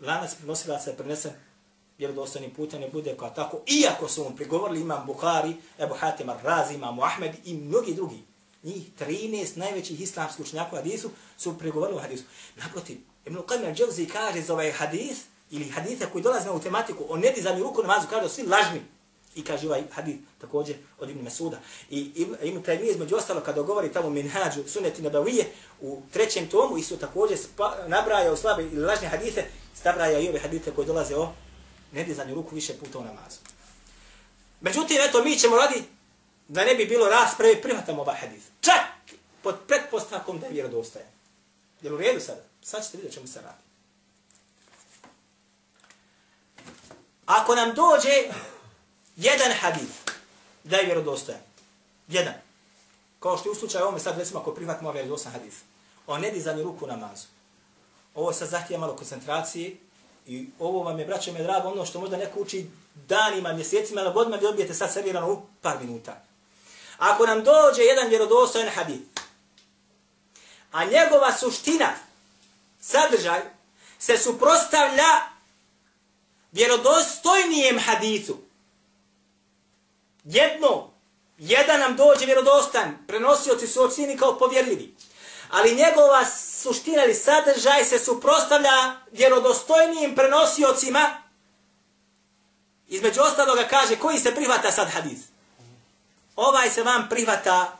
Lanac prenosila se prenesen vjerodostojnim putem ne bude kao tako, iako su mu prigovorili imam Buhari, Ebu Hatim Ar-Razi, imam Ahmed i mnogi drugi. Njih 13 najvećih islamskih učenjaka u hadisu su prigovorili u hadisu. Naprotiv, Ibn Qajm al-Džavzi kaže za ovaj hadis, ili hadise koji dolaze u tematiku o nedizanju ruku namazu, kaže da svi lažni. I kaže ovaj hadis također od Ibn Mesuda. I Ibn Taymi između ostalo kada govori tamo Minhađu suneti Nabavije u trećem tomu isto također nabraja u slabe ili lažne hadise, nabraja i ove hadise koji dolaze o nedizanju ruku više puta u namazu. Međutim, eto, mi ćemo radi da ne bi bilo rasprave, prihvatamo ovaj hadis. Čak pod pretpostavkom da je vjerodostajan. Jel u redu sada? Sad ćete vidjeti čemu se radi. Ako nam dođe jedan hadis da je vjerodostojan, jedan, kao što je u slučaju ovome sad recimo ako prihvatimo ovaj vjerodostojan hadis, ne nedizanju ruku namazu, ovo sad zahtije malo koncentracije i ovo vam je, braćo me drago, ono što možda neko uči danima, mjesecima, ali godima vi odbijete sad servirano u par minuta. Ako nam dođe jedan vjerodostojan hadis, a njegova suština, sadržaj, se suprostavlja vjerodostojnijem hadisu. Jedno, jedan nam dođe vjerodostan, prenosioci su ocjeni kao povjerljivi. Ali njegova suština ili sadržaj se suprostavlja vjerodostojnijim prenosiocima. Između ostaloga kaže, koji se prihvata sad hadis? Ovaj se vam prihvata,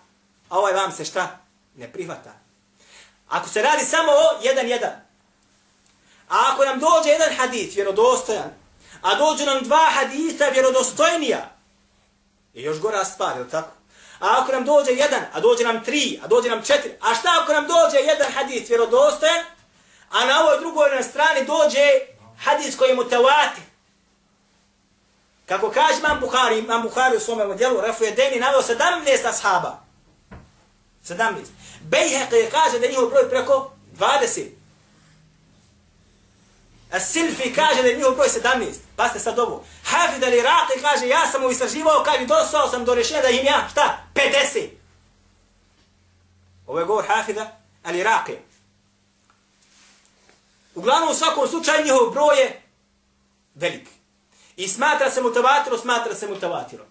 a ovaj vam se šta? Ne prihvata. Ako se radi samo o jedan jedan. A ako nam dođe jedan hadis vjerodostojan, a dođu nam dva hadisa vjerodostojnija, je još gora stvar, je tako? A ako nam dođe jedan, a dođe nam tri, a dođe nam četiri, a šta ako nam dođe jedan hadis vjerodostojan, a na ovoj drugoj na strani dođe hadis koji je mutavati. Kako kaže Imam Buhari, Imam Buhari u svome djelu, Rafu je Deni navio 17 ashaba. 17. je kaže da je njihov broj preko 20. A Silfi kaže da je njihov broj 17. Pa ste sad ovo. Hafid al-Iraqi kaže, ja sam mu istraživao, kaže, dosao sam do rješenja da im ja, šta? 50. Ovo je govor Hafida al-Iraqi. Uglavnom u svakom slučaju njihov broj je velik. I smatra se mutavatirom, smatra se mutavatirom.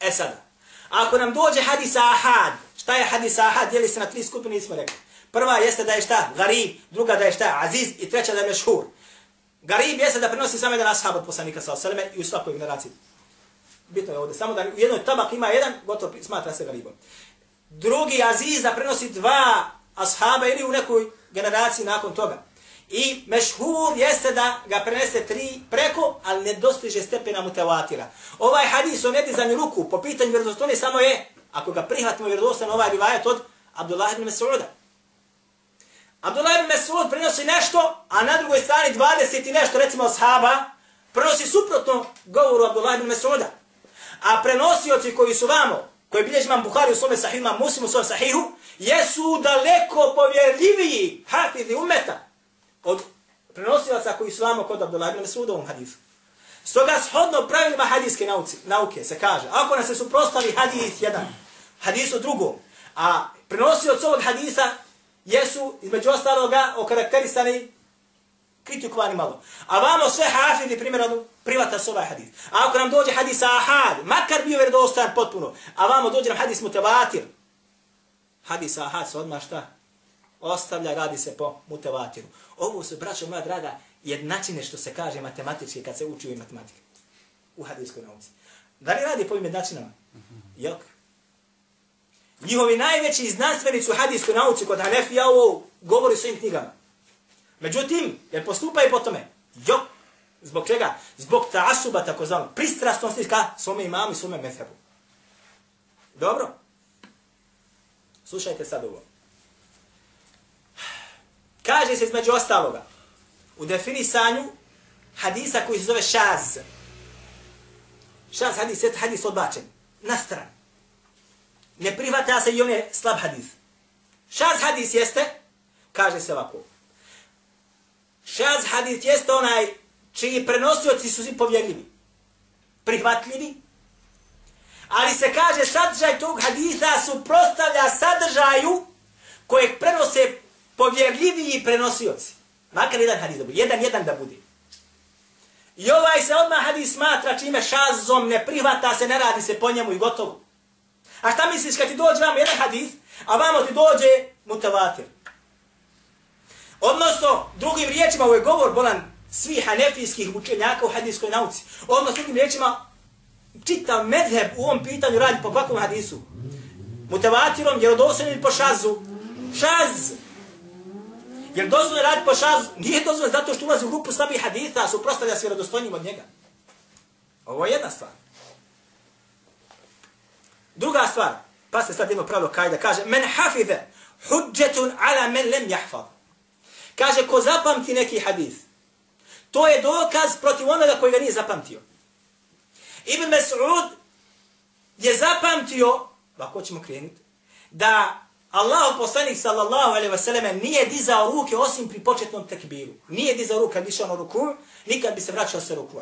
E sada, ako nam dođe hadisa ahad, šta je hadisa ahad, dijeli se na tri skupine, nismo rekli. Prva jeste da je šta? Garib, druga da je šta? Aziz i treća da je mešhur. Garib jeste da prenosi samo jedan ashab od poslanika sa osaleme i u svakoj generaciji. Bitno je ovdje. Samo da u jednoj tabak ima jedan, gotovo smatra se garibom. Drugi aziz da prenosi dva ashaba ili u nekoj generaciji nakon toga. I mešhur jeste da ga prenese tri preko, ali ne dostiže stepena mutavatira. Ovaj hadis o nedizanju ruku po pitanju vjerozostoni samo je, ako ga prihvatimo vjerozostan ovaj rivajet od Abdullah ibn Mas'uda. Abdullah ibn Mas'ud prenosi nešto, a na drugoj strani 20 i nešto, recimo ashaba, prenosi suprotno govoru Abdullah ibn Mas'uda. A prenosioci koji su vamo, koji bilježi imam Bukhari u svome sahihu, imam muslim u svome sahihu, jesu daleko povjerljiviji hafizi umeta od prenosilaca koji su vamo kod Abdullah ibn Mesuda u ovom hadisu. Stoga shodno pravilima hadijske nauke, nauke se kaže, ako nas se suprostavi hadis jedan, hadisu drugom, a prenosioc ovog hadisa jesu, između ostaloga, okarakterisani kritikovani malo. A vamo sve hafidi, primjerno, privata su ovaj hadis. A ako nam dođe hadis ahad, makar bio vjerodostan potpuno, a vamo dođe nam hadis mutavatir, hadis ahad se odmah šta? Ostavlja, radi se po mutavatiru. Ovo su, braćo moja draga, jednačine što se kaže matematički kad se uči u matematike. U hadiskoj nauci. Da li radi po ovim jednačinama? Jok. Njihovi najveći znanstvenici u hadijskoj nauci kod Hanefija ovo govori svojim knjigama. Međutim, jer postupaju po tome, Jo, zbog čega? Zbog ta asuba, tako zvano, pristrastnosti ka svome imamu i svome methebu. Dobro? Slušajte sad ovo. Kaže se između ostaloga, u definisanju hadisa koji se zove šaz. Šaz hadis je hadis odbačen. Na stranu ne prihvata se i on je slab hadis. Šaz hadis jeste, kaže se ovako. Šaz hadis jeste onaj čiji prenosioci su svi povjerljivi. Prihvatljivi. Ali se kaže sadržaj tog hadisa suprostavlja sadržaju kojeg prenose povjerljiviji prenosioci. Makar jedan hadis da bude. Jedan, jedan da bude. I ovaj se odmah hadis smatra čime šazom ne prihvata se, ne radi se po njemu i gotovo. A šta misliš kad ti dođe vam jedan hadis, a vamo ti dođe mutavatir? Odnosno, drugim riječima, ovo je govor bolan svih hanefijskih učenjaka u hadijskoj nauci. Odnosno, drugim riječima, čitav medheb u ovom pitanju radi po kakvom hadisu? Mutavatirom, jer odosljeno ili po šazu? Šaz! Jer dozvoljno radi po šazu? Nije dozvoljno zato što ulazi u grupu slabih haditha, a suprostavlja se vjerodostojnim od njega. Ovo je jedna stvar. Druga stvar, pa se sad jedno pravilo kaj da kaže, men hafize hudjetun ala men lem jahfad. Kaže, ko zapamti neki hadis, to je dokaz protiv onoga koji ga nije zapamtio. Ibn Mas'ud je zapamtio, ovako ćemo krenuti, da Allah poslanik sallallahu alaihi wa sallam nije dizao ruke osim pri početnom tekbiru. Nije dizao ruke kad išao na ruku, nikad bi se vraćao se ruku.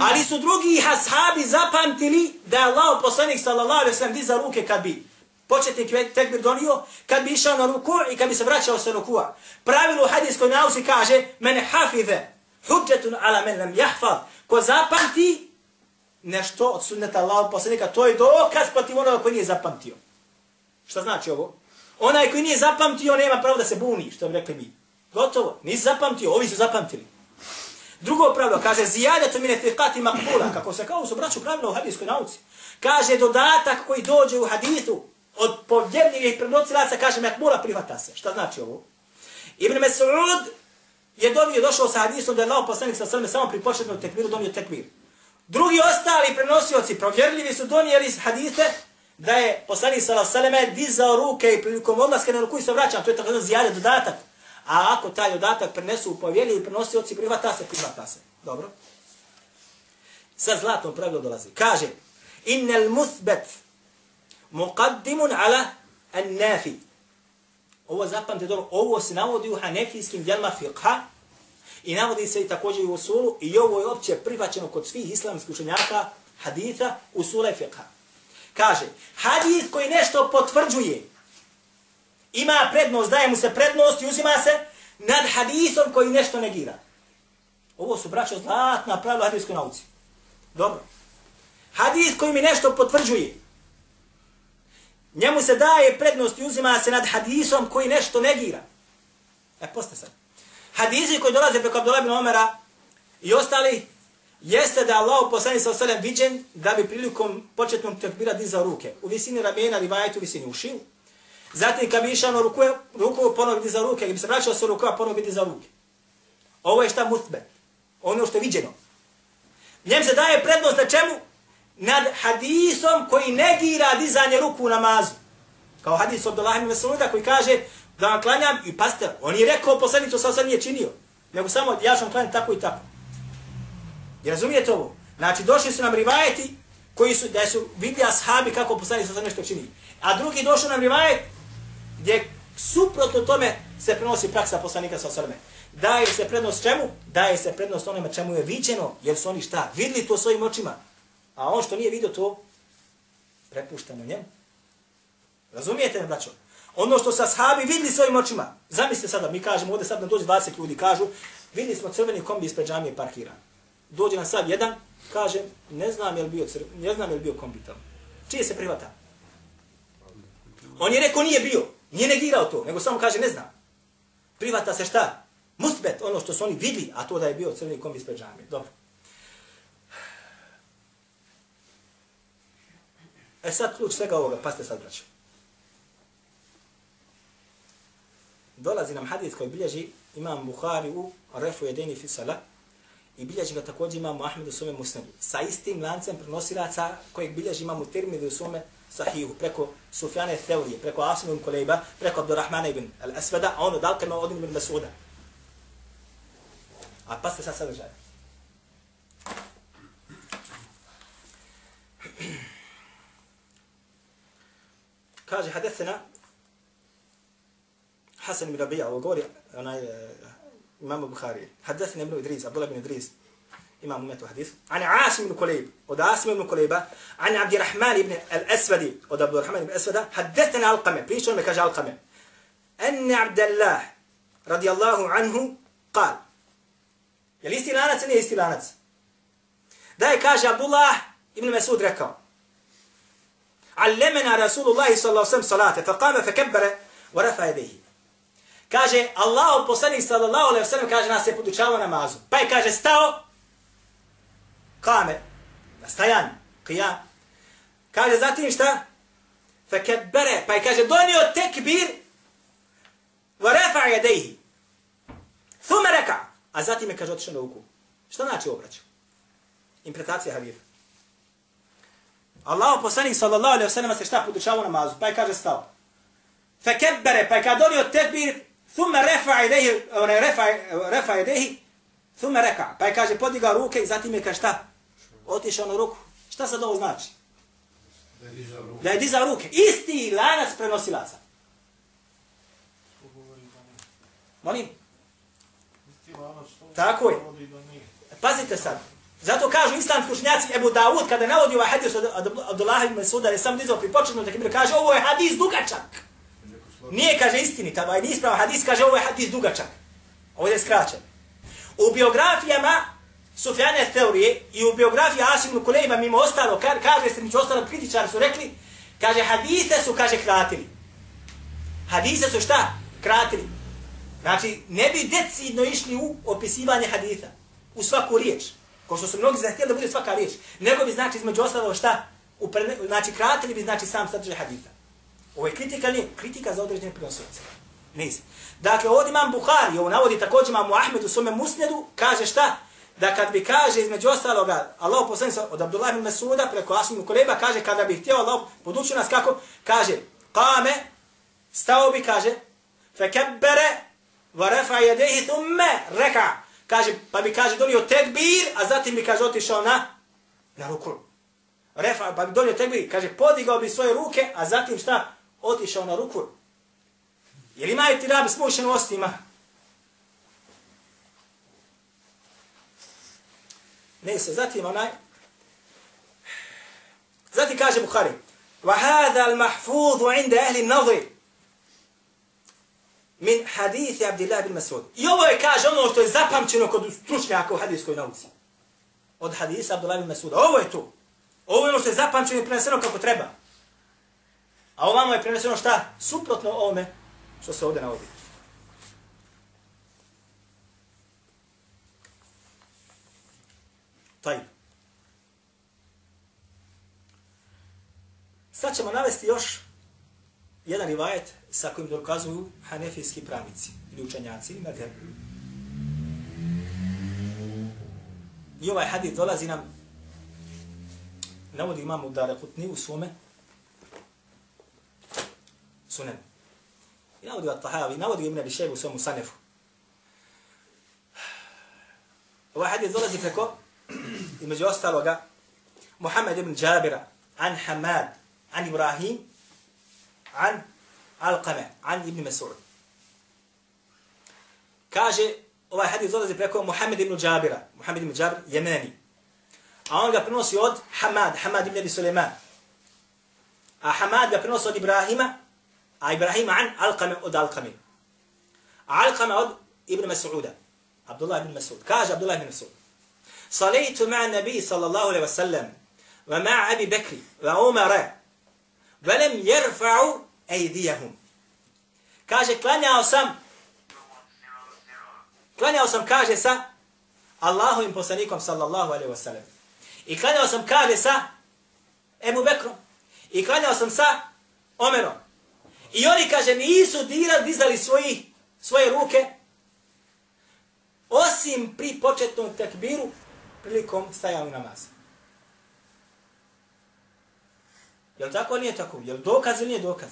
Ali su drugi ashabi zapamtili da je Allah poslanik sallallahu alaihi sallam dizao ruke kad bi početni tekbir donio, kad bi išao na ruku i kad bi se vraćao sa rukua. Pravilo u hadijskoj nauci kaže, men hafize, hudžetun ala men lam jahfad, ko zapamti nešto od sunneta Allahog poslanika, to je dokaz protiv onoga koji nije zapamtio. Šta znači ovo? Onaj koji nije zapamtio nema pravo da se buni, što bi rekli mi. Gotovo, nisi zapamtio, ovi su zapamtili. Drugo pravilo, kaže, zijade min mine fiqati makbula, kako se kao su braću pravilo u hadijskoj nauci. Kaže, dodatak koji dođe u hadisu od povjerljivih prenosilaca, kaže, makbula prihvata se. Šta znači ovo? Ibn Mes'ud je donio, došao sa hadisom da je Allah poslanik sa sveme samo pri početnom donio tekbir. Drugi ostali prenosioci, provjerljivi su donijeli hadise da je poslanik sa sveme dizao ruke i prilikom odlaska na ruku i se vraća. To je tako zijade dodatak. A ako taj dodatak prenesu u povjerljivi prenosioci, prihvata se, prihvata se. Dobro. Sa zlatom pravilo dolazi. Kaže, innel musbet muqaddimun ala an nafi. Ovo zapamte dobro, ovo se navodi u hanefijskim djelma fiqha i navodi se i također u usulu i ovo je opće prihvaćeno kod svih islamskih učenjaka haditha usula i fiqha. Kaže, hadith koji nešto potvrđuje, ima prednost, daje mu se prednost i uzima se nad hadisom koji nešto negira. Ovo su braćo zlatna pravila hadijskoj nauci. Dobro. Hadis koji mi nešto potvrđuje, njemu se daje prednost i uzima se nad hadisom koji nešto negira. E, poste sad. Hadisi koji dolaze preko Abdullah ibn Omera i ostali, jeste da Allah poslani sa osalem viđen da bi prilikom početnog tekbira dizao ruke. U visini ramena, rivajetu, u visini ušiju. Zatim kad bi išao na ruku, ruku ponovno bi za ruke. Kad bi se vraćao sa ruku, ponovno bi za ruke. Ovo je šta mutbe, Ono što je viđeno. Njem se daje prednost na čemu? nad hadisom koji negira dizanje ruku u namazu. Kao hadis od Abdullah ibn Mas'uda koji kaže da vam klanjam i paste, on je rekao poslanicu sa sad nije činio. Nego samo ja sam klanjati tako i tako. I razumijete ovo? Znači došli su nam rivajeti koji su, da su vidi ashabi kako poslanicu sa nešto čini. A drugi došli nam rivajet gdje suprotno tome se prenosi praksa poslanika sa osrme. Daje se prednost čemu? Daje se prednost onome čemu je viđeno, jer su oni šta? Vidli to svojim očima. A on što nije vidio to, prepušteno njemu. Razumijete me, braćo? Ono što sa sahabi vidli svojim očima. Zamislite sada, mi kažemo, ovdje sad nam dođe 20 ljudi, kažu, vidli smo crveni kombi ispred džamije parkiran. Dođe nam sad jedan, kaže, ne znam je li bio, crv... ne znam je li bio kombi tamo. Čije se prihvata? On je rekao nije bio, nije negirao to, nego samo kaže ne znam. Privata se šta? Musbet, ono što su oni vidli, a to da je bio crveni kombi ispred džamije. Dobro. E sad ključ svega ovoga, pa ste sad braćo. Dolazi nam hadis koji bilježi imam Buhari u Refu Jedini Fisala i bilježi ga također imam Ahmed u svome musnadu. Sa istim lancem prenosilaca kojeg bilježi imam u Tirmidhi u svome sahihu, preko Sufjane Theurije, preko Asimu ibn Kulejba, preko Abdurrahmana ibn Al-Asvada, a ono dal kema Odin ibn Masuda. A pa ste sad sadržaj. kaže hadesena Hasan ibn Rabija, ovo govori onaj uh, imam Bukhari. Hadesena ibn Idris, Abdullah ibn Idris, إمام أمية الحديث عن عاصم بن كليب. ودا عاصم بن كليبة عن عبد الرحمن بن الأسود. ودا عبد الرحمن بن الأسود. حدثنا القمة بريشون مكاجا القمة أن عبد الله رضي الله عنه قال. يعني يلي استلانة سنة استلانة دا يكاجا عبد الله ابن مسعود ركا علمنا رسول الله صلى الله عليه وسلم صلاة فقام فكبر ورفع يديه. كاجا الله وبصني صلى الله عليه وسلم كاجا ناسي بدو شاو نمازو باي كاجا استاو kame, na stajan, qiyam. Kaže, zatim šta? Fekebere, pa je, kaže, donio tekbir, wa rafa jedehi. Thume reka, a zatim je, kaže, otišao na ruku. Šta znači obraćao? Interpretacija haditha. Allah poslanik sallallahu alejhi ve sellem se šta podučavao namazu, pa je kaže stao. Fekebere, pa je kaže donio tekbir, thumma rafa ilayhi, ona rafa rafa ilayhi, thumma raka. Pa je kaže podigao ruke i zatim je kaže šta? Otišao na ruku. Šta sad ovo znači? Da je dizao ruke. Isti lanac prenosilaca. Molim? Tako je. Pazite sad. Zato kažu islamski učenjaci Ebu Dawud kada navodi ovaj hadis od Abdullah ibn Masuda je sam dizao pri početnom tekbiru kaže ovo je hadis dugačak. Nije kaže istini, tada je ispravan hadis kaže ovo je hadis dugačak. Ovo je skraćen. U biografijama Sufjane teorije i u biografiji Asim ibn Kulejma mimo ostalo, kaže se među ostalo kritičari su rekli, kaže hadite su kaže kratili. Hadise su šta? Kratili. Znači, ne bi decidno išli u opisivanje haditha. U svaku riječ. Ko što su mnogi zahtjeli da bude svaka riječ. Nego bi znači između ostalo šta? U znači kratili bi znači sam sadržaj haditha. Ovo je kritika, nije kritika za određene prenosioce. Nisi. Dakle, ovdje imam Buhari, ovo navodi također imam u Ahmedu svome musnedu, kaže šta? Da kad bi kaže između ostaloga, Allah poslanik od Abdullah ibn Masuda preko Asmimu Kuleba kaže kada bi htio Allah podučio nas kako, kaže, kame, stao bi, kaže, fakabbara wa rafa yadayhi thumma raka kaže, pa bi kaže donio tekbir, a zatim bi kaže otišao na na ruku. Refa, pa bi donio tekbir, kaže podigao bi svoje ruke, a zatim šta? Otišao na ruku. Jel ima imaju rabi smušen u ostima? Ne se, zatim onaj, zatim kaže Bukhari, وهذا المحفوظ عند أهل النظر min hadithi Abdillah bin Masud. I ovo je, kaže, ono što je zapamćeno kod stručnjaka u hadijskoj nauci. Od hadisa Abdullah bin Masuda. Ovo je to. Ovo je ono što je zapamćeno i preneseno kako treba. A ovamo je preneseno šta? Suprotno ovome što se ovdje navodi. Taj. Sad ćemo navesti još jedan rivajet sa kojim dokazuju hanefijski pravnici ili učenjaci ili madheb. I ovaj hadith dolazi nam navodi imamu da rekutni u svome sunen. I navodi ga tahavi, navodi ga ibn Abi Shaybu u svome sanefu. Ovaj hadith dolazi preko između ostaloga Muhammed ibn Jabira an Hamad an Ibrahim an Alqame, an ibn Mas'ud. Kaže, ovaj hadis dolazi preko Muhammed ibn Jabira, Muhammed ibn Jabir, jemeni. A on ga prenosi od Hamad, Hamad ibn Abi Suleiman. A Hamad ga prenosi od Ibrahima, a Ibrahima an Alqame od Alqame. A Alqame od ibn Mas'uda, Abdullah ibn Mas'ud. Kaže Abdullah ibn Mas'ud. صليت مع النبي صلى الله عليه وسلم ومع أبي بكر وعمر ولم يرفعوا ejdijahum. Kaže, klanjao sam, klanjao sam, kaže, sa Allahovim poslanikom, sallallahu alaihi wasallam. I klanjao sam, kaže, sa Ebu Bekrom. I klanjao sam sa Omerom. I oni, kaže, nisu dira, dizali svoji, svoje ruke, osim pri početnom tekbiru, prilikom stajanja namaza. Je li tako ili nije tako? Je li dokaz ili nije dokaz?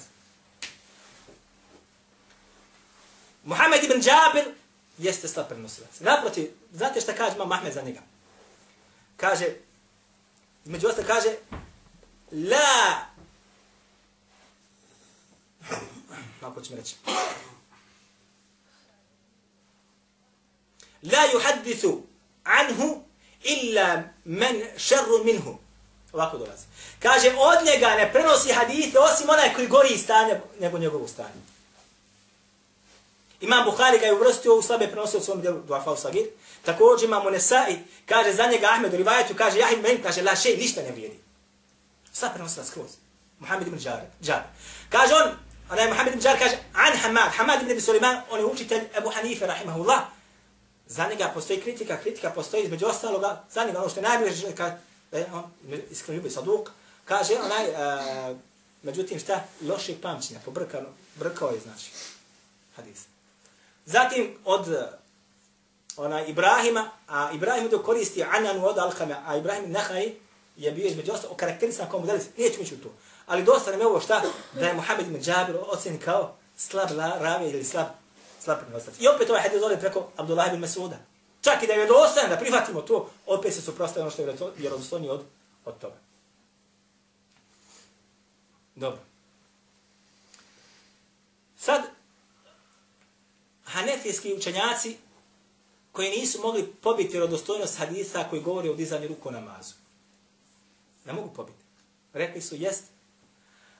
Muhammed ibn Džabir jeste slab prenosilac. Naprotiv, znate šta kaže imam Ahmed za njega? Kaže, među ostalo kaže, la, kako ću mi reći, la yuhadithu anhu illa men šerru minhu. Ovako dolazi. Kaže, od njega ne prenosi hadite osim onaj koji gori stanje nego njegovu stanje. Imam Buhari ga je uvrstio u slabe prenosio u svom djelu Duafa Sagir. Također imamo Nesai, kaže za njega Ahmed u rivajetu, kaže Jahim Ben, kaže la šej, ništa ne vrijedi. Sva prenosila skroz. Muhammed ibn Džar. Kaže on, onaj Muhammed ibn Džar kaže, an Hamad, Hamad ibn Suleiman, on je učitelj Ebu Hanife, rahimahullah. Za njega postoji kritika, kritika postoji između ostaloga, za njega ono što je najbliže, kad da je on iskreno ljubi saduk, kaže onaj, e, međutim šta, loše pamćenja, pobrkano, brkao je znači, hadis. Zatim od e, ona Ibrahima, a Ibrahim dok koristi Ananu od Alkame, a Ibrahim Nahaj je bio između ostalo okarakterisan kao modelis, neću mići u to. Ali dosta nam je ovo šta, da je Muhammed ibn Džabir ocen kao slab la, ravi ili slab, slab prenosac. I opet ovaj hadis dole preko Abdullah ibn Masuda. Čak i da je vjerodostojan, da prihvatimo to, opet se suprostavio ono što je vjerodostojni od, od toga. Dobro. Sad, hanefijski učenjaci koji nisu mogli pobiti vjerodostojnost hadisa koji govori o dizanju ruku namazu. Ne mogu pobiti. Rekli su, jest.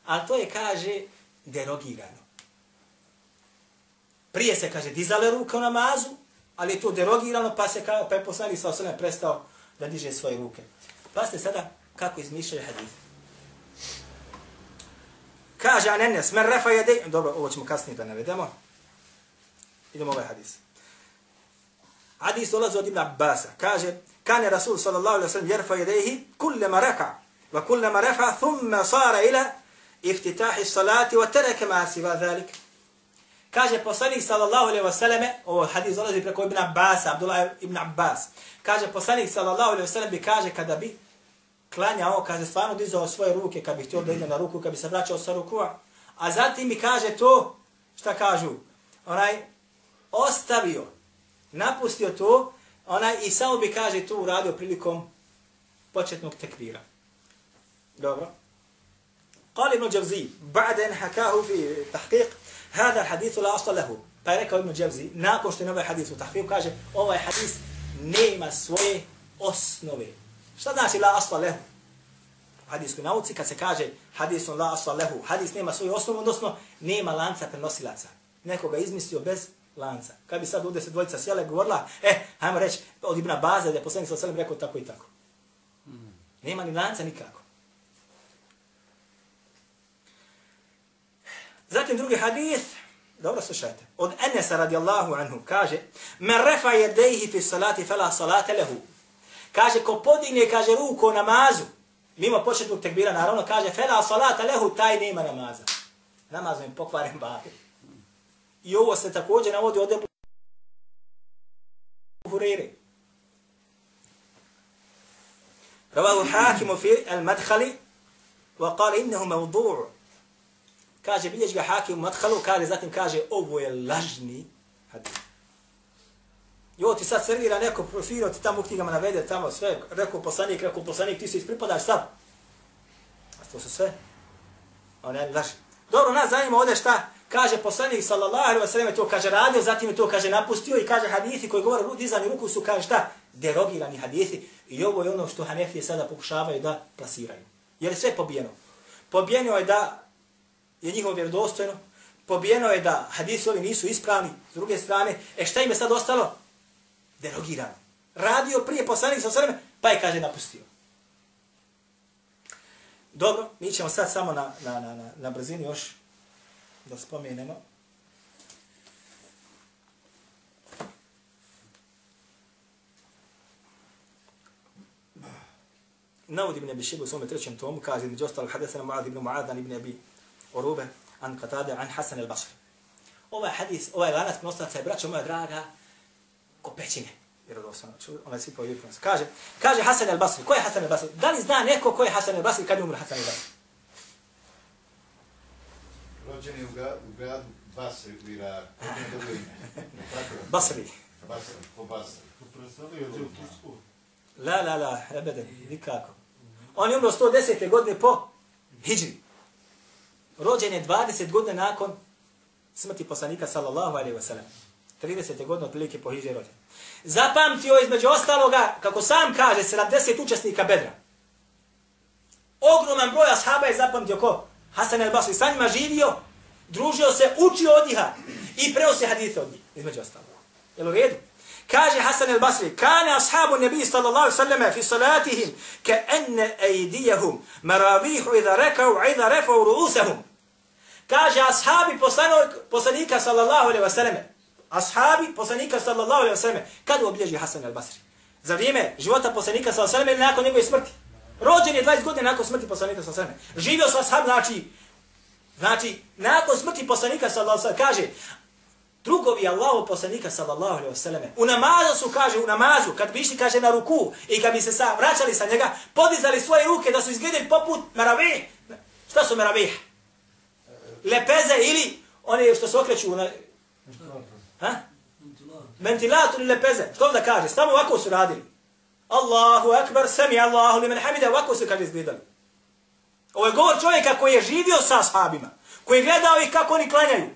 Ali to je, kaže, derogirano. Prije se, kaže, dizale ruke u namazu, ali je to derogirano, pa se pa je poslani sa osnovne prestao da diže svoje ruke. Pa ste sada kako izmišljaju hadith. Kaže Anenes, men refa jede... Dobro, ovo ćemo kasnije da navedemo. Idemo ovaj hadis. Hadis dolazi od Ibn Abbasa. Kaže, kane Rasul sallallahu alaihi wa sallam jerfa jedehi kullema reka, wa kullema refa, thumma sara ila iftitahi salati, wa tereke ma siva zalik. Kaže poslanik sallallahu alejhi ve selleme, ovo hadis dolazi preko Ibn Abbas, Abdullah ibn Abbas. Kaže poslanik sallallahu alejhi ve sellem bi kaže kada bi klanjao, kaže stvarno dizao svoje ruke kad bi htio da ide na ruku, kad bi se vraćao sa rukua. A zatim mi kaže to, šta kažu? Onaj ostavio, napustio to, onaj i samo bi kaže to uradio prilikom početnog tekvira. Dobro. قال ابن جوزي بعد ان حكاه في تحقيق Hada hadithu la asla lahu. Pa je rekao Ibn Dževzi, nakon što je ovaj hadith u tahfiru, kaže, ovaj hadith nema svoje osnove. Šta znači la asla lehu? U hadithskoj nauci, kad se kaže hadithu la asla lehu, hadith nema svoje osnove, odnosno nema lanca prenosilaca. Neko ga izmislio bez lanca. Kad bi sad ovdje se dvojica sjela i govorila, eh, hajmo reći, od Ibna Baza, da je poslednji sa selim rekao tako i tako. Nema ni lanca nikako. Zatim drugi hadis, dobro slušajte, od Enesa radijallahu anhu kaže, men refa jedejhi fi salati fela salate lehu. Kaže, ko podigne, kaže, ruku o namazu, mimo početnog tekbira, naravno, kaže, fela salate lehu, taj nema namaza. Namazom im pokvaren babi. I ovo se također navodi od Ebu Hureyre. Ravahu hakimu fi al-madhali, wa qala innehu mevdu'u kaže bilješ ga hakim u madhalu, kaže zatim kaže ovo je lažni hadis. I ovo ti sad servira neko profil, ti tamo u knjigama navede tamo sve, rekao poslanik, rekao poslanik, ti se ispripadaš sad. A to su sve, one laži. Dobro, nas zanima ovdje šta kaže poslanik sallallahu alaihi wa sallam to kaže radio, zatim je to kaže napustio i kaže hadisi koji govore ljudi dizani ruku su kaže šta derogirani hadisi i ovo je ono što Hanefije sada pokušavaju da plasiraju. Jer je sve pobijeno. Pobijeno je da je njihovo vjerodostojno, pobijeno je da hadisi ovi nisu ispravni, s druge strane, e šta im je sad ostalo? Derogirano. Radio prije poslanik sa sveme, pa je, kaže, napustio. Dobro, mi ćemo sad samo na, na, na, na, na brzini još da spomenemo. Navod ibn Abi Šibu u svome trećem tomu kaže, među ostalog, hadesana Mu'ad ibn Mu'adan ibn Abi Orube, an Katade, an Hasan al-Basri. Ovaj hadis, ovaj lanac prenoslaca je, braćo moja draga, ko pećine. Jer ovo sam, onaj svi povijek nas. Kaže, kaže Hasan al-Basri. Ko je Hasan al-Basri? Da li zna neko ko je Hasan al-Basri kad je umro Hasan al-Basri? Rođen je u, ga, u gradu Basri, u Iraku. Basri. Basri, po Basri. La, la, la, ebeden, nikako. On je umro 110. godine po Hidžri rođen je 20 godina nakon smrti poslanika sallallahu alaihi wa sallam. 30. godine otprilike po hiđe rođen. Zapamtio između ostaloga, kako sam kaže, 70 učesnika bedra. Ogroman broj ashaba je zapamtio ko? Hasan el Basri. Sa njima živio, družio se, učio od njiha. I preo se hadite od njih, između ostaloga. Jel u redu? Kaže Hasan el-Basri, kane ashabu nebi sallallahu alaihi sallam fi salatihim ka enne ejdijahum maravihu idha rekao idha refao ruusahum. Kaže ashabi poslanika sallallahu alaihi sallam, ashabi poslanika sallallahu alaihi sallam, kada obilježi Hasan el-Basri? Za vrijeme života poslanika sallallahu alaihi sallam ili nakon njegove smrti? Rođen je 20 godina nakon smrti poslanika sallallahu alaihi sallam. Živio sa ashab, znači, znači, nakon smrti poslanika sallallahu alaihi sallam, kaže, drugovi Allahu poslanika sallallahu alejhi ve selleme u namazu su kaže u namazu kad bi išli kaže na ruku i kad bi se sa vraćali sa njega podizali svoje ruke da su izgledali poput meravih. šta su meravih? Lepeze ili one što se okreću na ha ventilator ili lepeze što da kaže samo ovako su radili Allahu akbar sami Allahu limen hamide, ovako su kad izgledali ovo je govor čovjeka koji je živio sa ashabima koji je gledao ih kako oni klanjaju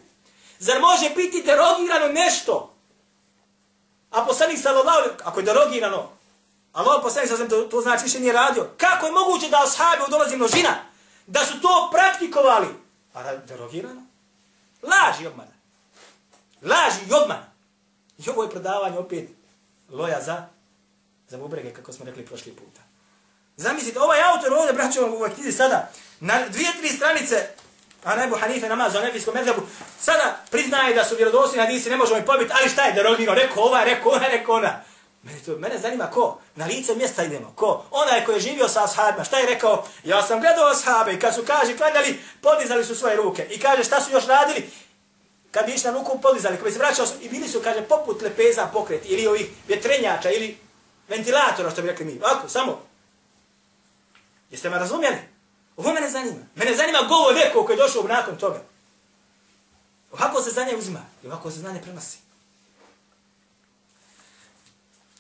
Zar može biti derogirano nešto? A poslanik sallallahu ako je derogirano, Allah poslanik sallallahu to, to znači više nije radio. Kako je moguće da ashabi dolazi množina da su to praktikovali? A da derogirano? Laži i obmana. Laži i obmana. I ovo je prodavanje opet loja za za bubrege, kako smo rekli prošli puta. Zamislite, ovaj autor ovdje, braćo, u ovoj knjizi sada, na dvije, tri stranice a ne bu Hanife namaz, a nefijskom medhebu, sada priznaje da su vjerodostojni hadisi, ne možemo ih pobiti, ali šta je derogirano, rekao ovaj, rekao ona, rekao ona. Mene, to, mene zanima ko? Na lice mjesta idemo. Ko? Onaj koji je živio sa ashabima. Šta je rekao? Ja sam gledao ashabe i kad su, kaže, klanjali, podizali su svoje ruke. I kaže, šta su još radili? Kad bi išli na ruku, podizali. Kad bi se vraćao, i bili su, kaže, poput lepeza pokret. Ili ovih vjetrenjača, ili ventilatora, što bi rekli mi. Ovako, samo. Jeste me razumjeli? Ovo mene zanima. Mene zanima govor neko koji je došao nakon toga. Ovako se znanje uzima i ovako se znanje prenosi.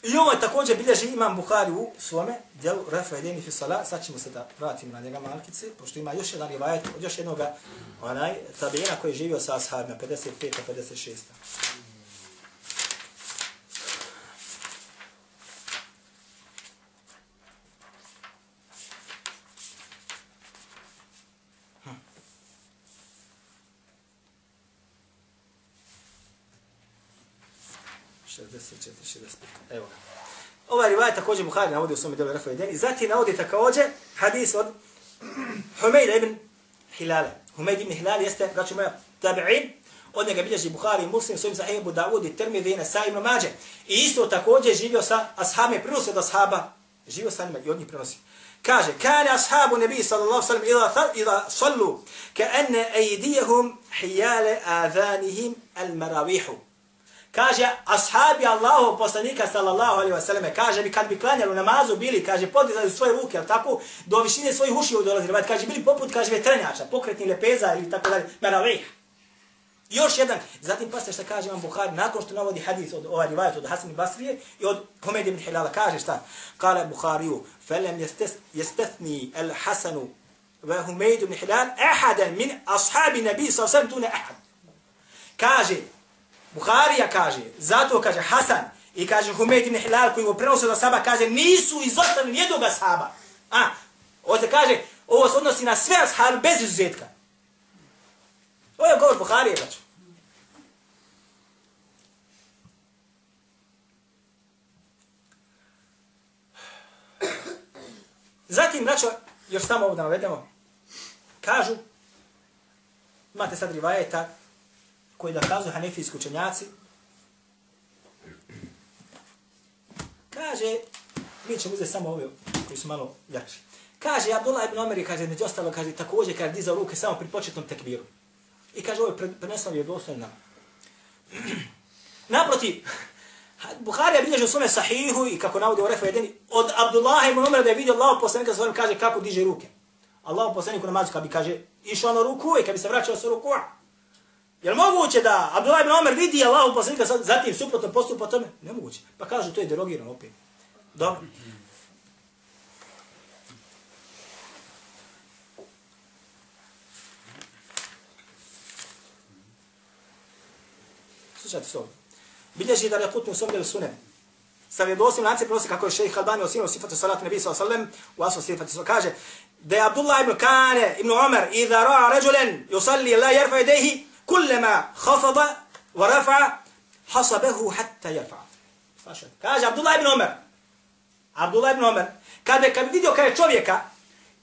I ovo je također bilježi imam Buhari u svome djelu Rafa Edeni Fisala. Sad ćemo se da vratimo na njega malkice, pošto ima još jedan rivajet od još jednog onaj, tabijena koji je živio sa ashabima, 55-56. 56. Evo ga. Ovaj rivaj također Buhari navodi u svome delu Rafa Edeni. Zatim navodi također hadis od Humejda ibn Hilale. Humejd ibn Hilale jeste, braću moja, tabi'in. Od njega bilježi Buhari, Muslim, svojim za Ebu Dawud, Tirmidhi, Nasa ibn Mađe. I isto također živio sa ashabima, prenosi od ashaba. Živio sa njima i od njih prenosi. Kaže, kane ashabu nebi sallallahu sallam ila, ila sallu, ka ene ejdijehum hijale adhanihim al maravihu. Kaže, ashabi Allahu poslanika sallallahu alaihi wasallam, kaže bi kad bi klanjali u namazu, bili, kaže, podizali svoje ruke, ali tako, do višine svojih ušiju dolazili, kaže, bili poput, kaže, vetrenjača, pokretni lepeza ili tako dalje, meravih. Još jedan, zatim pa šta kaže vam Buhari, nakon što navodi hadis od ovaj rivajat od Hasan Basrije i od Humed ibn Hilala, kaže šta? Kale Buhariju, felem jestethni el Hasanu ve Humed ibn Hilal, ahadan min ashabi nabi sa osam tune ahad. Kaže, Buharija kaže, zato kaže Hasan i kaže Humeid ibn Hilal koji go prenosio za saba, kaže nisu izostavili nijednog saba. A, ovdje kaže, ovo se odnosi na sve ashabi bez izuzetka. Ovo je govor Buharije, znači. Zatim, braćo, još samo ovo da navedemo, kažu, imate sad rivajeta, koji da kazu hanefijski učenjaci, kaže, mi ćemo uzeti samo ove koji su malo jači. Kaže, Abdullah ibn Omer, kaže, među ostalo, kaže, također, kaže, dizao ruke samo pri početnom tekbiru. I kaže, ovo je prenesao je dostojno nama. Naproti, Buhari je bilježio svome sahihu i kako navodi u refu jedini, od Abdullah ibn Omer da je vidio Allah poslanika sa kaže kako diže ruke. Allah poslanik u namazu kad bi kaže išao na ruku i kad bi se vraćao sa ruku, Je li moguće da Abdullah ibn Omer vidi Allahu poslanika zatim suprotno postupa tome? Nemoguće. Pa kažu to je derogirano opet. Dobro. Slušajte se ovdje. Bilježi da je kutnu u svom sunem. Sa vjedosim lance prenosi kako je šejh Albani osinuo sifatu salatu nebi sallallahu alejhi ve sellem u asu sifatu salatu kaže da je Abdullah ibn Kane ibn Omer idha ra'a rajulan yusalli la yarfa yadayhi kullema hafada wa rafa hasabahu hatta yafa. Kaže Abdullah ibn Omer. Abdullah ibn Omer. Kada kad vidio kada čovjeka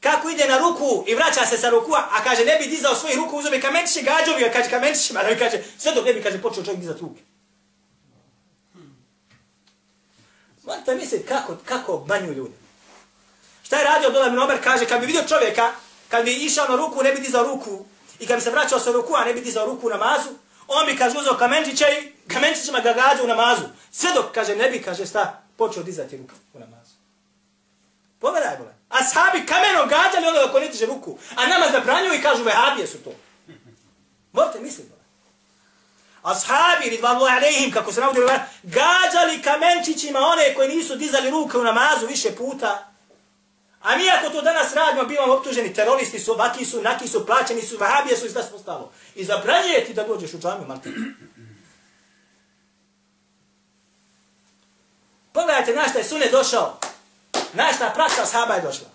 kako ide na ruku i vraća se sa ruku, a kaže ne bi dizao svoju ruku, uzme kamenčiće, gađovi bi ga, kaže kamenčiće, ali kaže sve dok ne bi, kaže, počeo čovjek dizati ruke. Morate misliti kako, kako obmanju ljudi. Šta je radio Abdullah ibn Omer? Kaže, kad bi vidio čovjeka, kad bi išao na ruku, ne bi dizao ruku i kad bi se vraćao sa ruku, a ne bi dizao ruku u namazu, on bi, kaže, uzao kamenčića i kamenčićima ga gađao u namazu. Sve dok, kaže, ne bi, kaže, šta, počeo dizati ruku u namazu. Pogledaj, bole. A sahabi kamenom gađali ono dok ne diže ruku. A nama zabranjuju i kažu vehabije su to. Morate misliti, bole. Ashabi, ridvanullahi alaihim, kako se navodi, gađali kamenčićima one koji nisu dizali ruke u namazu više puta. A mi ako to danas radimo, bivamo optuženi, teroristi su, vaki su, naki su, plaćeni su, vahabije su i sve postalo. I zabranjuje ti da dođeš u džamiju, Martin. Pogledajte na šta je sunet došao. Na šta praksa sahaba je došla.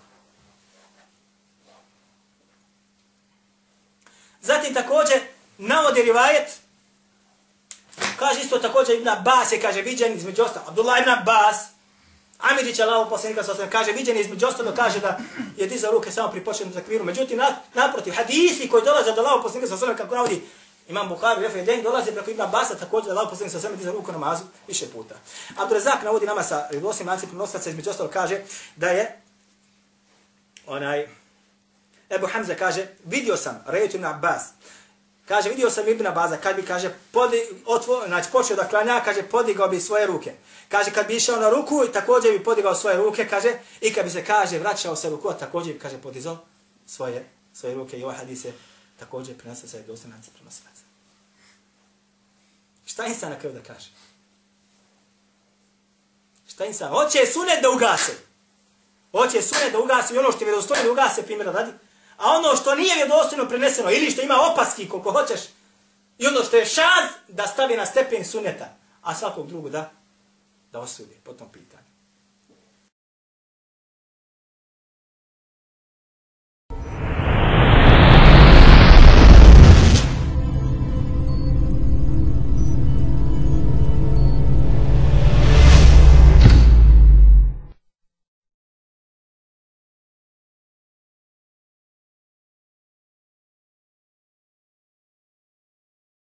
Zatim također navodi rivajet, kaže isto također Ibn Abbas je, kaže, viđen između ostalo, Abdullah Ibn Abbas, Amirić Allahov poslanika sa osam, kaže, viđen između ostalo, kaže da je dizao ruke samo pri početnom zakviru. Međutim, naprotiv, hadisi koji dolaze od Allahov poslanika sa osam, kako navodi Imam Bukhari, Refa Jeden, dolaze preko Ibn Abasa, također da Allah poslanik sa osam, dizao ruku namazu više puta. Abdurazak navodi nama sa redosim lanci prenostaca, između ostalo kaže da je onaj, Ebu Hamza kaže, vidio sam, rejutu Ibn Abbas, Kaže, vidio sam Ibn Abaza, kad bi, kaže, podi, otvo, znači, počeo da klanja, kaže, podigao bi svoje ruke. Kaže, kad bi išao na ruku, i također bi podigao svoje ruke, kaže, i kad bi se, kaže, vraćao se ruku, također bi, kaže, podizao svoje, svoje ruke. I ovaj hadis je također prenose sa prema prenosilaca. Šta insan na kraju da kaže? Šta insan? Hoće sunet da ugase. Hoće sunet da ugase i ono što je vjerodostojno da ugase, primjera radi. A ono što nije vjerodostojno preneseno ili što ima opaski koliko hoćeš i ono što je šaz da stavi na stepen suneta, a svakog drugog da da osudi po tom pitanju.